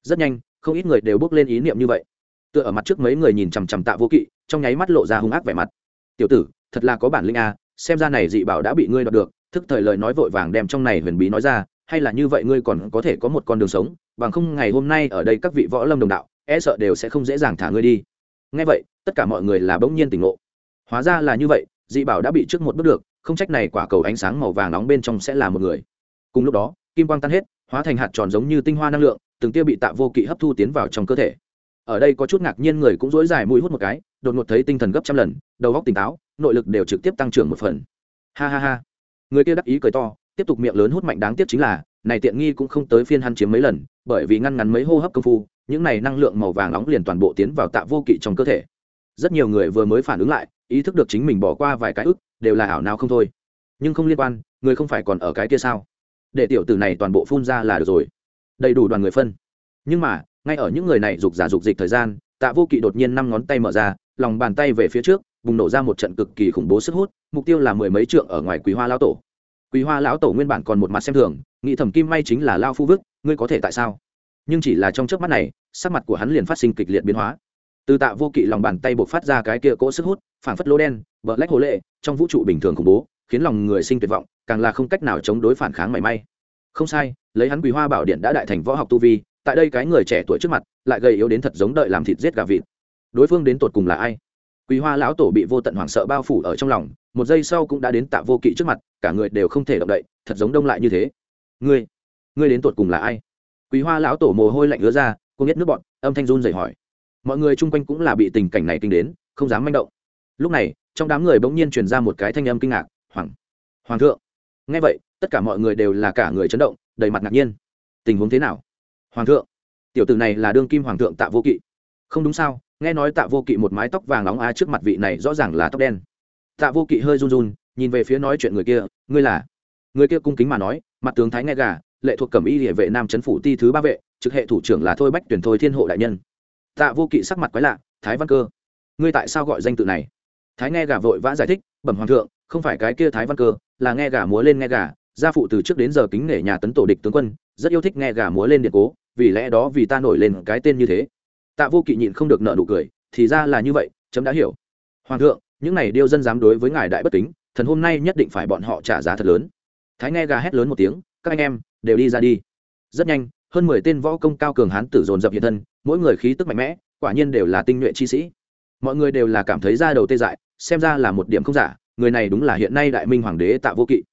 Rất nhanh không ít người đều bước lên ý niệm như vậy. Tựa ở mặt trước mấy người nhìn chằm chằm tạ vô kỵ trong nháy mắt lộ ra hung ác vẻ mặt. Tiểu tử thật là có bản linh a à, xem ra này dị bảo đã bị ngươi đoạt được thức thời lời nói vội vàng đem trong này huyền bí nói ra, hay là như vậy ngươi còn có thể có một con đường sống, bằng không ngày hôm nay ở đây các vị võ lâm đồng đạo e sợ đều sẽ không dễ dàng thả ngươi đi. Ngay vậy, tất cả mọi người là bỗng nhiên tỉnh ngộ. Hóa ra là như vậy, dị bảo đã bị trước một bước được, không trách này quả cầu ánh sáng màu vàng nóng bên trong sẽ là một người. Cùng lúc đó, kim quang tan hết, hóa thành hạt tròn giống như tinh hoa năng lượng, từng tiêu bị tạ vô kỵ hấp thu tiến vào trong cơ thể. Ở đây có chút ngạc nhiên người cũng dối dài mũi hút một cái, đột ngột thấy tinh thần gấp trăm lần, đầu óc tỉnh táo, nội lực đều trực tiếp tăng trưởng một phần. Ha ha ha người kia đắc ý cười to, tiếp tục miệng lớn hút mạnh đáng tiếc chính là, này tiện nghi cũng không tới phiên hắn chiếm mấy lần, bởi vì ngăn ngắn mấy hô hấp công phu, những này năng lượng màu vàng nóng liền toàn bộ tiến vào tạ vô kỵ trong cơ thể. Rất nhiều người vừa mới phản ứng lại, ý thức được chính mình bỏ qua vài cái ức, đều là ảo nào không thôi. Nhưng không liên quan, người không phải còn ở cái kia sao? Để tiểu tử này toàn bộ phun ra là được rồi. Đầy đủ đoàn người phân. Nhưng mà, ngay ở những người này dục giả dục dịch thời gian, tạ vô kỵ đột nhiên năm ngón tay mở ra, lòng bàn tay về phía trước bùng nổ ra một trận cực kỳ khủng bố sức hút, mục tiêu là mười mấy trượng ở ngoài quý hoa lão tổ. Quý hoa lão tổ nguyên bản còn một mặt xem thường, nghĩ thẩm kim may chính là lao phu vức, ngươi có thể tại sao? Nhưng chỉ là trong trước mắt này, sắc mặt của hắn liền phát sinh kịch liệt biến hóa. Từ tạ vô kỵ lòng bàn tay buộc phát ra cái kia cỗ sức hút phản phất lô đen vợ lách hồ lệ, trong vũ trụ bình thường khủng bố, khiến lòng người sinh tuyệt vọng, càng là không cách nào chống đối phản kháng mảy may. Không sai, lấy hắn quý hoa bảo điện đã đại thành võ học tu vi, tại đây cái người trẻ tuổi trước mặt, lại gầy yếu đến thật giống đợi làm thịt giết gà vịt. Đối phương đến tột cùng là ai? Quý hoa lão tổ bị vô tận hoảng sợ bao phủ ở trong lòng, một giây sau cũng đã đến tạ vô kỵ trước mặt, cả người đều không thể động đậy, thật giống đông lại như thế. Ngươi ngươi đến tột cùng là ai? Quý hoa lão tổ mồ hôi lạnh ứa ra cô biết nước bọn âm thanh run dậy hỏi. Mọi người chung quanh cũng là bị tình cảnh này kinh đến, không dám manh động. Lúc này, trong đám người bỗng nhiên truyền ra một cái thanh âm kinh ngạc, hoàng hoàng thượng. Nghe vậy, tất cả mọi người đều là cả người chấn động, đầy mặt ngạc nhiên. Tình huống thế nào? Hoàng thượng, tiểu tử này là đương kim hoàng thượng tạ vô kỵ. Không đúng sao nghe nói tạ vô kỵ một mái tóc vàng nóng á trước mặt vị này rõ ràng là tóc đen. Tạ vô kỵ hơi run run, nhìn về phía nói chuyện người kia, ngươi là? Người kia cung kính mà nói, mặt tướng thái nghe gà, lệ thuộc cẩm y địa vệ nam trấn phủ ti thứ ba vệ, trực hệ thủ trưởng là thôi bách tuyển thôi thiên hộ đại nhân. Tạ vô kỵ sắc mặt quái lạ, thái văn cơ, ngươi tại sao gọi danh tự này? Thái nghe gà vội vã giải thích, bẩm hoàng thượng, không phải cái kia thái văn cơ, là nghe gà múa lên nghe gà, gia phụ từ trước đến giờ kính nể nhà tấn tổ địch tướng quân, rất yêu thích nghe gà múa lên điện cố, vì lẽ đó vì ta nổi lên cái tên như thế tạ vô kỵ nhịn không được nợ nụ cười, thì ra là như vậy, chấm đã hiểu. Hoàng thượng, những này điêu dân dám đối với ngài đại bất kính, thần hôm nay nhất định phải bọn họ trả giá thật lớn. Thái nghe gà hét lớn một tiếng, các anh em, đều đi ra đi. Rất nhanh, hơn mười tên võ công cao cường hán tử dồn dập hiện thân, mỗi người khí tức mạnh mẽ, quả nhiên đều là tinh nhuệ chi sĩ. Mọi người đều là cảm thấy ra đầu tê dại, xem ra là một điểm không giả, người này đúng là hiện nay đại minh hoàng đế tạ vô kỵ.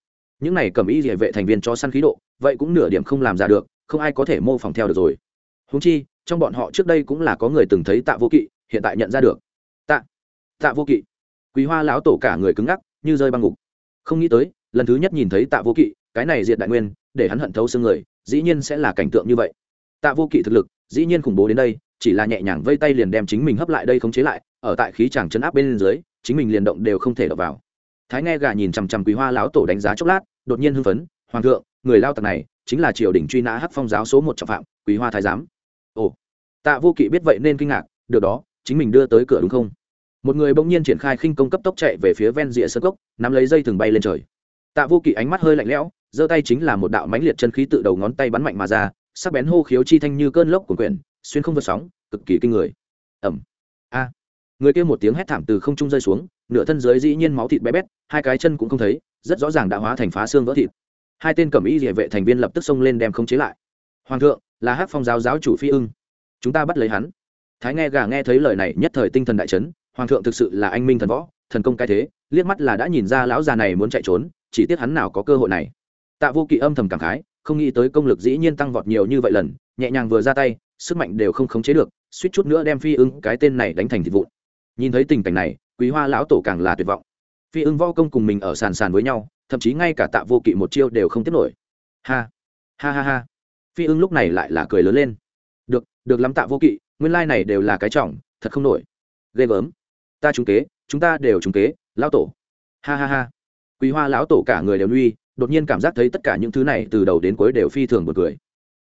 Những này cầm ý địa vệ thành viên cho săn khí độ, vậy cũng nửa điểm không làm ra được, không ai có thể mô phỏng theo được rồi. Húng chi trong bọn họ trước đây cũng là có người từng thấy tạ vô kỵ, hiện tại nhận ra được. Tạ tạ vô kỵ. Quý hoa lão tổ cả người cứng ngắc, như rơi băng ngục. Không nghĩ tới, lần thứ nhất nhìn thấy tạ vô kỵ, cái này diệt đại nguyên, để hắn hận thấu xương người, dĩ nhiên sẽ là cảnh tượng như vậy. Tạ vô kỵ thực lực, dĩ nhiên khủng bố đến đây, chỉ là nhẹ nhàng vây tay liền đem chính mình hấp lại đây khống chế lại, ở tại khí chàng chấn áp bên dưới, chính mình liền động đều không thể đập vào. Thái nghe gà nhìn chằm chằm quý hoa lão tổ đánh giá chốc lát, đột nhiên hưng phấn, hoàng thượng, người lao tặc này chính là triều đình truy nã hắc phong giáo số một trọng phạm, quý hoa thái giám ồ, tạ vô kỵ biết vậy nên kinh ngạc, được đó, chính mình đưa tới cửa đúng không? Một người bỗng nhiên triển khai khinh công cấp tốc chạy về phía ven rìa sơ cốc, nắm lấy dây thừng bay lên trời. Tạ vô kỵ ánh mắt hơi lạnh lẽo, giơ tay chính là một đạo mãnh liệt chân khí tự đầu ngón tay bắn mạnh mà ra, sắc bén hô khiếu chi thanh như cơn lốc của quyển, xuyên không vượt sóng, cực kỳ kinh người. Ẩm a. Người kia một tiếng hét thảm từ không trung rơi xuống, nửa thân dưới dĩ nhiên máu thịt bé bét, hai cái chân cũng không thấy, rất rõ ràng đã hóa thành phá xương vỡ thịt. Hai tên cẩm y địa vệ thành viên lập tức xông lên đem không chế lại. Hoàng thượng là hát phong giáo giáo chủ phi ưng. Chúng ta bắt lấy hắn. Thái nghe gà nghe thấy lời này nhất thời tinh thần đại chấn, hoàng thượng thực sự là anh minh thần võ, thần công cái thế, liếc mắt là đã nhìn ra lão già này muốn chạy trốn, chỉ tiếc hắn nào có cơ hội này. Tạ vô kỵ âm thầm cảm khái, không nghĩ tới công lực dĩ nhiên tăng vọt nhiều như vậy lần, nhẹ nhàng vừa ra tay, sức mạnh đều không khống chế được, suýt chút nữa đem phi ưng cái tên này đánh thành thịt vụn. Nhìn thấy tình cảnh này, quý hoa lão tổ càng là tuyệt vọng. Phi ưng võ công cùng mình ở sàn sàn với nhau, thậm chí ngay cả tạ vô kỵ một chiêu đều không tiếp nổi. Ha ha ha ha phi ưng lúc này lại là cười lớn lên. Được được lắm tạ vô kỵ, nguyên lai này đều là cái trọng, thật không nổi. Ghê gớm. Ta trúng kế, chúng ta đều trúng kế, lão tổ. Ha ha ha. Quý hoa lão tổ cả người đều nuy đột nhiên cảm giác thấy tất cả những thứ này từ đầu đến cuối đều phi thường một cười.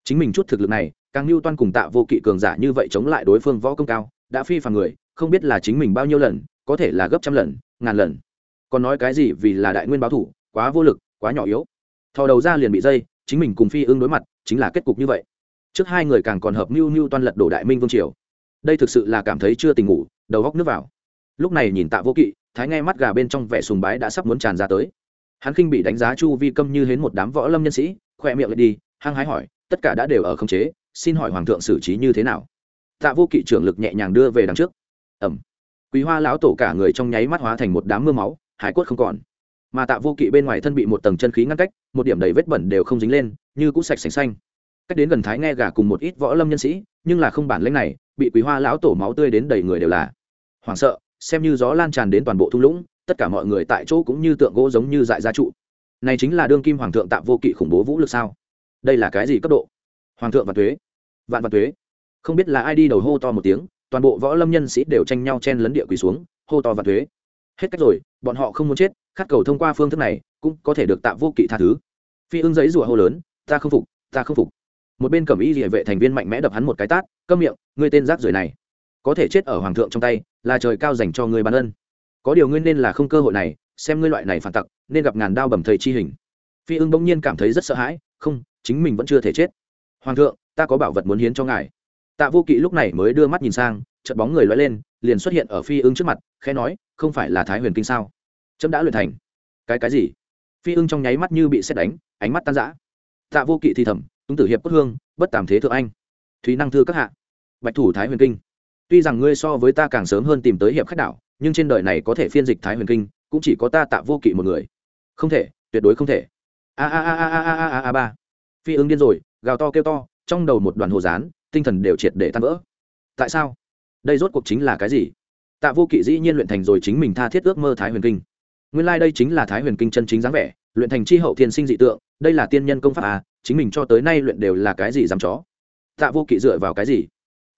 Chính mình chút thực lực này, càng lưu toan cùng tạ vô kỵ cường giả như vậy chống lại đối phương võ công cao, đã phi phàm người, không biết là chính mình bao nhiêu lần, có thể là gấp trăm lần, ngàn lần. Còn nói cái gì vì là đại nguyên báo thủ, quá vô lực, quá nhỏ yếu. Thò đầu ra liền bị dây chính mình cùng phi ương đối mặt, chính là kết cục như vậy. Trước hai người càng còn hợp mưu mưu toan lật đổ đại minh vương triều. Đây thực sự là cảm thấy chưa tình ngủ, đầu góc nước vào. Lúc này nhìn tạ vô kỵ, thái nghe mắt gà bên trong vẻ sùng bái đã sắp muốn tràn ra tới. Hắn khinh bị đánh giá chu vi câm như hến một đám võ lâm nhân sĩ khoe miệng lại đi, hăng hái hỏi, tất cả đã đều ở khống chế, xin hỏi hoàng thượng xử trí như thế nào? Tạ vô kỵ trưởng lực nhẹ nhàng đưa về đằng trước. Ẩm quý hoa lão tổ cả người trong nháy mắt hóa thành một đám mưa máu, hải quất không còn mà tạ vô kỵ bên ngoài thân bị một tầng chân khí ngăn cách, một điểm đầy vết bẩn đều không dính lên, như cũ sạch sành xanh. Cách đến gần thái nghe gà cùng một ít võ lâm nhân sĩ, nhưng là không bản lãnh này, bị quý hoa lão tổ máu tươi đến đầy người đều là. Hoảng sợ, xem như gió lan tràn đến toàn bộ thung lũng, tất cả mọi người tại chỗ cũng như tượng gỗ giống như dại gia trụ. Này chính là đương kim hoàng thượng Tạ vô kỵ khủng bố vũ lực sao? Đây là cái gì cấp độ? Hoàng thượng và thuế, vạn và thuế. Không biết là ai đi đầu hô to một tiếng, toàn bộ võ lâm nhân sĩ đều tranh nhau chen lấn địa quỳ xuống, hô to và thuế. Hết cách rồi, bọn họ không muốn chết khát cầu thông qua phương thức này cũng có thể được tạ vô kỵ tha thứ. Phi ưng giấy rủa hô lớn, ta không phục, ta không phục. Một bên cầm y địa vệ thành viên mạnh mẽ đập hắn một cái tát, câm miệng, ngươi tên rác rưởi này, có thể chết ở hoàng thượng trong tay, là trời cao dành cho người bán ân. Có điều ngươi nên là không cơ hội này, xem ngươi loại này phản tặc, nên gặp ngàn đao bầm thầy chi hình. Phi ưng bỗng nhiên cảm thấy rất sợ hãi, không, chính mình vẫn chưa thể chết. Hoàng thượng, ta có bảo vật muốn hiến cho ngài. Tạ vô kỵ lúc này mới đưa mắt nhìn sang, chợt bóng người loay lên, liền xuất hiện ở phi ưng trước mặt, khẽ nói, không phải là thái huyền kinh sao? Chấm đã luyện thành. Cái cái gì? Phi ưng trong nháy mắt như bị xét đánh, ánh mắt tan rã. Tạ vô kỵ thì thầm túng tử hiệp cốt hương, bất tàm thế thượng anh. Thúy năng thư các hạ. Bạch thủ thái huyền kinh. Tuy rằng ngươi so với ta càng sớm hơn tìm tới hiệp khách đạo nhưng trên đời này có thể phiên dịch thái huyền kinh, cũng chỉ có ta tạ vô kỵ một người. Không thể, tuyệt đối không thể. A a a a a a a a ba. Phi ứng điên rồi, gào to kêu to, trong đầu một đoàn hồ dán tinh thần đều triệt để tan vỡ. Tại sao? Đây rốt cuộc chính là cái gì? Tạ vô kỵ dĩ nhiên luyện thành rồi chính mình tha thiết ước mơ thái huyền kinh nguyên lai đây chính là thái huyền kinh chân chính dáng vẻ, luyện thành c h i hậu thiên sinh dị tượng, đây là tiên nhân công pháp à chính mình cho tới nay luyện đều là cái gì dám chó? Tạ vô kỵ dựa vào cái gì?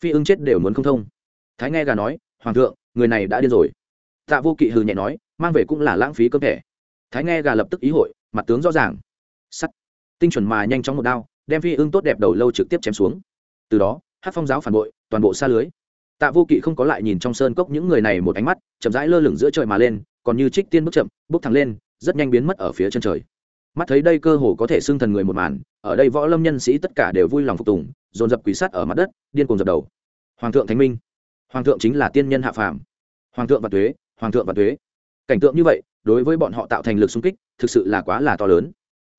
Phi ưng chết đều muốn không thông. Thái nghe gà nói, hoàng thượng, người này đã điên rồi. Tạ vô kỵ hừ nhẹ nói, mang về cũng là lãng phí cơ thể. Thái nghe gà lập tức ý hội, mặt tướng rõ ràng. Sắt. Tinh chuẩn mà nhanh chóng một đao, đem phi ưng tốt đẹp đầu lâu trực tiếp chém xuống. Từ đó hát phong giáo phản bội, toàn bộ xa lưới. Tạ vô kỵ không có lại nhìn trong sơn cốc những người này một ánh mắt, chậm rãi lơ lửng giữa trời mà lên còn như trích tiên bước chậm, bước thẳng lên, rất nhanh biến mất ở phía chân trời. Mắt thấy đây cơ hồ có thể xưng thần người một màn, ở đây võ lâm nhân sĩ tất cả đều vui lòng phục tùng, dồn dập quỷ sắt ở mặt đất, điên cuồng dập đầu. Hoàng thượng thánh minh. Hoàng thượng chính là tiên nhân hạ phàm. Hoàng thượng và thuế hoàng thượng và thuế cảnh tượng như vậy, đối với bọn họ tạo thành lực xung kích, thực sự là quá là to lớn.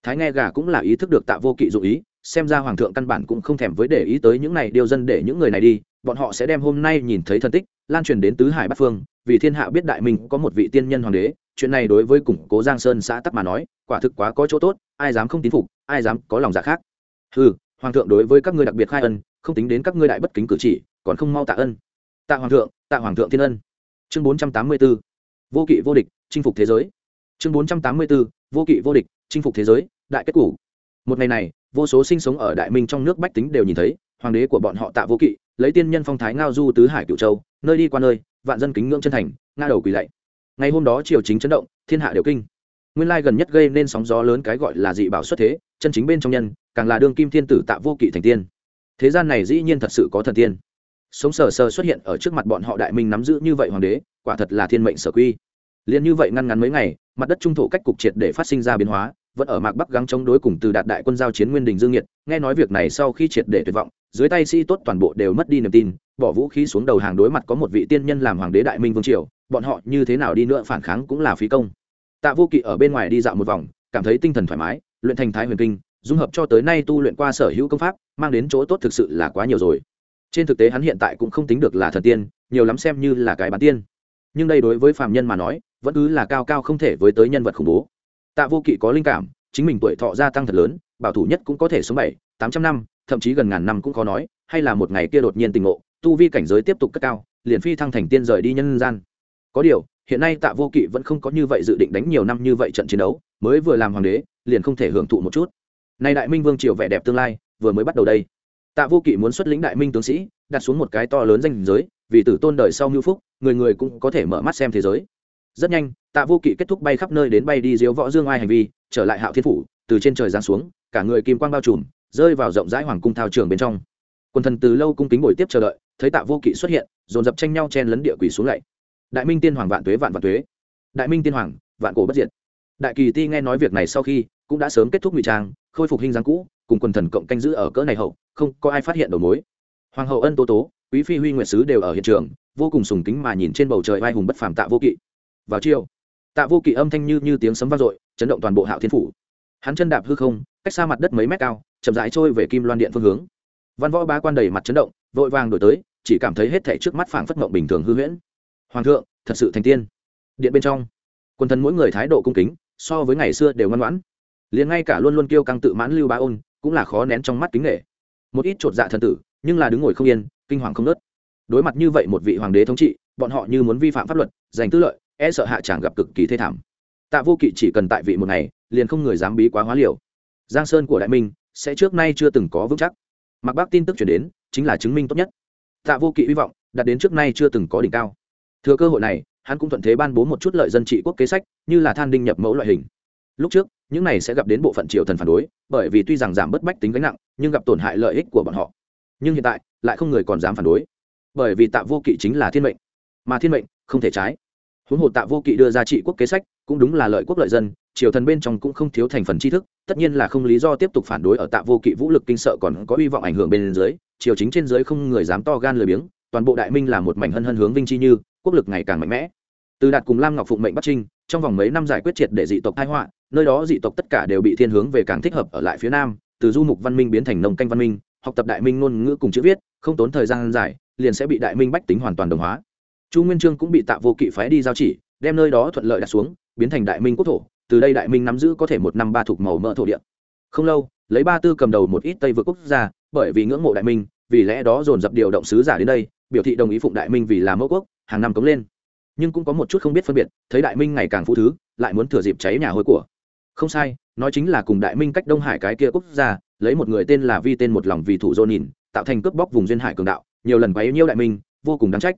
Thái nghe gà cũng là ý thức được tạ vô kỵ dụ ý xem ra hoàng thượng căn bản cũng không thèm với để ý tới những này, điều dân để những người này đi, bọn họ sẽ đem hôm nay nhìn thấy thân tích, lan truyền đến tứ hải bát phương, vì thiên hạ biết đại minh có một vị tiên nhân hoàng đế, chuyện này đối với củng cố giang sơn xã tắc mà nói, quả thực quá có chỗ tốt, ai dám không tín phục, ai dám có lòng giả dạ khác. Ừ hoàng thượng đối với các ngươi đặc biệt khai ân, không tính đến các ngươi đại bất kính cử chỉ, còn không mau tạ ân. Tạ hoàng thượng, tạ hoàng thượng thiên ân. Chương bốn trăm tám mươi b ố vô kỵ vô địch, chinh phục thế giới. Chương bốn trăm tám mươi b ố vô kỵ vô địch, chinh phục thế giới, đại kết củ một ngày này vô số sinh sống ở đại minh trong nước bách tính đều nhìn thấy, hoàng đế của bọn họ tạ vô kỵ, lấy tiên nhân phong thái ngao du tứ hải cựu châu, nơi đi qua nơi, vạn dân kính ngưỡng chân thành, nga đầu quỳ lạy. Ngày hôm đó triều chính chấn động, thiên hạ đều kinh. Nguyên lai gần nhất gây nên sóng gió lớn cái gọi là dị bảo xuất thế, chân chính bên trong nhân, càng là đương kim thiên tử tạ vô kỵ thành tiên. Thế gian này dĩ nhiên thật sự có thần tiên. Sống sờ sờ xuất hiện ở trước mặt bọn họ đại minh nắm giữ như vậy hoàng đế, quả thật là thiên mệnh sở quy. Liền như vậy ngăn ngắn mấy ngày, mặt đất trung thổ cách cục triệt để phát sinh ra biến hóa vẫn ở mạc bắc gắng chống đối cùng từ đạt đại quân giao chiến nguyên đình dương nhiệt, nghe nói việc này sau khi triệt để tuyệt vọng, dưới tay sĩ tốt toàn bộ đều mất đi niềm tin, bỏ vũ khí xuống đầu hàng đối mặt có một vị tiên nhân làm hoàng đế đại minh vương triều, bọn họ như thế nào đi nữa phản kháng cũng là phí công. Tạ vô kỵ ở bên ngoài đi dạo một vòng, cảm thấy tinh thần thoải mái, luyện thành thái huyền kinh, dung hợp cho tới nay tu luyện qua sở hữu công pháp, mang đến chỗ tốt thực sự là quá nhiều rồi. Trên thực tế hắn hiện tại cũng không tính được là thần tiên, nhiều lắm xem như là cái bán tiên. Nhưng đây đối với phạm nhân mà nói, vẫn cứ là cao cao không thể với tới nhân vật khủng bố tạ vô kỵ có linh cảm, chính mình tuổi thọ gia tăng thật lớn, bảo thủ nhất cũng có thể sống bảy, tám trăm năm, thậm chí gần ngàn năm cũng khó nói, hay là một ngày kia đột nhiên tình ngộ, tu vi cảnh giới tiếp tục cất cao, liền phi thăng thành tiên rời đi nhân gian. Có điều, hiện nay tạ vô kỵ vẫn không có như vậy dự định đánh nhiều năm như vậy trận chiến đấu, mới vừa làm hoàng đế, liền không thể hưởng thụ một chút. Nay đại minh vương triều vẻ đẹp tương lai, vừa mới bắt đầu đây. Tạ vô kỵ muốn xuất lĩnh đại minh tướng sĩ, đặt xuống một cái to lớn danh giới, vì tử tôn đời sau như phúc, người người cũng có thể mở mắt xem thế giới rất nhanh, tạ vô kỵ kết thúc bay khắp nơi đến bay đi diếu võ dương ai hành vi, trở lại hạo thiên phủ, từ trên trời giáng xuống, cả người kim quang bao trùm, rơi vào rộng rãi hoàng cung thao trường bên trong. Quần thần từ lâu cung kính ngồi tiếp chờ đợi, thấy tạ vô kỵ xuất hiện, dồn dập tranh nhau chen lấn địa quỷ xuống lạy. Đại minh tiên hoàng vạn tuế vạn vạn tuế. Đại minh tiên hoàng, vạn cổ bất diệt. Đại kỳ ti nghe nói việc này sau khi, cũng đã sớm kết thúc ngụy trang, khôi phục hình dáng cũ, cùng quần thần cộng canh giữ ở cỡ này hậu, không có ai phát hiện đầu mối. Hoàng hậu ân tố tố, quý phi huy nguyệt sứ đều ở hiện trường, vô cùng sùng kính mà nhìn trên bầu trời vai hùng bất phàm tạ vô kỵ vào chiều tạ vô kỵ âm thanh như như tiếng sấm vang dội, chấn động toàn bộ hạo thiên phủ. Hắn chân đạp hư không, cách xa mặt đất mấy mét cao, chậm rãi trôi về kim loan điện phương hướng. Văn võ ba quan đầy mặt chấn động, vội vàng đổi tới, chỉ cảm thấy hết thảy trước mắt phảng phất mộng bình thường hư huyễn. Hoàng thượng, thật sự thành tiên. Điện bên trong quân thần mỗi người thái độ cung kính, so với ngày xưa đều ngoan ngoãn. Liền ngay cả luôn luôn kêu căng tự mãn lưu bá ôn, cũng là khó nén trong mắt kính nghệ một ít chột dạ thần tử, nhưng là đứng ngồi không yên, kinh hoàng không nớt đối mặt như vậy một vị hoàng đế thống trị, bọn họ như muốn vi phạm pháp luật, giành tư lợi e sợ hạ tràng gặp cực kỳ thê thảm. Tạ vô kỵ chỉ cần tại vị một ngày, liền không người dám bí quá hóa liều. Giang sơn của đại minh sẽ trước nay chưa từng có vững chắc. Mặc bác tin tức chuyển đến, chính là chứng minh tốt nhất. Tạ vô kỵ hy vọng, đạt đến trước nay chưa từng có đỉnh cao. Thừa cơ hội này, hắn cũng thuận thế ban bố một chút lợi dân trị quốc kế sách, như là than đinh nhập mẫu loại hình. Lúc trước, những này sẽ gặp đến bộ phận triều thần phản đối, bởi vì tuy rằng giảm bất bách tính gánh nặng, nhưng gặp tổn hại lợi ích của bọn họ. Nhưng hiện tại, lại không người còn dám phản đối. Bởi vì tạ vô kỵ chính là thiên mệnh. Mà thiên mệnh không thể trái huống hồ tạ vô kỵ đưa ra trị quốc kế sách, cũng đúng là lợi quốc lợi dân, triều thần bên trong cũng không thiếu thành phần tri thức, tất nhiên là không lý do tiếp tục phản đối ở tạ vô kỵ vũ lực kinh sợ còn có hy vọng ảnh hưởng bên dưới, triều chính trên dưới không người dám to gan lười biếng, toàn bộ đại minh là một mảnh hân hân hướng vinh chi như, quốc lực ngày càng mạnh mẽ. Từ đạt cùng lam ngọc phụng mệnh bắc trinh, trong vòng mấy năm giải quyết triệt để dị tộc thái họa, nơi đó dị tộc tất cả đều bị thiên hướng về càng thích hợp ở lại phía nam, từ du mục văn minh biến thành nông canh văn minh, học tập đại minh ngôn ngữ cùng chữ viết, không tốn thời gian dài, liền sẽ bị đại minh bách tính hoàn toàn đồng hóa chu nguyên trương cũng bị tạ vô kỵ phái đi giao chỉ, đem nơi đó thuận lợi đặt xuống, biến thành đại minh quốc thổ, từ đây đại minh nắm giữ có thể một năm ba thuộc màu mỡ thổ địa. Không lâu, lấy ba tư cầm đầu một ít tây vượt quốc gia, bởi vì ngưỡng mộ đại minh, vì lẽ đó dồn dập điều động sứ giả đến đây, biểu thị đồng ý phụng đại minh vì là mẫu quốc, hàng năm cống lên. Nhưng cũng có một chút không biết phân biệt, thấy đại minh ngày càng phú thứ, lại muốn thừa dịp cháy nhà hôi của. Không sai, nói chính là cùng đại minh cách đông hải cái kia quốc gia, lấy một người tên là vi tên một lòng vì thủ dô nhìn, tạo thành cướp bóc vùng duyên hải cường đạo, nhiều lần quấy nhiêu đại minh, vô cùng đáng trách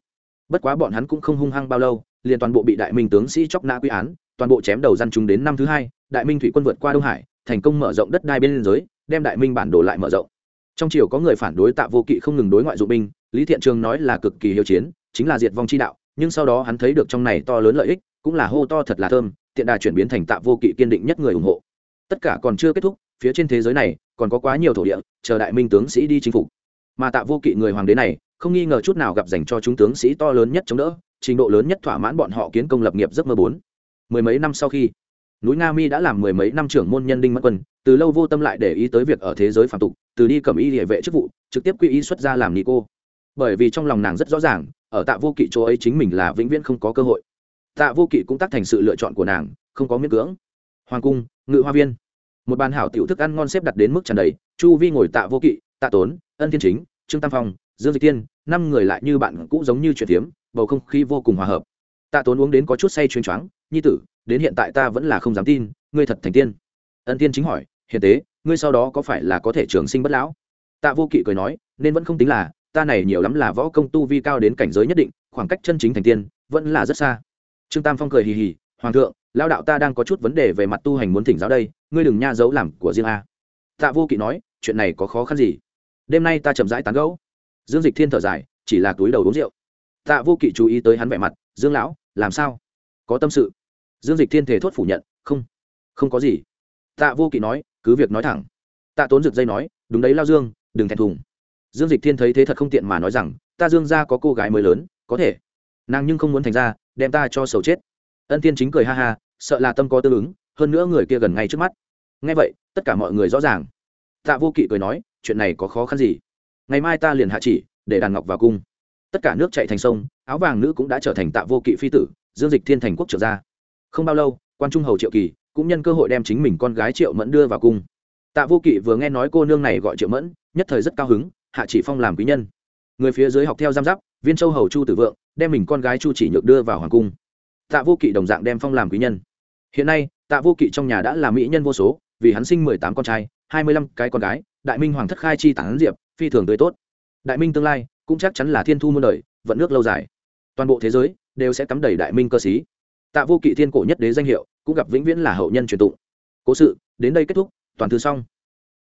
bất quá bọn hắn cũng không hung hăng bao lâu, liền toàn bộ bị đại minh tướng sĩ chóc nã quy án, toàn bộ chém đầu dân chúng đến năm thứ hai, đại minh thủy quân vượt qua đông hải, thành công mở rộng đất đai bên giới, đem đại minh bản đồ lại mở rộng trong triều có người phản đối tạ vô kỵ không ngừng đối ngoại dụng binh, lý thiện trường nói là cực kỳ hiếu chiến, chính là diệt vong chi đạo, nhưng sau đó hắn thấy được trong này to lớn lợi ích, cũng là hô to thật là thơm, tiện đà chuyển biến thành tạ vô kỵ kiên định nhất người ủng hộ tất cả còn chưa kết thúc, phía trên thế giới này còn có quá nhiều thổ địa, chờ đại minh tướng sĩ đi chính phủ mà tạ vô kỵ người hoàng đế này không nghi ngờ chút nào gặp dành cho chúng tướng sĩ to lớn nhất chống đỡ, trình độ lớn nhất thỏa mãn bọn họ kiến công lập nghiệp giấc mơ bốn. Mười mấy năm sau khi, núi nga mi đã làm mười mấy năm trưởng môn nhân đinh mất quân, từ lâu vô tâm lại để ý tới việc ở thế giới phạm tục, từ đi cầm y địa vệ chức vụ, trực tiếp quy y xuất ra làm ni cô. Bởi vì trong lòng nàng rất rõ ràng, ở tạ vô kỵ chỗ ấy chính mình là vĩnh viễn không có cơ hội. Tạ vô kỵ cũng tác thành sự lựa chọn của nàng, không có miễn cưỡng. Hoàng cung, ngự hoa viên. Một bàn hảo tiểu thức ăn ngon xếp đặt đến mức tràn đầy, chu vi ngồi tạ vô kỵ, tạ tốn, ân thiên chính trương tam phong, dương dịch tiên, năm người lại như bạn cũ giống như chuyện tiếm bầu không khí vô cùng hòa hợp. Tạ tốn uống đến có chút say chuyên choáng, nhi tử, đến hiện tại ta vẫn là không dám tin, ngươi thật thành tiên. Ân tiên chính hỏi hiện tế, ngươi sau đó có phải là có thể trường sinh bất lão? Tạ vô kỵ cười nói, nên vẫn không tính là, ta này nhiều lắm là võ công tu vi cao đến cảnh giới nhất định, khoảng cách chân chính thành tiên, vẫn là rất xa. Trương tam phong cười hì hì, hoàng thượng lao đạo ta đang có chút vấn đề về mặt tu hành muốn thỉnh giáo đây, ngươi đừng nha giấu làm của riêng a. Tạ vô kỵ nói, chuyện này có khó khăn gì? Đêm nay ta chậm rãi tán gẫu. Dương dịch thiên thở dài, chỉ là túi đầu uống rượu. Tạ vô kỵ chú ý tới hắn vẻ mặt, dương lão, làm sao? Có tâm sự? Dương dịch thiên thể thốt phủ nhận, không không có gì. Tạ vô kỵ nói, cứ việc nói thẳng. Tạ tốn rực dây nói, đúng đấy lao dương, đừng thẹn thùng. Dương dịch thiên thấy thế thật không tiện mà nói rằng, ta dương ra có cô gái mới lớn, có thể. Nàng nhưng không muốn thành ra, đem ta cho sầu chết. Ân Thiên chính cười ha ha, sợ là tâm có tương ứng, hơn nữa người kia gần ngay trước mắt. Ngay vậy, tất cả mọi người rõ ràng. Tạ vô kỵ cười nói chuyện này có khó khăn gì? Ngày mai ta liền hạ chỉ, để đàn ngọc vào cung. Tất cả nước chạy thành sông, áo vàng nữ cũng đã trở thành tạ vô kỵ phi tử, dương dịch thiên thành quốc trở ra không bao lâu, quan trung hầu triệu kỳ cũng nhân cơ hội đem chính mình con gái triệu mẫn đưa vào cung. Tạ vô kỵ vừa nghe nói cô nương này gọi triệu mẫn, nhất thời rất cao hứng, hạ chỉ phong làm quý nhân. Người phía dưới học theo giam giáp, viên châu hầu chu tử vượng, đem mình con gái chu chỉ nhược đưa vào hoàng cung. Tạ vô kỵ đồng dạng đem phong làm quý nhân. Hiện nay, tạ vô kỵ trong nhà đã là mỹ nhân vô số, vì hắn sinh mười tám con trai, hai mươi lăm cái con gái đại minh hoàng thất khai chi tản diệp, phi thường tươi tốt. Đại minh tương lai cũng chắc chắn là thiên thu muôn đời, vận nước lâu dài. Toàn bộ thế giới đều sẽ cắm đầy đại minh cơ sĩ. Tạ vô kỵ thiên cổ nhất đế danh hiệu cũng gặp vĩnh viễn là hậu nhân truyền tụng. Cố sự đến đây kết thúc, toàn thư xong.